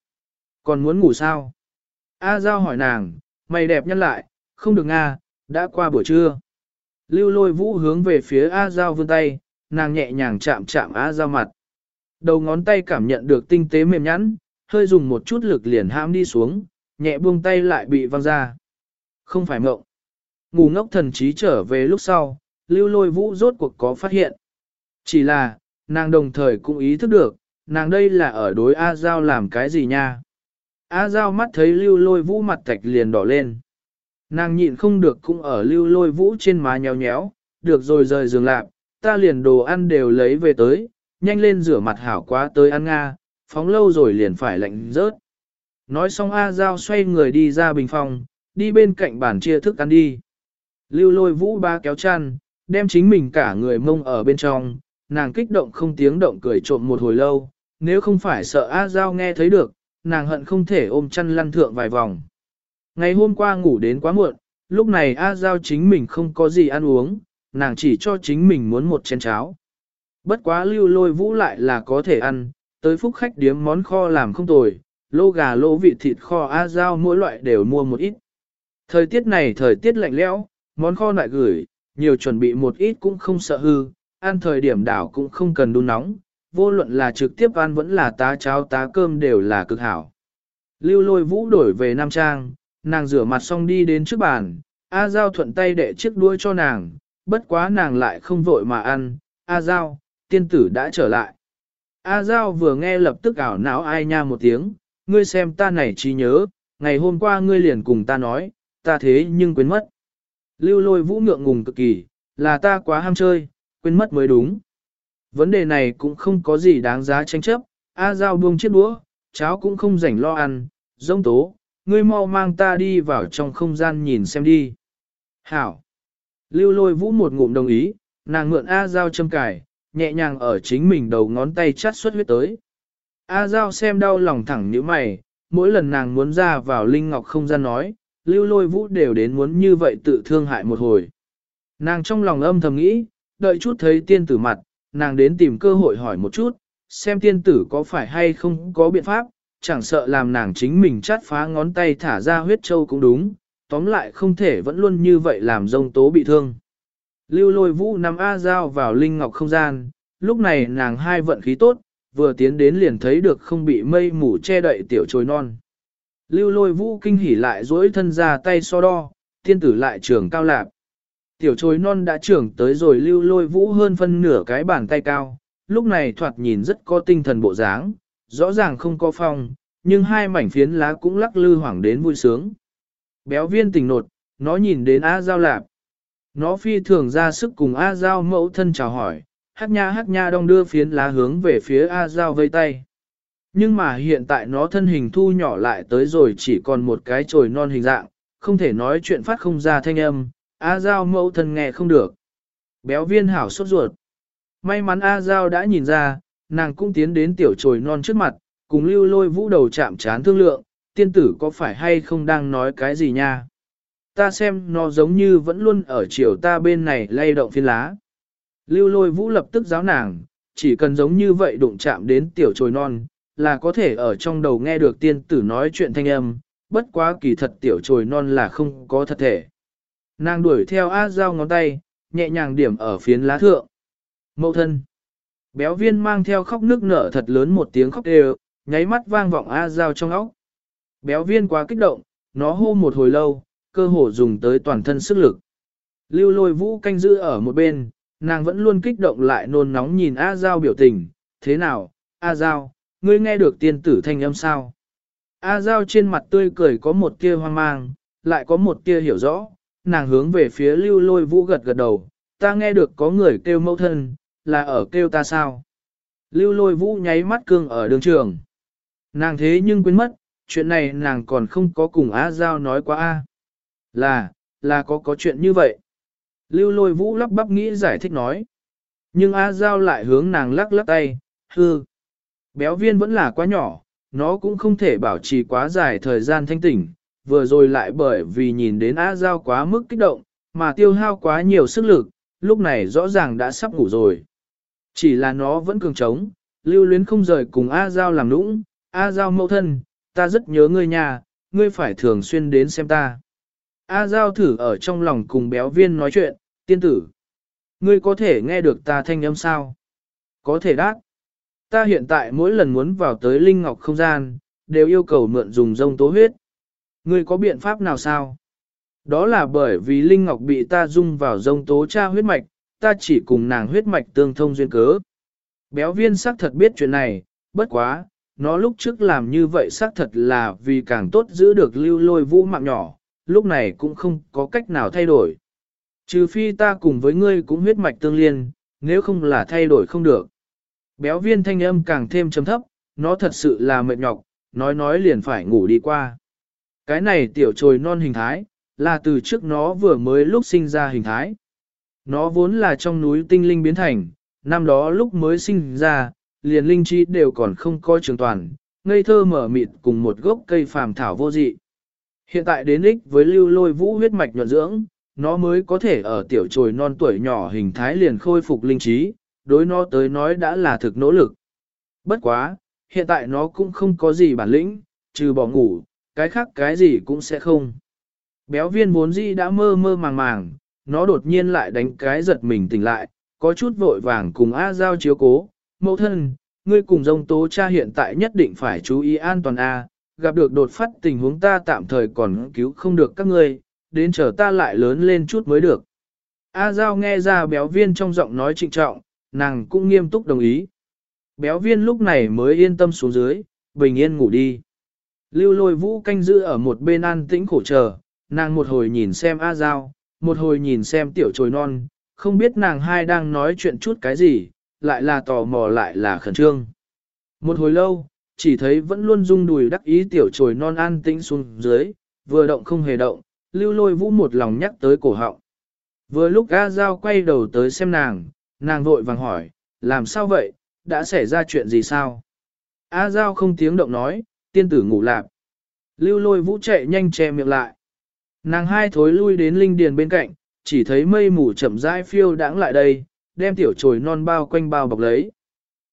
Còn muốn ngủ sao? A Giao hỏi nàng, mày đẹp nhân lại, không được nga, đã qua buổi trưa. Lưu lôi vũ hướng về phía A Giao vươn tay, nàng nhẹ nhàng chạm chạm A Giao mặt. Đầu ngón tay cảm nhận được tinh tế mềm nhẵn, hơi dùng một chút lực liền ham đi xuống, nhẹ buông tay lại bị văng ra. không phải mộng. Ngủ ngốc thần trí trở về lúc sau, lưu lôi vũ rốt cuộc có phát hiện. Chỉ là, nàng đồng thời cũng ý thức được, nàng đây là ở đối A Giao làm cái gì nha. A Giao mắt thấy lưu lôi vũ mặt thạch liền đỏ lên. Nàng nhịn không được cũng ở lưu lôi vũ trên má nhéo nhéo, được rồi rời giường lạp, ta liền đồ ăn đều lấy về tới, nhanh lên rửa mặt hảo quá tới ăn nga, phóng lâu rồi liền phải lạnh rớt. Nói xong A Giao xoay người đi ra bình phòng, đi bên cạnh bàn chia thức ăn đi. Lưu lôi vũ ba kéo chăn, đem chính mình cả người mông ở bên trong, nàng kích động không tiếng động cười trộm một hồi lâu, nếu không phải sợ A Giao nghe thấy được, nàng hận không thể ôm chăn lăn thượng vài vòng. Ngày hôm qua ngủ đến quá muộn, lúc này A Giao chính mình không có gì ăn uống, nàng chỉ cho chính mình muốn một chén cháo. Bất quá lưu lôi vũ lại là có thể ăn, tới phúc khách điếm món kho làm không tồi, lô gà lô vị thịt kho A Giao mỗi loại đều mua một ít. Thời tiết này thời tiết lạnh lẽo, món kho lại gửi, nhiều chuẩn bị một ít cũng không sợ hư, ăn thời điểm đảo cũng không cần đun nóng, vô luận là trực tiếp ăn vẫn là tá cháo tá cơm đều là cực hảo. Lưu lôi vũ đổi về Nam Trang, nàng rửa mặt xong đi đến trước bàn, A Giao thuận tay đệ chiếc đuôi cho nàng, bất quá nàng lại không vội mà ăn, A Giao, tiên tử đã trở lại. A Giao vừa nghe lập tức ảo não ai nha một tiếng, ngươi xem ta này trí nhớ, ngày hôm qua ngươi liền cùng ta nói, ta thế nhưng quên mất. Lưu lôi vũ ngượng ngùng cực kỳ, là ta quá ham chơi, quên mất mới đúng. Vấn đề này cũng không có gì đáng giá tranh chấp, A Giao buông chiếc đũa, cháo cũng không rảnh lo ăn, dông tố, ngươi mau mang ta đi vào trong không gian nhìn xem đi. Hảo! Lưu lôi vũ một ngụm đồng ý, nàng mượn A Giao châm cài, nhẹ nhàng ở chính mình đầu ngón tay chắt xuất huyết tới. A Giao xem đau lòng thẳng như mày, mỗi lần nàng muốn ra vào linh ngọc không gian nói, lưu lôi vũ đều đến muốn như vậy tự thương hại một hồi. Nàng trong lòng âm thầm nghĩ, đợi chút thấy tiên tử mặt, nàng đến tìm cơ hội hỏi một chút, xem tiên tử có phải hay không có biện pháp, chẳng sợ làm nàng chính mình chát phá ngón tay thả ra huyết châu cũng đúng, tóm lại không thể vẫn luôn như vậy làm dông tố bị thương. Lưu lôi vũ nằm A Giao vào linh ngọc không gian, lúc này nàng hai vận khí tốt, vừa tiến đến liền thấy được không bị mây mù che đậy tiểu trồi non. Lưu lôi vũ kinh hỉ lại duỗi thân ra tay so đo, tiên tử lại trường cao lạp. Tiểu trồi non đã trưởng tới rồi lưu lôi vũ hơn phân nửa cái bàn tay cao, lúc này thoạt nhìn rất có tinh thần bộ dáng, rõ ràng không có phong, nhưng hai mảnh phiến lá cũng lắc lư hoảng đến vui sướng. Béo viên tỉnh nột, nó nhìn đến A Giao lạp. Nó phi thường ra sức cùng A Giao mẫu thân chào hỏi, hát nha hát nha đong đưa phiến lá hướng về phía A Giao vây tay. Nhưng mà hiện tại nó thân hình thu nhỏ lại tới rồi chỉ còn một cái chồi non hình dạng, không thể nói chuyện phát không ra thanh âm, A Giao mẫu thân nghe không được. Béo viên hảo sốt ruột. May mắn A Giao đã nhìn ra, nàng cũng tiến đến tiểu trồi non trước mặt, cùng lưu lôi vũ đầu chạm chán thương lượng, tiên tử có phải hay không đang nói cái gì nha. Ta xem nó giống như vẫn luôn ở chiều ta bên này lay động phiên lá. Lưu lôi vũ lập tức giáo nàng, chỉ cần giống như vậy đụng chạm đến tiểu trồi non, là có thể ở trong đầu nghe được tiên tử nói chuyện thanh âm, bất quá kỳ thật tiểu trồi non là không có thật thể. Nàng đuổi theo á Giao ngón tay, nhẹ nhàng điểm ở phiến lá thượng. Mậu thân. Béo viên mang theo khóc nước nở thật lớn một tiếng khóc đều, nháy mắt vang vọng A Giao trong óc. Béo viên quá kích động, nó hô một hồi lâu, cơ hồ dùng tới toàn thân sức lực. Lưu lôi vũ canh giữ ở một bên, nàng vẫn luôn kích động lại nôn nóng nhìn A Giao biểu tình, thế nào, A Giao, ngươi nghe được tiên tử thanh âm sao? A Giao trên mặt tươi cười có một tia hoang mang, lại có một tia hiểu rõ, nàng hướng về phía lưu lôi vũ gật gật đầu, ta nghe được có người kêu mẫu thân, là ở kêu ta sao? Lưu lôi vũ nháy mắt cương ở đường trường. Nàng thế nhưng quên mất, chuyện này nàng còn không có cùng A Giao nói quá A. Là, là có có chuyện như vậy. Lưu lôi vũ lắp bắp nghĩ giải thích nói. Nhưng A Giao lại hướng nàng lắc lắc tay, hư. Béo viên vẫn là quá nhỏ, nó cũng không thể bảo trì quá dài thời gian thanh tỉnh, vừa rồi lại bởi vì nhìn đến A Giao quá mức kích động, mà tiêu hao quá nhiều sức lực, lúc này rõ ràng đã sắp ngủ rồi. Chỉ là nó vẫn cường trống, lưu luyến không rời cùng A Giao làm nũng, A Giao mẫu thân, ta rất nhớ ngươi nhà, ngươi phải thường xuyên đến xem ta. A Giao thử ở trong lòng cùng béo viên nói chuyện, tiên tử. Ngươi có thể nghe được ta thanh âm sao? Có thể đáp. Ta hiện tại mỗi lần muốn vào tới Linh Ngọc không gian, đều yêu cầu mượn dùng rông tố huyết. Ngươi có biện pháp nào sao? Đó là bởi vì Linh Ngọc bị ta dung vào rông tố tra huyết mạch, ta chỉ cùng nàng huyết mạch tương thông duyên cớ. Béo viên xác thật biết chuyện này, bất quá, nó lúc trước làm như vậy xác thật là vì càng tốt giữ được lưu lôi vũ mạng nhỏ, lúc này cũng không có cách nào thay đổi. Trừ phi ta cùng với ngươi cũng huyết mạch tương liên, nếu không là thay đổi không được. Béo viên thanh âm càng thêm trầm thấp, nó thật sự là mệt nhọc, nói nói liền phải ngủ đi qua. Cái này tiểu trồi non hình thái, là từ trước nó vừa mới lúc sinh ra hình thái. Nó vốn là trong núi tinh linh biến thành, năm đó lúc mới sinh ra, liền linh trí đều còn không coi trường toàn, ngây thơ mở mịt cùng một gốc cây phàm thảo vô dị. Hiện tại đến ích với lưu lôi vũ huyết mạch nhuận dưỡng, nó mới có thể ở tiểu trồi non tuổi nhỏ hình thái liền khôi phục linh trí, đối nó tới nói đã là thực nỗ lực. Bất quá, hiện tại nó cũng không có gì bản lĩnh, trừ bỏ ngủ, cái khác cái gì cũng sẽ không. Béo viên vốn dĩ đã mơ mơ màng màng, nó đột nhiên lại đánh cái giật mình tỉnh lại, có chút vội vàng cùng A Giao chiếu cố. Mẫu thân, ngươi cùng dông tố cha hiện tại nhất định phải chú ý an toàn A, gặp được đột phát tình huống ta tạm thời còn cứu không được các ngươi, đến chờ ta lại lớn lên chút mới được. A Giao nghe ra béo viên trong giọng nói trịnh trọng, nàng cũng nghiêm túc đồng ý. Béo viên lúc này mới yên tâm xuống dưới, bình yên ngủ đi. Lưu lôi vũ canh giữ ở một bên an tĩnh khổ chờ, nàng một hồi nhìn xem A Giao, một hồi nhìn xem tiểu trồi non, không biết nàng hai đang nói chuyện chút cái gì, lại là tò mò lại là khẩn trương. Một hồi lâu, chỉ thấy vẫn luôn rung đùi đắc ý tiểu trồi non an tĩnh xuống dưới, vừa động không hề động, lưu lôi vũ một lòng nhắc tới cổ họng. Vừa lúc A Giao quay đầu tới xem nàng, nàng vội vàng hỏi, làm sao vậy, đã xảy ra chuyện gì sao? A Giao không tiếng động nói, tiên tử ngủ lạp. Lưu lôi vũ chạy nhanh che miệng lại. Nàng hai thối lui đến linh điền bên cạnh, chỉ thấy mây mù chậm rãi phiêu đãng lại đây, đem tiểu trồi non bao quanh bao bọc lấy.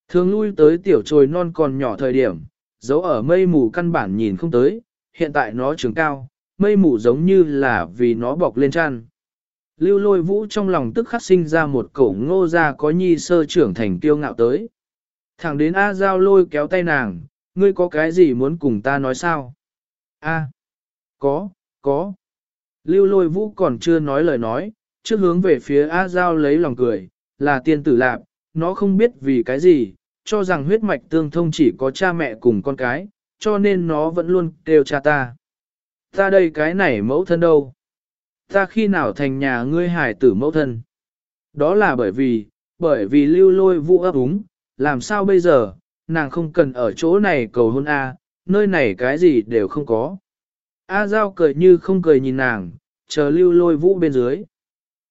Thường lui tới tiểu trồi non còn nhỏ thời điểm, dấu ở mây mù căn bản nhìn không tới, hiện tại nó trường cao, mây mù giống như là vì nó bọc lên chăn. Lưu lôi vũ trong lòng tức khắc sinh ra một cổ ngô ra có nhi sơ trưởng thành tiêu ngạo tới. Thẳng đến A Giao lôi kéo tay nàng, ngươi có cái gì muốn cùng ta nói sao? A. có, có. Lưu lôi vũ còn chưa nói lời nói, trước hướng về phía A Giao lấy lòng cười, là tiên tử lạp, nó không biết vì cái gì, cho rằng huyết mạch tương thông chỉ có cha mẹ cùng con cái, cho nên nó vẫn luôn kêu cha ta. Ta đây cái này mẫu thân đâu? Ta khi nào thành nhà ngươi hải tử mẫu thân? Đó là bởi vì, bởi vì lưu lôi vũ ấp úng, làm sao bây giờ, nàng không cần ở chỗ này cầu hôn A, nơi này cái gì đều không có. A Giao cười như không cười nhìn nàng, chờ lưu lôi vũ bên dưới.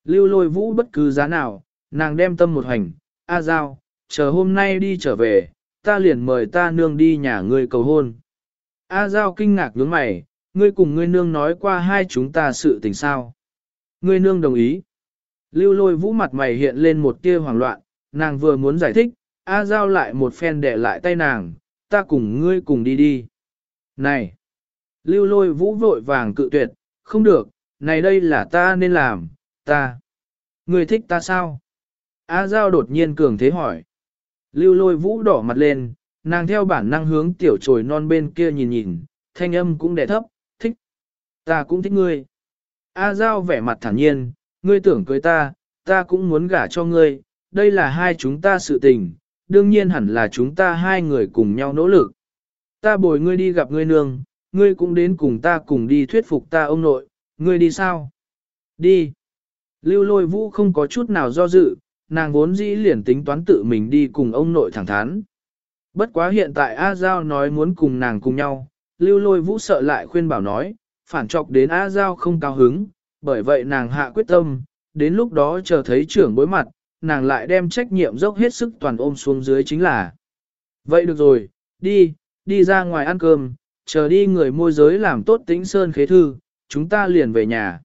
Lưu lôi vũ bất cứ giá nào, nàng đem tâm một hành, A Giao, chờ hôm nay đi trở về, ta liền mời ta nương đi nhà ngươi cầu hôn. A Giao kinh ngạc nhướng mày, ngươi cùng ngươi nương nói qua hai chúng ta sự tình sao. Ngươi nương đồng ý. Lưu lôi vũ mặt mày hiện lên một tia hoảng loạn, nàng vừa muốn giải thích, A Giao lại một phen để lại tay nàng, ta cùng ngươi cùng đi đi. Này! Lưu lôi vũ vội vàng cự tuyệt, không được, này đây là ta nên làm, ta. Người thích ta sao? A Giao đột nhiên cường thế hỏi. Lưu lôi vũ đỏ mặt lên, nàng theo bản năng hướng tiểu trồi non bên kia nhìn nhìn, thanh âm cũng đẻ thấp, thích. Ta cũng thích ngươi. A Giao vẻ mặt thản nhiên, ngươi tưởng cưới ta, ta cũng muốn gả cho ngươi, đây là hai chúng ta sự tình, đương nhiên hẳn là chúng ta hai người cùng nhau nỗ lực. Ta bồi ngươi đi gặp ngươi nương, ngươi cũng đến cùng ta cùng đi thuyết phục ta ông nội, ngươi đi sao? Đi. Lưu lôi vũ không có chút nào do dự, nàng vốn dĩ liền tính toán tự mình đi cùng ông nội thẳng thắn. Bất quá hiện tại A Giao nói muốn cùng nàng cùng nhau, lưu lôi vũ sợ lại khuyên bảo nói, phản trọc đến A Giao không cao hứng, bởi vậy nàng hạ quyết tâm, đến lúc đó chờ thấy trưởng bối mặt, nàng lại đem trách nhiệm dốc hết sức toàn ôm xuống dưới chính là. Vậy được rồi, đi, đi ra ngoài ăn cơm, chờ đi người môi giới làm tốt tính sơn khế thư, chúng ta liền về nhà.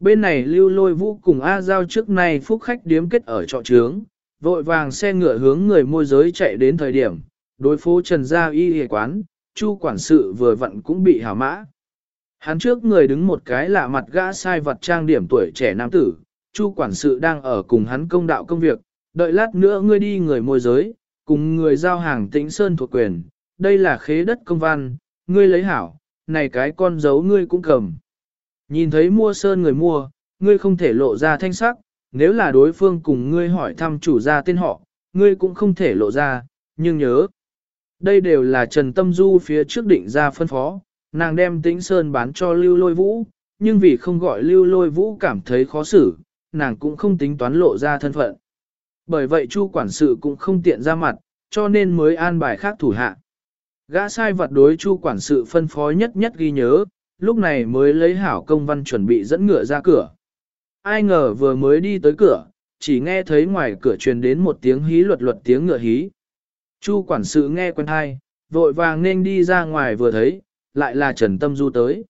Bên này lưu lôi vũ cùng A Giao trước nay phúc khách điếm kết ở trọ trướng, vội vàng xe ngựa hướng người môi giới chạy đến thời điểm, đối phố Trần Gia Y hề quán, chu quản sự vừa vặn cũng bị hảo mã. Hắn trước người đứng một cái lạ mặt gã sai vật trang điểm tuổi trẻ nam tử, chu quản sự đang ở cùng hắn công đạo công việc, đợi lát nữa ngươi đi người môi giới, cùng người giao hàng tĩnh sơn thuộc quyền, đây là khế đất công văn, ngươi lấy hảo, này cái con dấu ngươi cũng cầm. Nhìn thấy mua sơn người mua, ngươi không thể lộ ra thanh sắc, nếu là đối phương cùng ngươi hỏi thăm chủ gia tên họ, ngươi cũng không thể lộ ra, nhưng nhớ. Đây đều là Trần Tâm Du phía trước định ra phân phó, nàng đem tĩnh sơn bán cho lưu lôi vũ, nhưng vì không gọi lưu lôi vũ cảm thấy khó xử, nàng cũng không tính toán lộ ra thân phận. Bởi vậy Chu quản sự cũng không tiện ra mặt, cho nên mới an bài khác thủ hạ. Gã sai vật đối Chu quản sự phân phó nhất nhất ghi nhớ, lúc này mới lấy hảo công văn chuẩn bị dẫn ngựa ra cửa. Ai ngờ vừa mới đi tới cửa, chỉ nghe thấy ngoài cửa truyền đến một tiếng hí luật luật tiếng ngựa hí. Chu quản sự nghe quen hai, vội vàng nên đi ra ngoài vừa thấy, lại là Trần Tâm Du tới.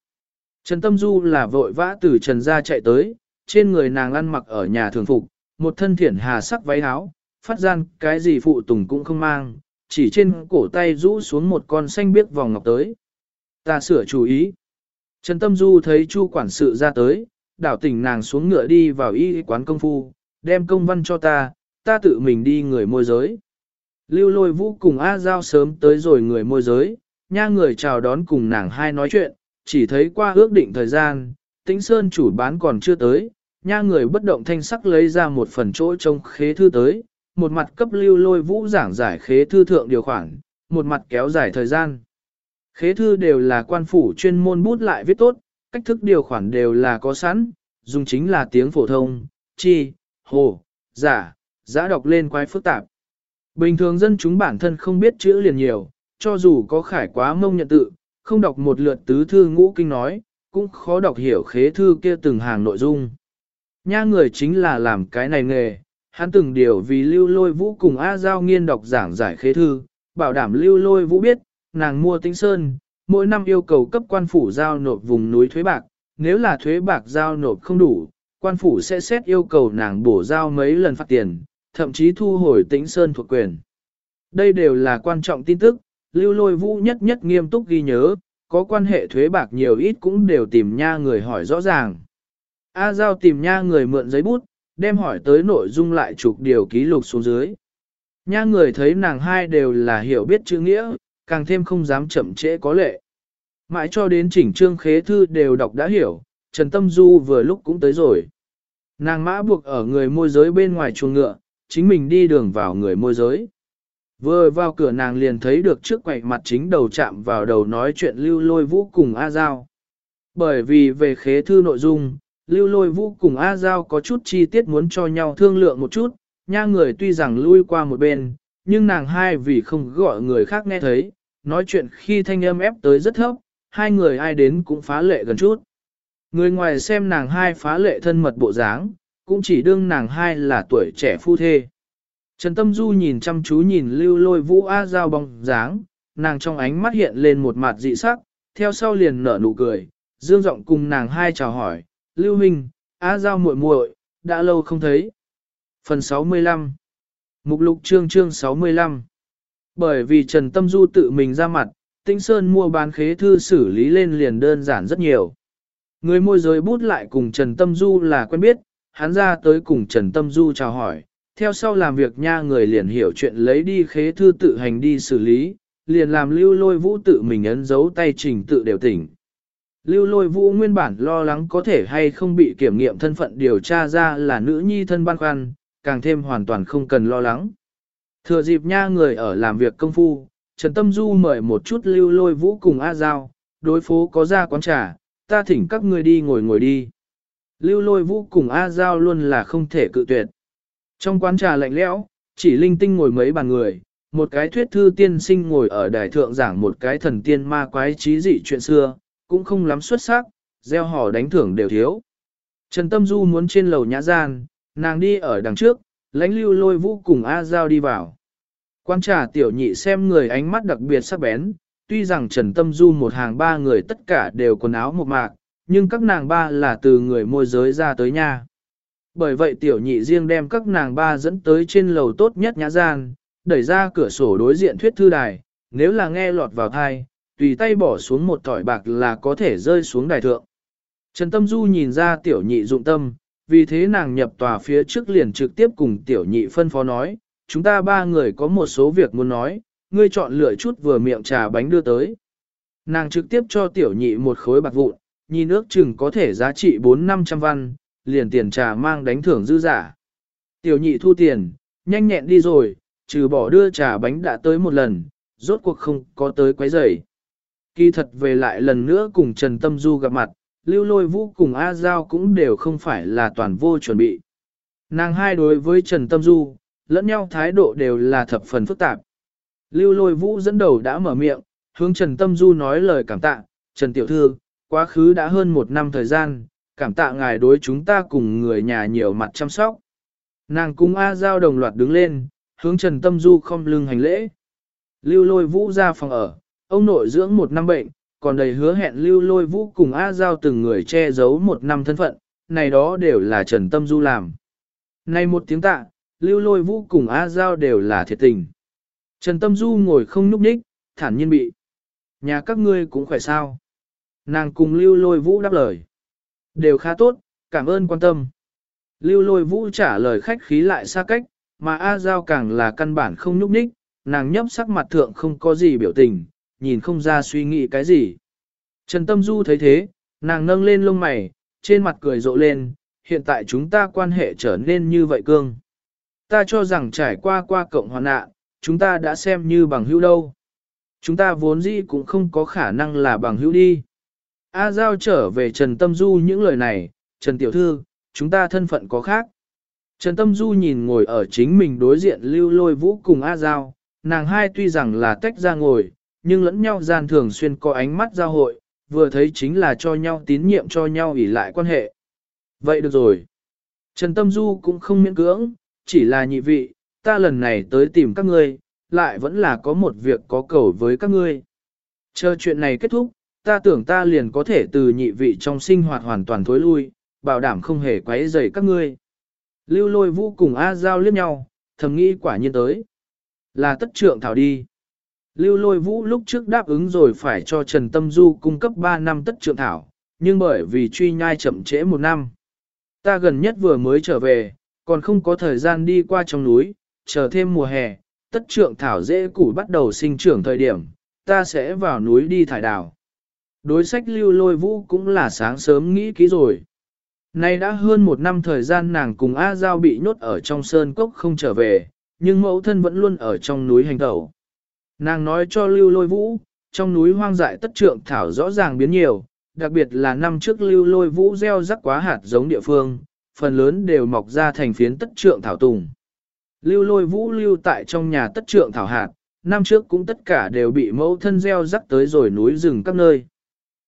Trần Tâm Du là vội vã từ Trần gia chạy tới, trên người nàng ăn mặc ở nhà thường phục, một thân thiển hà sắc váy áo, phát gian cái gì phụ tùng cũng không mang, chỉ trên cổ tay rũ xuống một con xanh biếc vòng ngọc tới. Ta sửa chú ý. Trần Tâm Du thấy Chu quản sự ra tới, đảo tỉnh nàng xuống ngựa đi vào y quán công phu, đem công văn cho ta, ta tự mình đi người môi giới. Lưu lôi vũ cùng A Giao sớm tới rồi người môi giới, nha người chào đón cùng nàng hai nói chuyện, chỉ thấy qua ước định thời gian, tĩnh sơn chủ bán còn chưa tới, nha người bất động thanh sắc lấy ra một phần chỗ trong khế thư tới, một mặt cấp lưu lôi vũ giảng giải khế thư thượng điều khoản, một mặt kéo dài thời gian. Khế thư đều là quan phủ chuyên môn bút lại viết tốt, cách thức điều khoản đều là có sẵn, dùng chính là tiếng phổ thông, chi, hồ, giả, giả đọc lên quái phức tạp. Bình thường dân chúng bản thân không biết chữ liền nhiều, cho dù có khải quá mông nhận tự, không đọc một lượt tứ thư ngũ kinh nói, cũng khó đọc hiểu khế thư kia từng hàng nội dung. Nha người chính là làm cái này nghề, hắn từng điều vì lưu lôi vũ cùng A Giao nghiên đọc giảng giải khế thư, bảo đảm lưu lôi vũ biết, nàng mua tinh sơn, mỗi năm yêu cầu cấp quan phủ giao nộp vùng núi thuế bạc, nếu là thuế bạc giao nộp không đủ, quan phủ sẽ xét yêu cầu nàng bổ giao mấy lần phạt tiền, thậm chí thu hồi tĩnh sơn thuộc quyền. Đây đều là quan trọng tin tức, lưu lôi vũ nhất nhất nghiêm túc ghi nhớ, có quan hệ thuế bạc nhiều ít cũng đều tìm nha người hỏi rõ ràng. A Giao tìm nha người mượn giấy bút, đem hỏi tới nội dung lại chụp điều ký lục xuống dưới. Nha người thấy nàng hai đều là hiểu biết chữ nghĩa, càng thêm không dám chậm trễ có lệ. Mãi cho đến chỉnh trương khế thư đều đọc đã hiểu, Trần Tâm Du vừa lúc cũng tới rồi. Nàng mã buộc ở người môi giới bên ngoài chuồng ngựa, chính mình đi đường vào người môi giới. Vừa vào cửa nàng liền thấy được trước quậy mặt chính đầu chạm vào đầu nói chuyện lưu lôi vũ cùng A Giao. Bởi vì về khế thư nội dung, lưu lôi vũ cùng A Giao có chút chi tiết muốn cho nhau thương lượng một chút, nha người tuy rằng lui qua một bên, nhưng nàng hai vì không gọi người khác nghe thấy, nói chuyện khi thanh âm ép tới rất thấp, hai người ai đến cũng phá lệ gần chút. Người ngoài xem nàng hai phá lệ thân mật bộ dáng, cũng chỉ đương nàng hai là tuổi trẻ phu thê. Trần Tâm Du nhìn chăm chú nhìn lưu lôi vũ A Giao bóng dáng, nàng trong ánh mắt hiện lên một mặt dị sắc, theo sau liền nở nụ cười, dương giọng cùng nàng hai chào hỏi, lưu minh, A Giao muội muội, đã lâu không thấy. Phần 65 Mục lục chương chương 65 Bởi vì Trần Tâm Du tự mình ra mặt, Tinh Sơn mua bán khế thư xử lý lên liền đơn giản rất nhiều. Người môi giới bút lại cùng Trần Tâm Du là quen biết, hắn ra tới cùng Trần Tâm Du chào hỏi, theo sau làm việc nha người liền hiểu chuyện lấy đi khế thư tự hành đi xử lý, liền làm lưu lôi vũ tự mình ấn dấu tay trình tự đều tỉnh. Lưu lôi vũ nguyên bản lo lắng có thể hay không bị kiểm nghiệm thân phận điều tra ra là nữ nhi thân ban khoăn, càng thêm hoàn toàn không cần lo lắng. Thừa dịp nha người ở làm việc công phu, Trần Tâm Du mời một chút lưu lôi vũ cùng A Giao, đối phố có ra quán trà, ta thỉnh các ngươi đi ngồi ngồi đi. Lưu lôi vũ cùng A Giao luôn là không thể cự tuyệt. Trong quán trà lạnh lẽo, chỉ linh tinh ngồi mấy bàn người, một cái thuyết thư tiên sinh ngồi ở đài thượng giảng một cái thần tiên ma quái trí dị chuyện xưa, cũng không lắm xuất sắc, gieo hò đánh thưởng đều thiếu. Trần Tâm Du muốn trên lầu nhã gian, nàng đi ở đằng trước, lãnh lưu lôi vũ cùng A Giao đi vào. Quan trà tiểu nhị xem người ánh mắt đặc biệt sắc bén, tuy rằng Trần Tâm Du một hàng ba người tất cả đều quần áo một mạc, nhưng các nàng ba là từ người môi giới ra tới nhà. Bởi vậy tiểu nhị riêng đem các nàng ba dẫn tới trên lầu tốt nhất nhã gian, đẩy ra cửa sổ đối diện thuyết thư đài, nếu là nghe lọt vào thai, tùy tay bỏ xuống một tỏi bạc là có thể rơi xuống đài thượng. Trần Tâm Du nhìn ra tiểu nhị dụng tâm, vì thế nàng nhập tòa phía trước liền trực tiếp cùng tiểu nhị phân phó nói, chúng ta ba người có một số việc muốn nói, ngươi chọn lựa chút vừa miệng trà bánh đưa tới. Nàng trực tiếp cho tiểu nhị một khối bạc vụn, nhìn ước chừng có thể giá trị 4-500 văn, liền tiền trà mang đánh thưởng dư giả. Tiểu nhị thu tiền, nhanh nhẹn đi rồi, trừ bỏ đưa trà bánh đã tới một lần, rốt cuộc không có tới quấy rầy. Kỳ thật về lại lần nữa cùng Trần Tâm Du gặp mặt, Lưu Lôi Vũ cùng A Giao cũng đều không phải là toàn vô chuẩn bị. Nàng hai đối với Trần Tâm Du, lẫn nhau thái độ đều là thập phần phức tạp. Lưu Lôi Vũ dẫn đầu đã mở miệng, hướng Trần Tâm Du nói lời cảm tạ, Trần Tiểu Thư, quá khứ đã hơn một năm thời gian, cảm tạ ngài đối chúng ta cùng người nhà nhiều mặt chăm sóc. Nàng cùng A Giao đồng loạt đứng lên, hướng Trần Tâm Du không lưng hành lễ. Lưu lôi vũ ra phòng ở, ông nội dưỡng một năm bệnh, còn đầy hứa hẹn lưu lôi vũ cùng A Giao từng người che giấu một năm thân phận, này đó đều là Trần Tâm Du làm. Này một tiếng tạ, lưu lôi vũ cùng A Giao đều là thiệt tình. Trần Tâm Du ngồi không núp đích, thản nhiên bị. Nhà các ngươi cũng khỏe sao. Nàng cùng lưu lôi vũ đáp lời. Đều khá tốt, cảm ơn quan tâm. Lưu lôi vũ trả lời khách khí lại xa cách, mà A Giao càng là căn bản không núp đích, nàng nhấp sắc mặt thượng không có gì biểu tình, nhìn không ra suy nghĩ cái gì. Trần Tâm Du thấy thế, nàng nâng lên lông mày, trên mặt cười rộ lên, hiện tại chúng ta quan hệ trở nên như vậy cương. Ta cho rằng trải qua qua cộng hoàn nạn, chúng ta đã xem như bằng hữu đâu. Chúng ta vốn dĩ cũng không có khả năng là bằng hữu đi. A Giao trở về Trần Tâm Du những lời này, Trần Tiểu Thư, chúng ta thân phận có khác. Trần Tâm Du nhìn ngồi ở chính mình đối diện lưu lôi vũ cùng A Giao, nàng hai tuy rằng là tách ra ngồi, nhưng lẫn nhau gian thường xuyên có ánh mắt giao hội, vừa thấy chính là cho nhau tín nhiệm cho nhau ỉ lại quan hệ. Vậy được rồi. Trần Tâm Du cũng không miễn cưỡng, chỉ là nhị vị, ta lần này tới tìm các ngươi, lại vẫn là có một việc có cầu với các ngươi. Chờ chuyện này kết thúc, ta tưởng ta liền có thể từ nhị vị trong sinh hoạt hoàn toàn thối lui, bảo đảm không hề quấy rầy các ngươi. Lưu lôi vũ cùng A Giao liếc nhau, thầm nghĩ quả nhiên tới. Là tất trượng thảo đi. Lưu lôi vũ lúc trước đáp ứng rồi phải cho Trần Tâm Du cung cấp 3 năm tất trượng thảo, nhưng bởi vì truy nhai chậm trễ một năm. Ta gần nhất vừa mới trở về, còn không có thời gian đi qua trong núi, chờ thêm mùa hè, tất trượng thảo dễ củ bắt đầu sinh trưởng thời điểm, ta sẽ vào núi đi thải đào. Đối sách lưu lôi vũ cũng là sáng sớm nghĩ kỹ rồi. Nay đã hơn một năm thời gian nàng cùng A Giao bị nhốt ở trong sơn cốc không trở về, nhưng mẫu thân vẫn luôn ở trong núi hành tẩu. Nàng nói cho lưu lôi vũ, trong núi hoang dại tất trượng thảo rõ ràng biến nhiều, đặc biệt là năm trước lưu lôi vũ gieo rắc quá hạt giống địa phương, phần lớn đều mọc ra thành phiến tất trượng thảo tùng. Lưu lôi vũ lưu tại trong nhà tất trượng thảo hạt, năm trước cũng tất cả đều bị mẫu thân gieo rắc tới rồi núi rừng các nơi.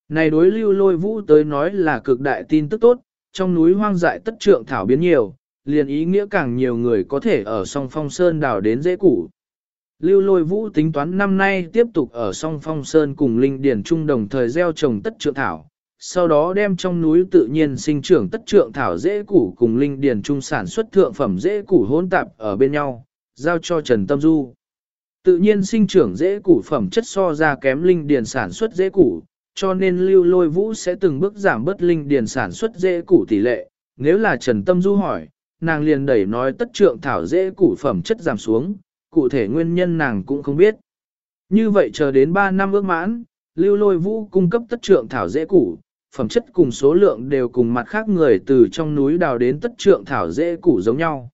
Này đối lưu lôi vũ tới nói là cực đại tin tức tốt, trong núi hoang dại tất trượng thảo biến nhiều, liền ý nghĩa càng nhiều người có thể ở song phong sơn đảo đến dễ củ. Lưu lôi vũ tính toán năm nay tiếp tục ở song phong sơn cùng linh điển trung đồng thời gieo trồng tất trượng thảo, sau đó đem trong núi tự nhiên sinh trưởng tất trượng thảo dễ củ cùng linh điển trung sản xuất thượng phẩm dễ củ hỗn tạp ở bên nhau, giao cho Trần Tâm Du. Tự nhiên sinh trưởng dễ củ phẩm chất so ra kém linh điển sản xuất dễ củ, cho nên lưu lôi vũ sẽ từng bước giảm bớt linh điền sản xuất dễ củ tỷ lệ. Nếu là Trần Tâm Du hỏi, nàng liền đẩy nói tất trượng thảo dễ củ phẩm chất giảm xuống, cụ thể nguyên nhân nàng cũng không biết. Như vậy chờ đến 3 năm ước mãn, lưu lôi vũ cung cấp tất trượng thảo dễ củ, phẩm chất cùng số lượng đều cùng mặt khác người từ trong núi đào đến tất trượng thảo dễ củ giống nhau.